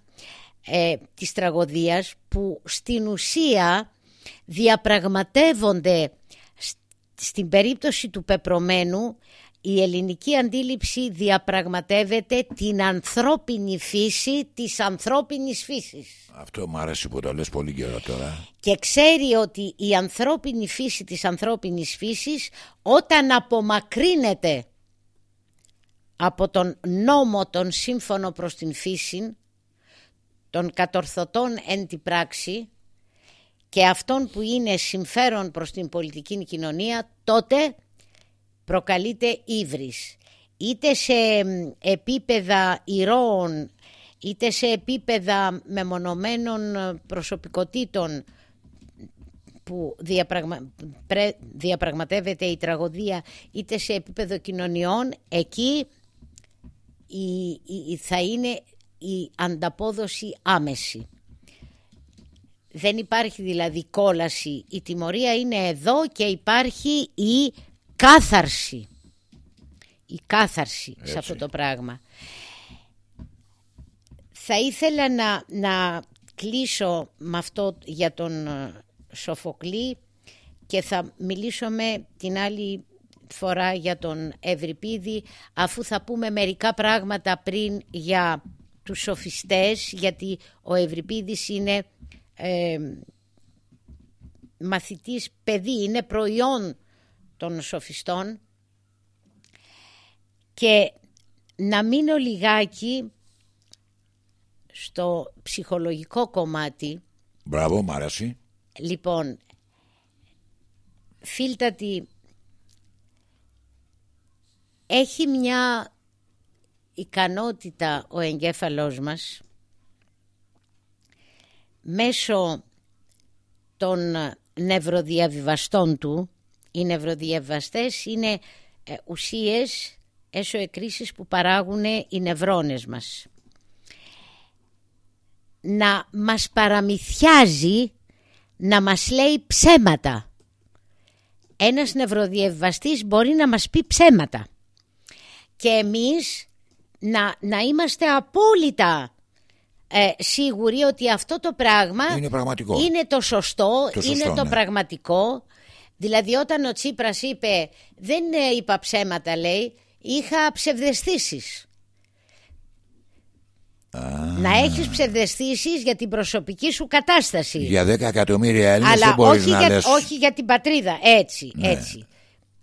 ε, της τραγωδίας που στην ουσία διαπραγματεύονται στην περίπτωση του πεπρωμένου η ελληνική αντίληψη διαπραγματεύεται την ανθρώπινη φύση της ανθρώπινης φύσης. Αυτό μου άρεσε που το λες πολύ καιρό τώρα. Και ξέρει ότι η ανθρώπινη φύση της ανθρώπινης φύσης όταν απομακρύνεται από τον νόμο τον σύμφωνο προς την φύση των κατορθωτών εν τη πράξη και αυτών που είναι συμφέρον προς την πολιτική κοινωνία τότε προκαλείται ύβρις. Είτε σε επίπεδα ηρώων είτε σε επίπεδα μεμονωμένων προσωπικότητων που διαπραγμα... διαπραγματεύεται η τραγωδία είτε σε επίπεδο κοινωνιών εκεί η... θα είναι η ανταπόδοση άμεση. Δεν υπάρχει δηλαδή κόλαση, η τιμωρία είναι εδώ και υπάρχει η κάθαρση. Η κάθαρση σε αυτό το πράγμα. Θα ήθελα να, να κλείσω με αυτό για τον ε, Σοφοκλή και θα μιλήσω με την άλλη φορά για τον Ευρυπίδη αφού θα πούμε μερικά πράγματα πριν για τους σοφιστές γιατί ο Ευρυπίδης είναι ε, μαθητής παιδί, είναι προϊόν των σοφιστών και να μείνω λιγάκι στο ψυχολογικό κομμάτι. Μπράβο, μ' άρεσε. Λοιπόν, φίλτατη έχει μια ικανότητα ο εγκέφαλός μας μέσω των νευροδιαβιβαστών του οι νευροδιαβαστές είναι ε, ουσίες εσωεκρίσεις που παράγουν οι νευρώνες μας. Να μας παραμυθιάζει να μας λέει ψέματα. Ένας νευροδιαβαστής μπορεί να μας πει ψέματα. Και εμείς να, να είμαστε απόλυτα ε, σίγουροι ότι αυτό το πράγμα είναι, πραγματικό. είναι το σωστό, είναι το ναι. πραγματικό. Δηλαδή όταν ο Τσίπρας είπε δεν είπα ψέματα λέει, είχα ψευδεστήσεις. Να έχεις ψευδεστήσεις για την προσωπική σου κατάσταση. Για 10 εκατομμύρια Έλληνες Αλλά δεν μπορείς όχι, να για, λες... όχι για την πατρίδα, έτσι, ναι. έτσι.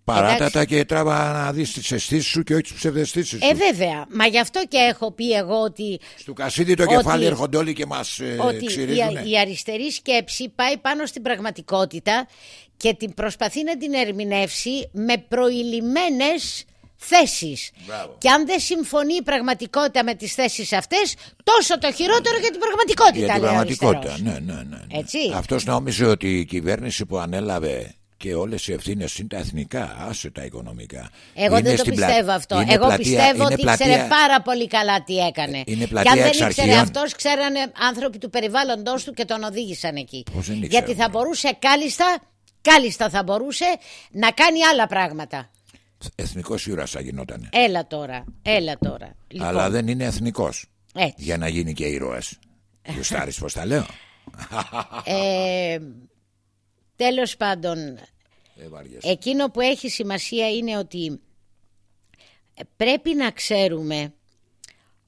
Παράτατα και τράβα να δεις τις αισθήσεις σου και όχι τις ψευδεστήσεις σου. Ε βέβαια, μα γι' αυτό και έχω πει εγώ ότι... Στου Κασίδη το ότι, κεφάλι έρχονται όλοι και μας ε, Ότι η, η αριστερή σκέψη πάει πάνω στην πραγματικότητα και την προσπαθεί να την ερμηνεύσει με προηλημένες θέσεις. Και αν δεν συμφωνεί η πραγματικότητα με τις θέσεις αυτές, τόσο το χειρότερο για την πραγματικότητα. Για την πραγματικότητα, ναι, ναι, ναι, ναι. Έτσι. Αυτός νόμιζε ότι η κυβέρνηση που ανέλαβε και όλες οι ευθύνες είναι τα εθνικά, άσε τα οικονομικά. Εγώ είναι δεν το πιστεύω αυτό. Εγώ πλατεία, πιστεύω ότι πλατεία... ήξερε πάρα πολύ καλά τι έκανε. Είναι και αν δεν ήξερε αυτός, ξέρανε άνθρωποι του περιβάλλοντος του και τον οδήγησαν εκεί. Γιατί θα μπορούσε κάλλιστα, κάλλιστα θα μπορούσε να κάνει άλλα πράγματα. Εθνικός ήρωας θα γινόταν. Έλα τώρα, έλα τώρα. Λοιπόν. Αλλά δεν είναι εθνικός. Για να γίνει και ήρωας. Γιουστάρι, πώς τα λέω. ε, τέλος πάντων Εκείνο που έχει σημασία είναι ότι πρέπει να ξέρουμε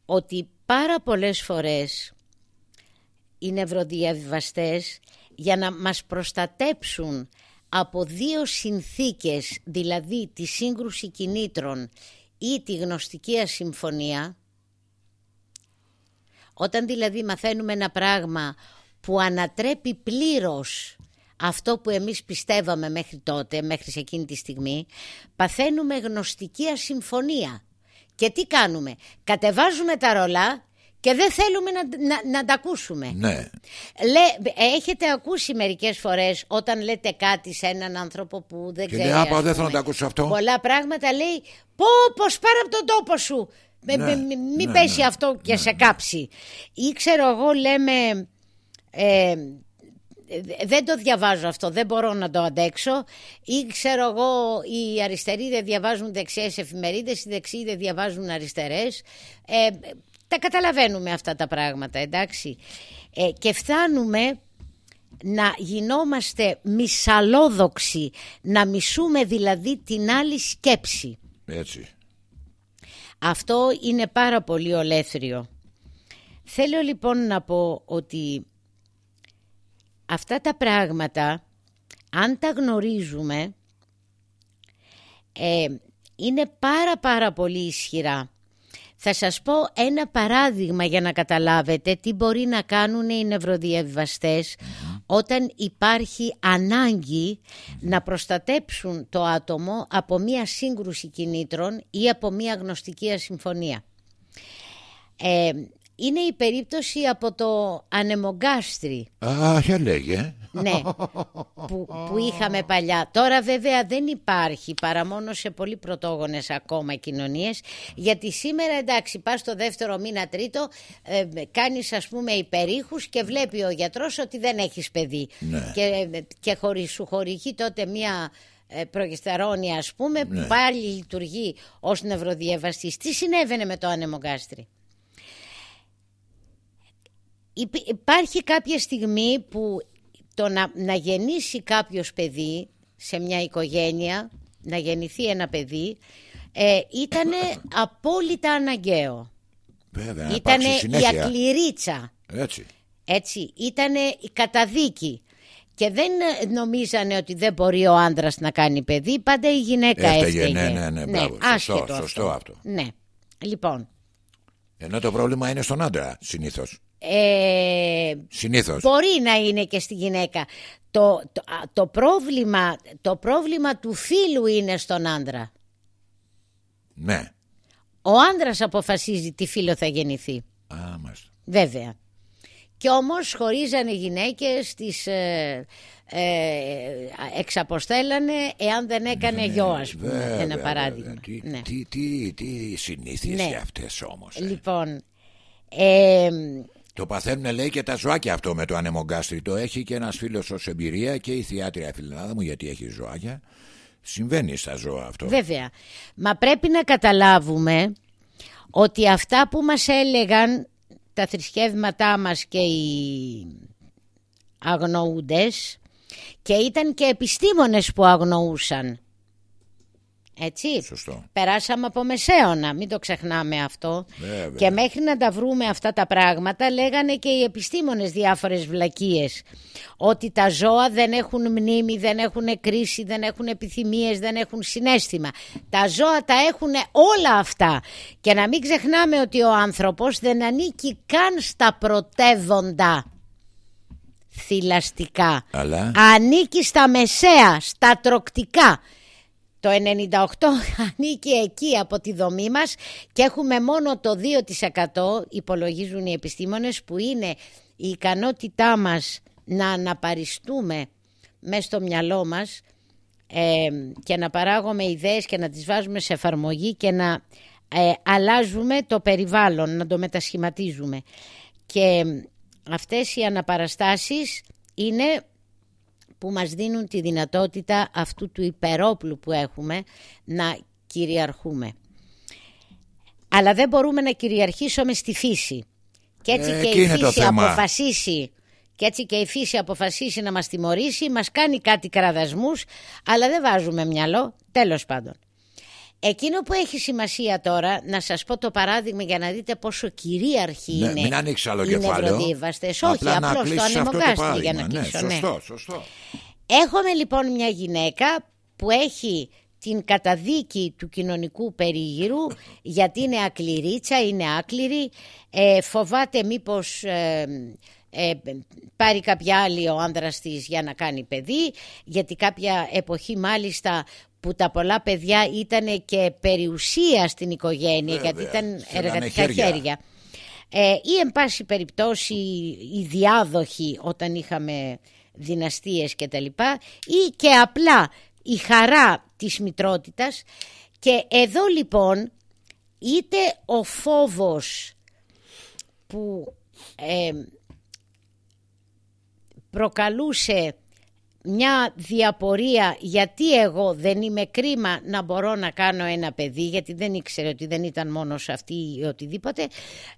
ότι πάρα πολλές φορές οι νευροδιαβιβαστές για να μας προστατέψουν από δύο συνθήκες, δηλαδή τη σύγκρουση κινήτρων ή τη γνωστική ασυμφωνία, όταν δηλαδή μαθαίνουμε ένα πράγμα που ανατρέπει πλήρως αυτό που εμείς πιστεύαμε μέχρι τότε, μέχρι σε εκείνη τη στιγμή, παθαίνουμε γνωστική ασυμφωνία. Και τι κάνουμε, κατεβάζουμε τα ρολά και δεν θέλουμε να, να, να τα ακούσουμε. Ναι. Λέ, έχετε ακούσει μερικές φορές όταν λέτε κάτι σε έναν άνθρωπο που δεν Και ξέρει. λέει, «Άπα, ας δεν θέλω πούμε, να τα ακούσω αυτό». Πολλά πράγματα λέει, πω πως πάρε από τον τόπο σου. Με- Ναι, με- μη μην ναι, πέσει ναι, αυτό και σε κάψει. Ή ξέρω εγώ λέμε... Ε, δεν το διαβάζω αυτό, δεν μπορώ να το αντέξω ή ξέρω εγώ οι αριστεροί δεν διαβάζουν δεξιές εφημερίδες οι δεξιοί δεν διαβάζουν αριστερές ε, τα καταλαβαίνουμε αυτά τα πράγματα εντάξει ε, και φτάνουμε να γινόμαστε μισαλόδοξοι να μισούμε δηλαδή την άλλη σκέψη Έτσι. αυτό είναι πάρα πολύ ολέθριο. Θέλω λοιπόν να πω ότι αυτά τα πράγματα, αν τα γνωρίζουμε, ε, είναι πάρα πάρα πολύ ισχυρά. Θα σας πω ένα παράδειγμα για να καταλάβετε τι μπορεί να κάνουν οι νευροδιαβιβαστές όταν υπάρχει ανάγκη να προστατέψουν το άτομο από μία σύγκρουση κινήτρων ή από μία γνωστική ασυμφωνία. Ε, είναι η περίπτωση από το ανεμογκάστρι Α, για λέγε. ναι, που, που είχαμε παλιά. Τώρα βέβαια δεν υπάρχει παρά μόνο σε πολύ πρωτόγονες ακόμα κοινωνίες γιατί σήμερα εντάξει πας στο δεύτερο μήνα τρίτο ε, κάνεις ας πούμε υπερήχους και βλέπει ο γιατρός ότι δεν έχεις παιδί Ναι. και, και χωρίς, σου χορηγεί τότε μια ε, προγεστερόνη ας πούμε που Ναι. πάλι λειτουργεί ως νευροδιαβαστής. Τι συνέβαινε με το ανεμογκάστρι; Υπ- Υπάρχει κάποια στιγμή που το να, να γεννήσει κάποιος παιδί σε μια οικογένεια, να γεννηθεί ένα παιδί, ε, ήταν απόλυτα αναγκαίο. Βέβαια, να Ήταν υπάρξει η συνέχεια. ακληρίτσα, Έτσι. έτσι, ήταν η καταδίκη. Και δεν ε, νομίζανε ότι δεν μπορεί ο άντρας να κάνει παιδί, πάντα η γυναίκα Έφταιγε, έφταιγε. ναι, ναι, ναι, μπράβο, σωστό, άσχετο σωστό αυτό. Ναι, λοιπόν, Ενώ το πρόβλημα είναι στον άντρα, συνήθως. Ε, Συνήθως. Μπορεί να είναι και στη γυναίκα. Το, το, α, το, πρόβλημα, το πρόβλημα του φίλου είναι στον άντρα. Ναι. Ο άντρας αποφασίζει τι φίλο θα γεννηθεί. Α, μάλιστα. Βέβαια. Και όμως χωρίζανε οι γυναίκες, τις ε, ε, εξαποστέλανε εάν δεν έκανε γιο ας πούμε. Ναι, Βέβαια, ένα παράδειγμα. βέβαια. Τι, Ναι. τι, τι, τι συνήθειες Ναι. και αυτές όμως. ε; Λοιπόν, ε, Το παθαίνουν λέει και τα ζωάκια αυτό με το ανεμογκάστρι. Το έχει και ένας φίλος ως εμπειρία και η θεάτρια φιλενάδα μου γιατί έχει ζωάκια. Συμβαίνει στα ζώα αυτό. Βέβαια. Μα πρέπει να καταλάβουμε ότι αυτά που μας έλεγαν τα θρησκεύματά μας και οι αγνοούντες και ήταν και επιστήμονες που αγνοούσαν. Έτσι. Σωστό. Περάσαμε από μεσαίωνα, μην το ξεχνάμε αυτό. Βέβαια. Και μέχρι να τα βρούμε αυτά τα πράγματα λέγανε και οι επιστήμονες διάφορες βλακίες. Ότι τα ζώα δεν έχουν μνήμη, δεν έχουν κρίση, δεν έχουν επιθυμίες, δεν έχουν συνέστημα. Τα ζώα τα έχουν όλα αυτά. Και να μην ξεχνάμε ότι ο άνθρωπος δεν ανήκει καν στα πρωτεύοντα θηλαστικά. Αλλά; Ανήκει στα μεσαία, στα τροκτικά. Το 98 ανήκει εκεί από τη δομή μας και έχουμε μόνο το 2% υπολογίζουν οι επιστήμονες που είναι η ικανότητά μας να αναπαριστούμε μέσα στο μυαλό μας ε, και να παράγουμε ιδέες και να τις βάζουμε σε εφαρμογή και να ε, αλλάζουμε το περιβάλλον, να το μετασχηματίζουμε. Και αυτές οι αναπαραστάσεις είναι που μας δίνουν τη δυνατότητα αυτού του υπερόπλου που έχουμε να κυριαρχούμε. Αλλά δεν μπορούμε να κυριαρχήσουμε στη φύση. Και έτσι Ε, και εκεί η είναι το φύση θέμα. αποφασίσει και έτσι και η φύση αποφασίσει να μας τιμωρήσει, μας κάνει κάτι κραδασμούς, αλλά δεν βάζουμε μυαλό, τέλος πάντων. Εκείνο που έχει σημασία τώρα, να σας πω το παράδειγμα για να δείτε πόσο κυρίαρχη ναι, είναι μην ανοίξεις άλλο οι κεφάλαιο. νευροδιβαστές. Όχι, Απλά να απλώς το κλείσεις αυτό το ανεμογκάστρι για να παράδειγμα. κλείσω. Ναι, ναι. σωστό, σωστό. Έχουμε λοιπόν μια γυναίκα που έχει την καταδίκη του κοινωνικού περίγυρου γιατί είναι ακληρίτσα, είναι άκληρη, ε, φοβάται μήπως ε, ε, πάρει κάποια άλλη ο άνδρας της για να κάνει παιδί γιατί κάποια εποχή μάλιστα που τα πολλά παιδιά ήταν και περιουσία στην οικογένεια γιατί ήταν εργατικά χέρια. Ε, ή εν πάση περιπτώσει οι διάδοχοι όταν είχαμε δυναστείες και τα λοιπά ή και απλά η χαρά της μητρότητας και εδώ λοιπόν είτε ο φόβος που ε, προκαλούσε μια διαπορία γιατί εγώ δεν είμαι κρίμα να μπορώ να κάνω ένα παιδί γιατί δεν ήξερε ότι δεν ήταν μόνος σε αυτή ή οτιδήποτε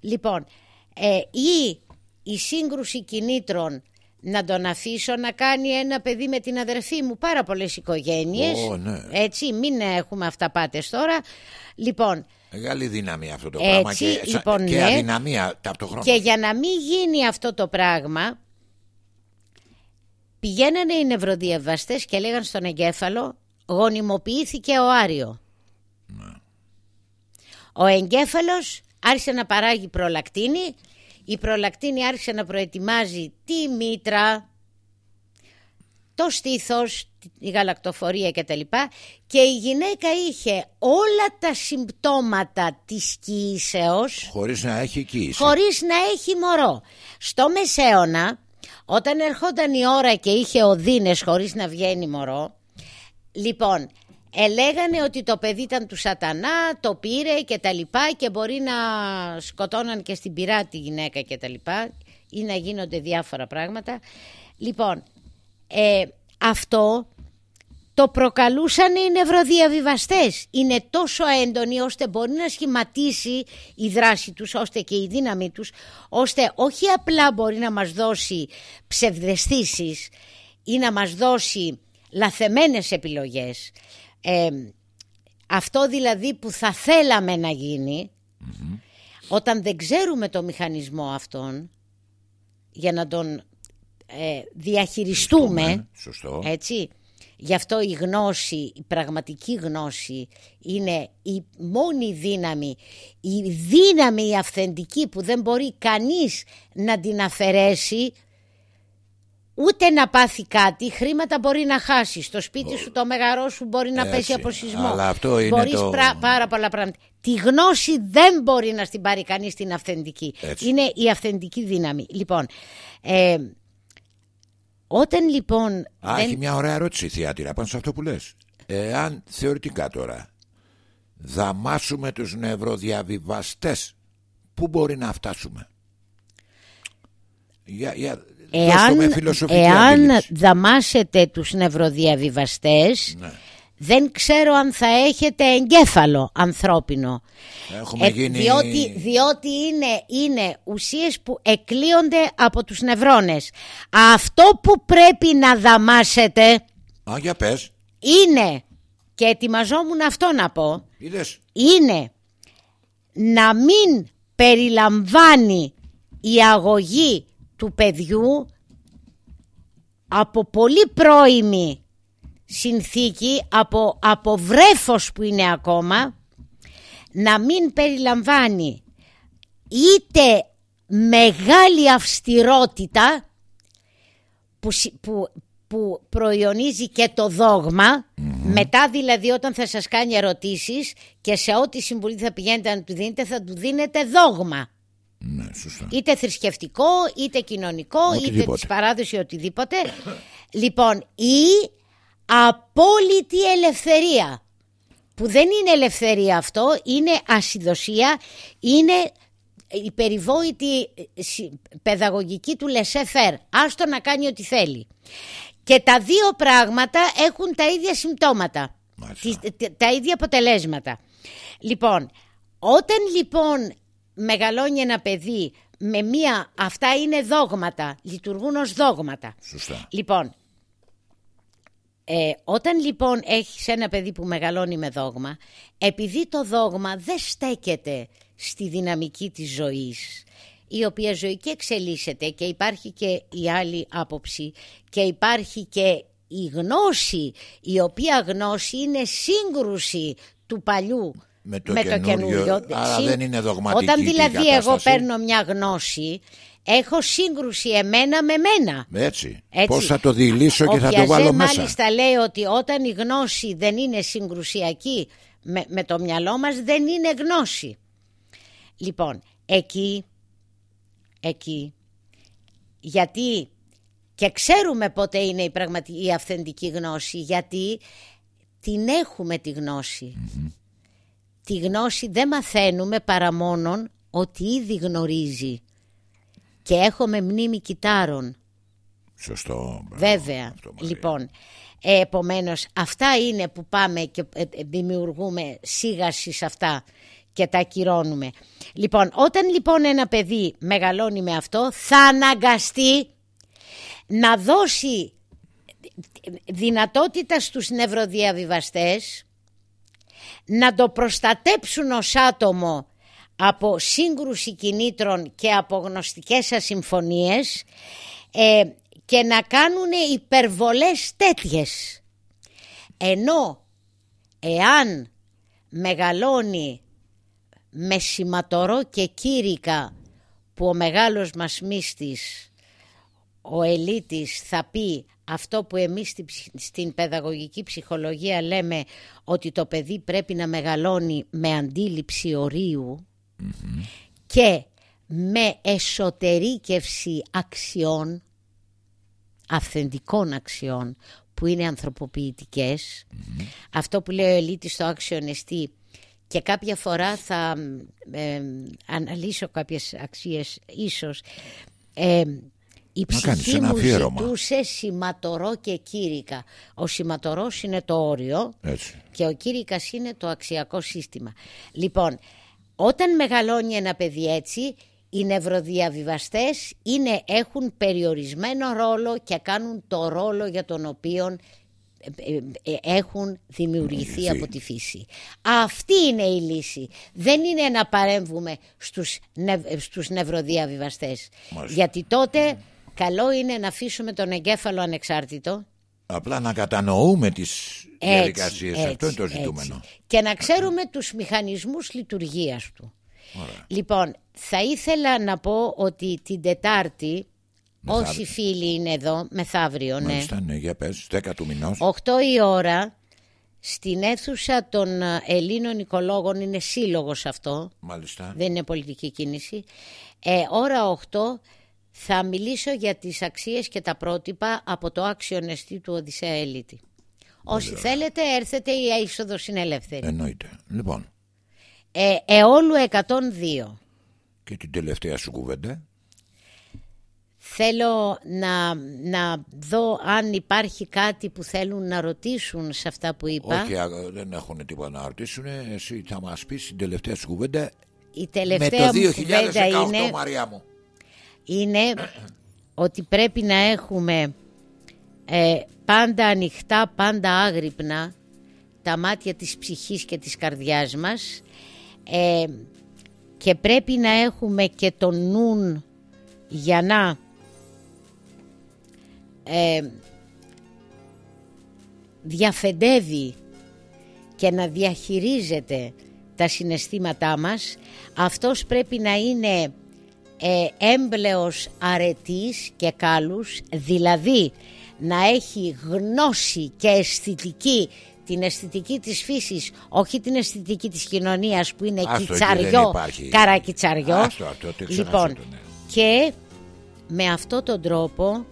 λοιπόν ε, ή η σύγκρουση κινήτρων να τον αφήσω να κάνει ένα παιδί με την αδερφή μου πάρα πολλές οικογένειες ναι. έτσι μην έχουμε αυταπάτες τώρα λοιπόν Μεγάλη δύναμη αυτό το πράγμα και, λοιπόν, και ναι. αδυναμία ταυτόχρονα. Και για να μην γίνει αυτό το πράγμα πηγαίνανε οι νευροδιαβαστές και λέγαν στον εγκέφαλο γονιμοποιήθηκε ο Άριο. Ναι. Ο εγκέφαλος άρχισε να παράγει προλακτίνη, η προλακτίνη άρχισε να προετοιμάζει τη μήτρα, το στήθος, η γαλακτοφορία κτλ. Και η γυναίκα είχε όλα τα συμπτώματα της κοίησεως Χωρίς να έχει κοίηση. χωρίς να έχει μωρό. Στο Μεσαίωνα, όταν ερχόταν η ώρα και είχε οδύνες χωρίς να βγαίνει μωρό, λοιπόν, ελέγανε ότι το παιδί ήταν του σατανά, το πήρε και τα λοιπά και μπορεί να σκοτώναν και στην πυρά τη γυναίκα και τα λοιπά ή να γίνονται διάφορα πράγματα. Λοιπόν, ε, αυτό το προκαλούσαν οι νευροδιαβιβαστές. Είναι τόσο έντονοι ώστε μπορεί να σχηματίσει η δράση τους, ώστε και η δύναμη τους, ώστε όχι απλά μπορεί να μας δώσει ψευδεστήσεις ή να μας δώσει λαθεμένες επιλογές. Ε, αυτό δηλαδή που θα θέλαμε να γινει όταν δεν ξέρουμε το μηχανισμό αυτόν, για να τον ε, διαχειριστούμε, Σωστό. έτσι, Γι' αυτό η γνώση, η πραγματική γνώση είναι η μόνη δύναμη, η δύναμη η αυθεντική που δεν μπορεί κανείς να την αφαιρέσει ούτε να πάθει κάτι, χρήματα μπορεί να χάσει. Στο σπίτι σου το μεγαρό σου μπορεί να Έτσι, πέσει από σεισμό. αλλά αυτό είναι Μπορείς το- πρα- πάρα πολλά πράγματα. Τη γνώση δεν μπορεί να την πάρει κανείς την αυθεντική. Έτσι. Είναι η αυθεντική δύναμη. Λοιπόν, ε, όταν λοιπόν... Α, δεν- έχει μια ωραία ερώτηση η θεάτηρα πάνω σε αυτό που λες. Εάν θεωρητικά τώρα δαμάσουμε τους νευροδιαβιβαστές, πού μπορεί να φτάσουμε; Για, για, δώστε με Εάν, φιλοσοφική εάν αντίληψη. δαμάσετε τους νευροδιαβιβαστές Ναι. Δεν ξέρω αν θα έχετε εγκέφαλο ανθρώπινο. Έχουμε Ε, γίνει... διότι διότι είναι, είναι ουσίες που εκλείονται από τους νευρώνες. Αυτό που πρέπει να δαμάσετε Α, για πες. είναι, και ετοιμαζόμουν αυτό να πω, Είδες. είναι να μην περιλαμβάνει η αγωγή του παιδιού από πολύ πρώιμη συνθήκη, από, από βρέφος που είναι ακόμα, να μην περιλαμβάνει είτε μεγάλη αυστηρότητα που, συ- που, που προϊονίζει και το δόγμα μετά δηλαδή όταν θα σας κάνει ερωτήσεις και σε ό,τι συμβουλή θα πηγαίνετε να του δίνετε θα του δίνετε δόγμα Ναι, σωστά. είτε θρησκευτικό είτε κοινωνικό είτε Οτιδήποτε. της παράδοση οτιδήποτε λοιπόν η απόλυτη ελευθερία. Που δεν είναι ελευθερία αυτό είναι ασυδοσία είναι η περιβόητη ε, συ- παιδαγωγική του Λεσέφερ άστο να κάνει ό,τι θέλει. Και τα δύο πράγματα έχουν τα ίδια συμπτώματα. Μάλιστα. τις- τε- τα ίδια αποτελέσματα. Λοιπόν όταν λοιπόν μεγαλώνει ένα παιδί με μία αυτά είναι δόγματα λειτουργούν ως δόγματα. Σωστά. Λοιπόν, ε, όταν λοιπόν έχεις ένα παιδί που μεγαλώνει με δόγμα, επειδή το δόγμα δεν στέκεται στη δυναμική της ζωής, η οποία ζωή και εξελίσσεται και υπάρχει και η άλλη άποψη και υπάρχει και η γνώση, η οποία γνώση είναι σύγκρουση του παλιού Με το καινούριο, άρα Συν- δεν είναι δογματική Όταν η δηλαδή εγώ κατάσταση. παίρνω μια γνώση, έχω σύγκρουση εμένα με μένα. Έτσι. έτσι. Πώς θα το διηλήσω και θα το βάλω μέσα; μάλιστα λέει ότι όταν η γνώση δεν είναι συγκρουσιακή με, με το μυαλό μας δεν είναι γνώση. Λοιπόν, εκεί, εκεί, γιατί και ξέρουμε πότε είναι η, πραγματική, η αυθεντική γνώση, γιατί την έχουμε τη γνωση Τη γνώση δεν μαθαίνουμε παρά μόνον ότι ήδη γνωρίζει και έχουμε μνήμη κιτάρων. Σωστό. Βέβαια. λοιπόν, ε, επομένως αυτά είναι που πάμε και ε, ε, δημιουργούμε σίγαση σε αυτά και τα ακυρώνουμε. Λοιπόν, όταν λοιπόν ένα παιδί μεγαλώνει με αυτό θα αναγκαστεί να δώσει δυνατότητα στους νευροδιαβιβαστές να το προστατέψουν ως άτομο από σύγκρουση κινήτρων και από γνωστικές ασυμφωνίες ε, και να κάνουν υπερβολές τέτοιες. Ενώ εάν μεγαλώνει με σηματορό και κήρυκα που ο μεγάλος μας μύστης, ο ελίτης θα πει αυτό που εμείς στην παιδαγωγική ψυχολογία λέμε ότι το παιδί πρέπει να μεγαλώνει με αντίληψη και με εσωτερήκευση αξιών, αυθεντικών αξιών που είναι Αυτό που λέει ο Ελίτης στο άξιο και κάποια φορά θα ε, αναλύσω κάποιες αξίες ίσως. Ε, η ψυχή μου ζητούσε σηματορό και κήρυκα. Ο σηματορός είναι το όριο και ο κήρυκας είναι το αξιακό σύστημα. Λοιπόν, όταν μεγαλώνει ένα παιδί έτσι, οι νευροδιαβιβαστές είναι, έχουν περιορισμένο ρόλο και κάνουν το ρόλο για τον οποίο ε, ε, έχουν δημιουργηθεί από τη φύση. Αυτή είναι η λύση. Δεν είναι να παρέμβουμε στους, νευ, στους νευροδιαβιβαστές. Γιατί τότε καλό είναι να αφήσουμε τον εγκέφαλο ανεξάρτητο. Απλά να κατανοούμε τις διαδικασίες. Αυτό είναι το ζητούμενο. Και να ξέρουμε τους μηχανισμούς λειτουργίας του. Λοιπόν, θα ήθελα να πω ότι την Τετάρτη Όσοι φίλοι είναι εδώ, μεθαύριο, ναι. Μάλιστα, ναι, για πες, 10 του μηνός. 8 η ώρα, στην αίθουσα των ε, Ελλήνων οικολόγων, είναι σύλλογος αυτό. Μάλιστα. Δεν είναι πολιτική κίνηση. Ε, ώρα 8 θα μιλήσω για τις αξίες και τα πρότυπα από το άξιο νεστή του Οδυσσέα Ελίτη. Όσοι θέλετε έρθετε η είσοδος είναι ελεύθερη. Εννοείται. Λοιπόν. Ε, εόλου 102. Και την τελευταία σου κουβέντα. Θέλω να, να δω αν υπάρχει κάτι που θέλουν να ρωτήσουν σε αυτά που είπα. Όχι, δεν έχουν τίποτα να ρωτήσουν. Εσύ θα μας πεις την τελευταία σου κουβέντα. Η τελευταία με το 2018, είναι, Μαριά μου. Είναι ότι πρέπει να έχουμε ε, πάντα ανοιχτά, πάντα άγρυπνα τα μάτια της ψυχής και της καρδιάς μας ε, και πρέπει να έχουμε και τον νουν για να ε, διαφεντεύει και να διαχειρίζεται τα συναισθήματά μας. Αυτός πρέπει να είναι ε, έμπλεος αρετής και κάλους δηλαδή να έχει γνώση και αισθητική την αισθητική της φύσης όχι την αισθητική της κοινωνίας που είναι Άστο, κιτσαριό καρακιτσαριό λοιπόν ναι. και με αυτόν τον τρόπο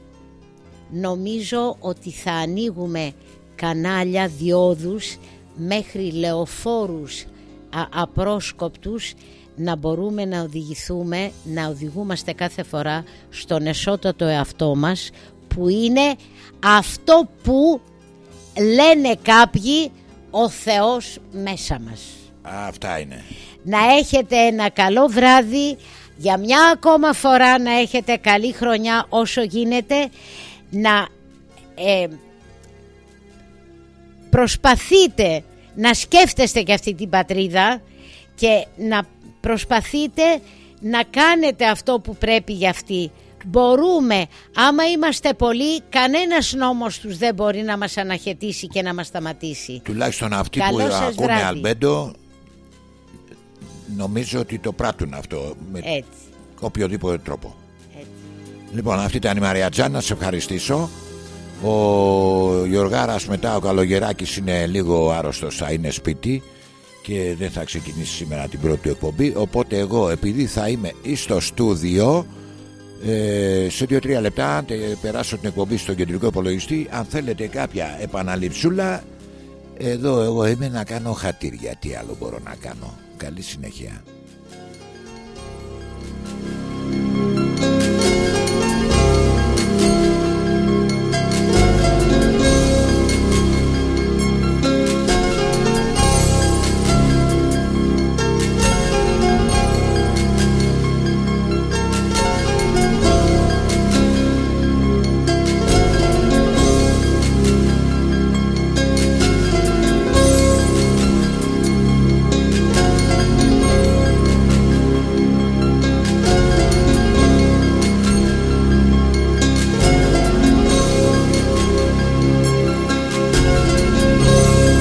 νομίζω ότι θα ανοίγουμε κανάλια διόδους μέχρι λεωφόρους α, απρόσκοπτους να μπορούμε να οδηγηθούμε, να οδηγούμαστε κάθε φορά στον εσώτατο εαυτό μας που είναι αυτό που λένε κάποιοι ο Θεός μέσα μας. Αυτά είναι. Να έχετε ένα καλό βράδυ, για μια ακόμα φορά να έχετε καλή χρονιά όσο γίνεται να ε, προσπαθείτε να σκέφτεστε και αυτή την πατρίδα και να προσπαθείτε να κάνετε αυτό που πρέπει για αυτή. Μπορούμε, άμα είμαστε πολλοί, κανένας νόμος τους δεν μπορεί να μας αναχαιτήσει και να μας σταματήσει. Τουλάχιστον αυτοί που ακούνε Αλμπέντο, νομίζω ότι το πράττουν αυτό με οποιοδήποτε τρόπο. Έτσι. Λοιπόν αυτή ήταν η Μαρία Να σε ευχαριστήσω Ο Γιωργάρας μετά ο Καλογεράκης είναι λίγο άρρωστος Θα είναι σπίτι και δεν θα ξεκινήσει σήμερα την πρώτη εκπομπή οπότε εγώ επειδή θα είμαι στο στούδιο ε, σε 2-3 λεπτά περάσω την εκπομπή στο κεντρικό υπολογιστή αν θέλετε κάποια επαναληψούλα εδώ εγώ είμαι να κάνω χατήρια. Τι άλλο μπορώ να κάνω. Καλή συνέχεια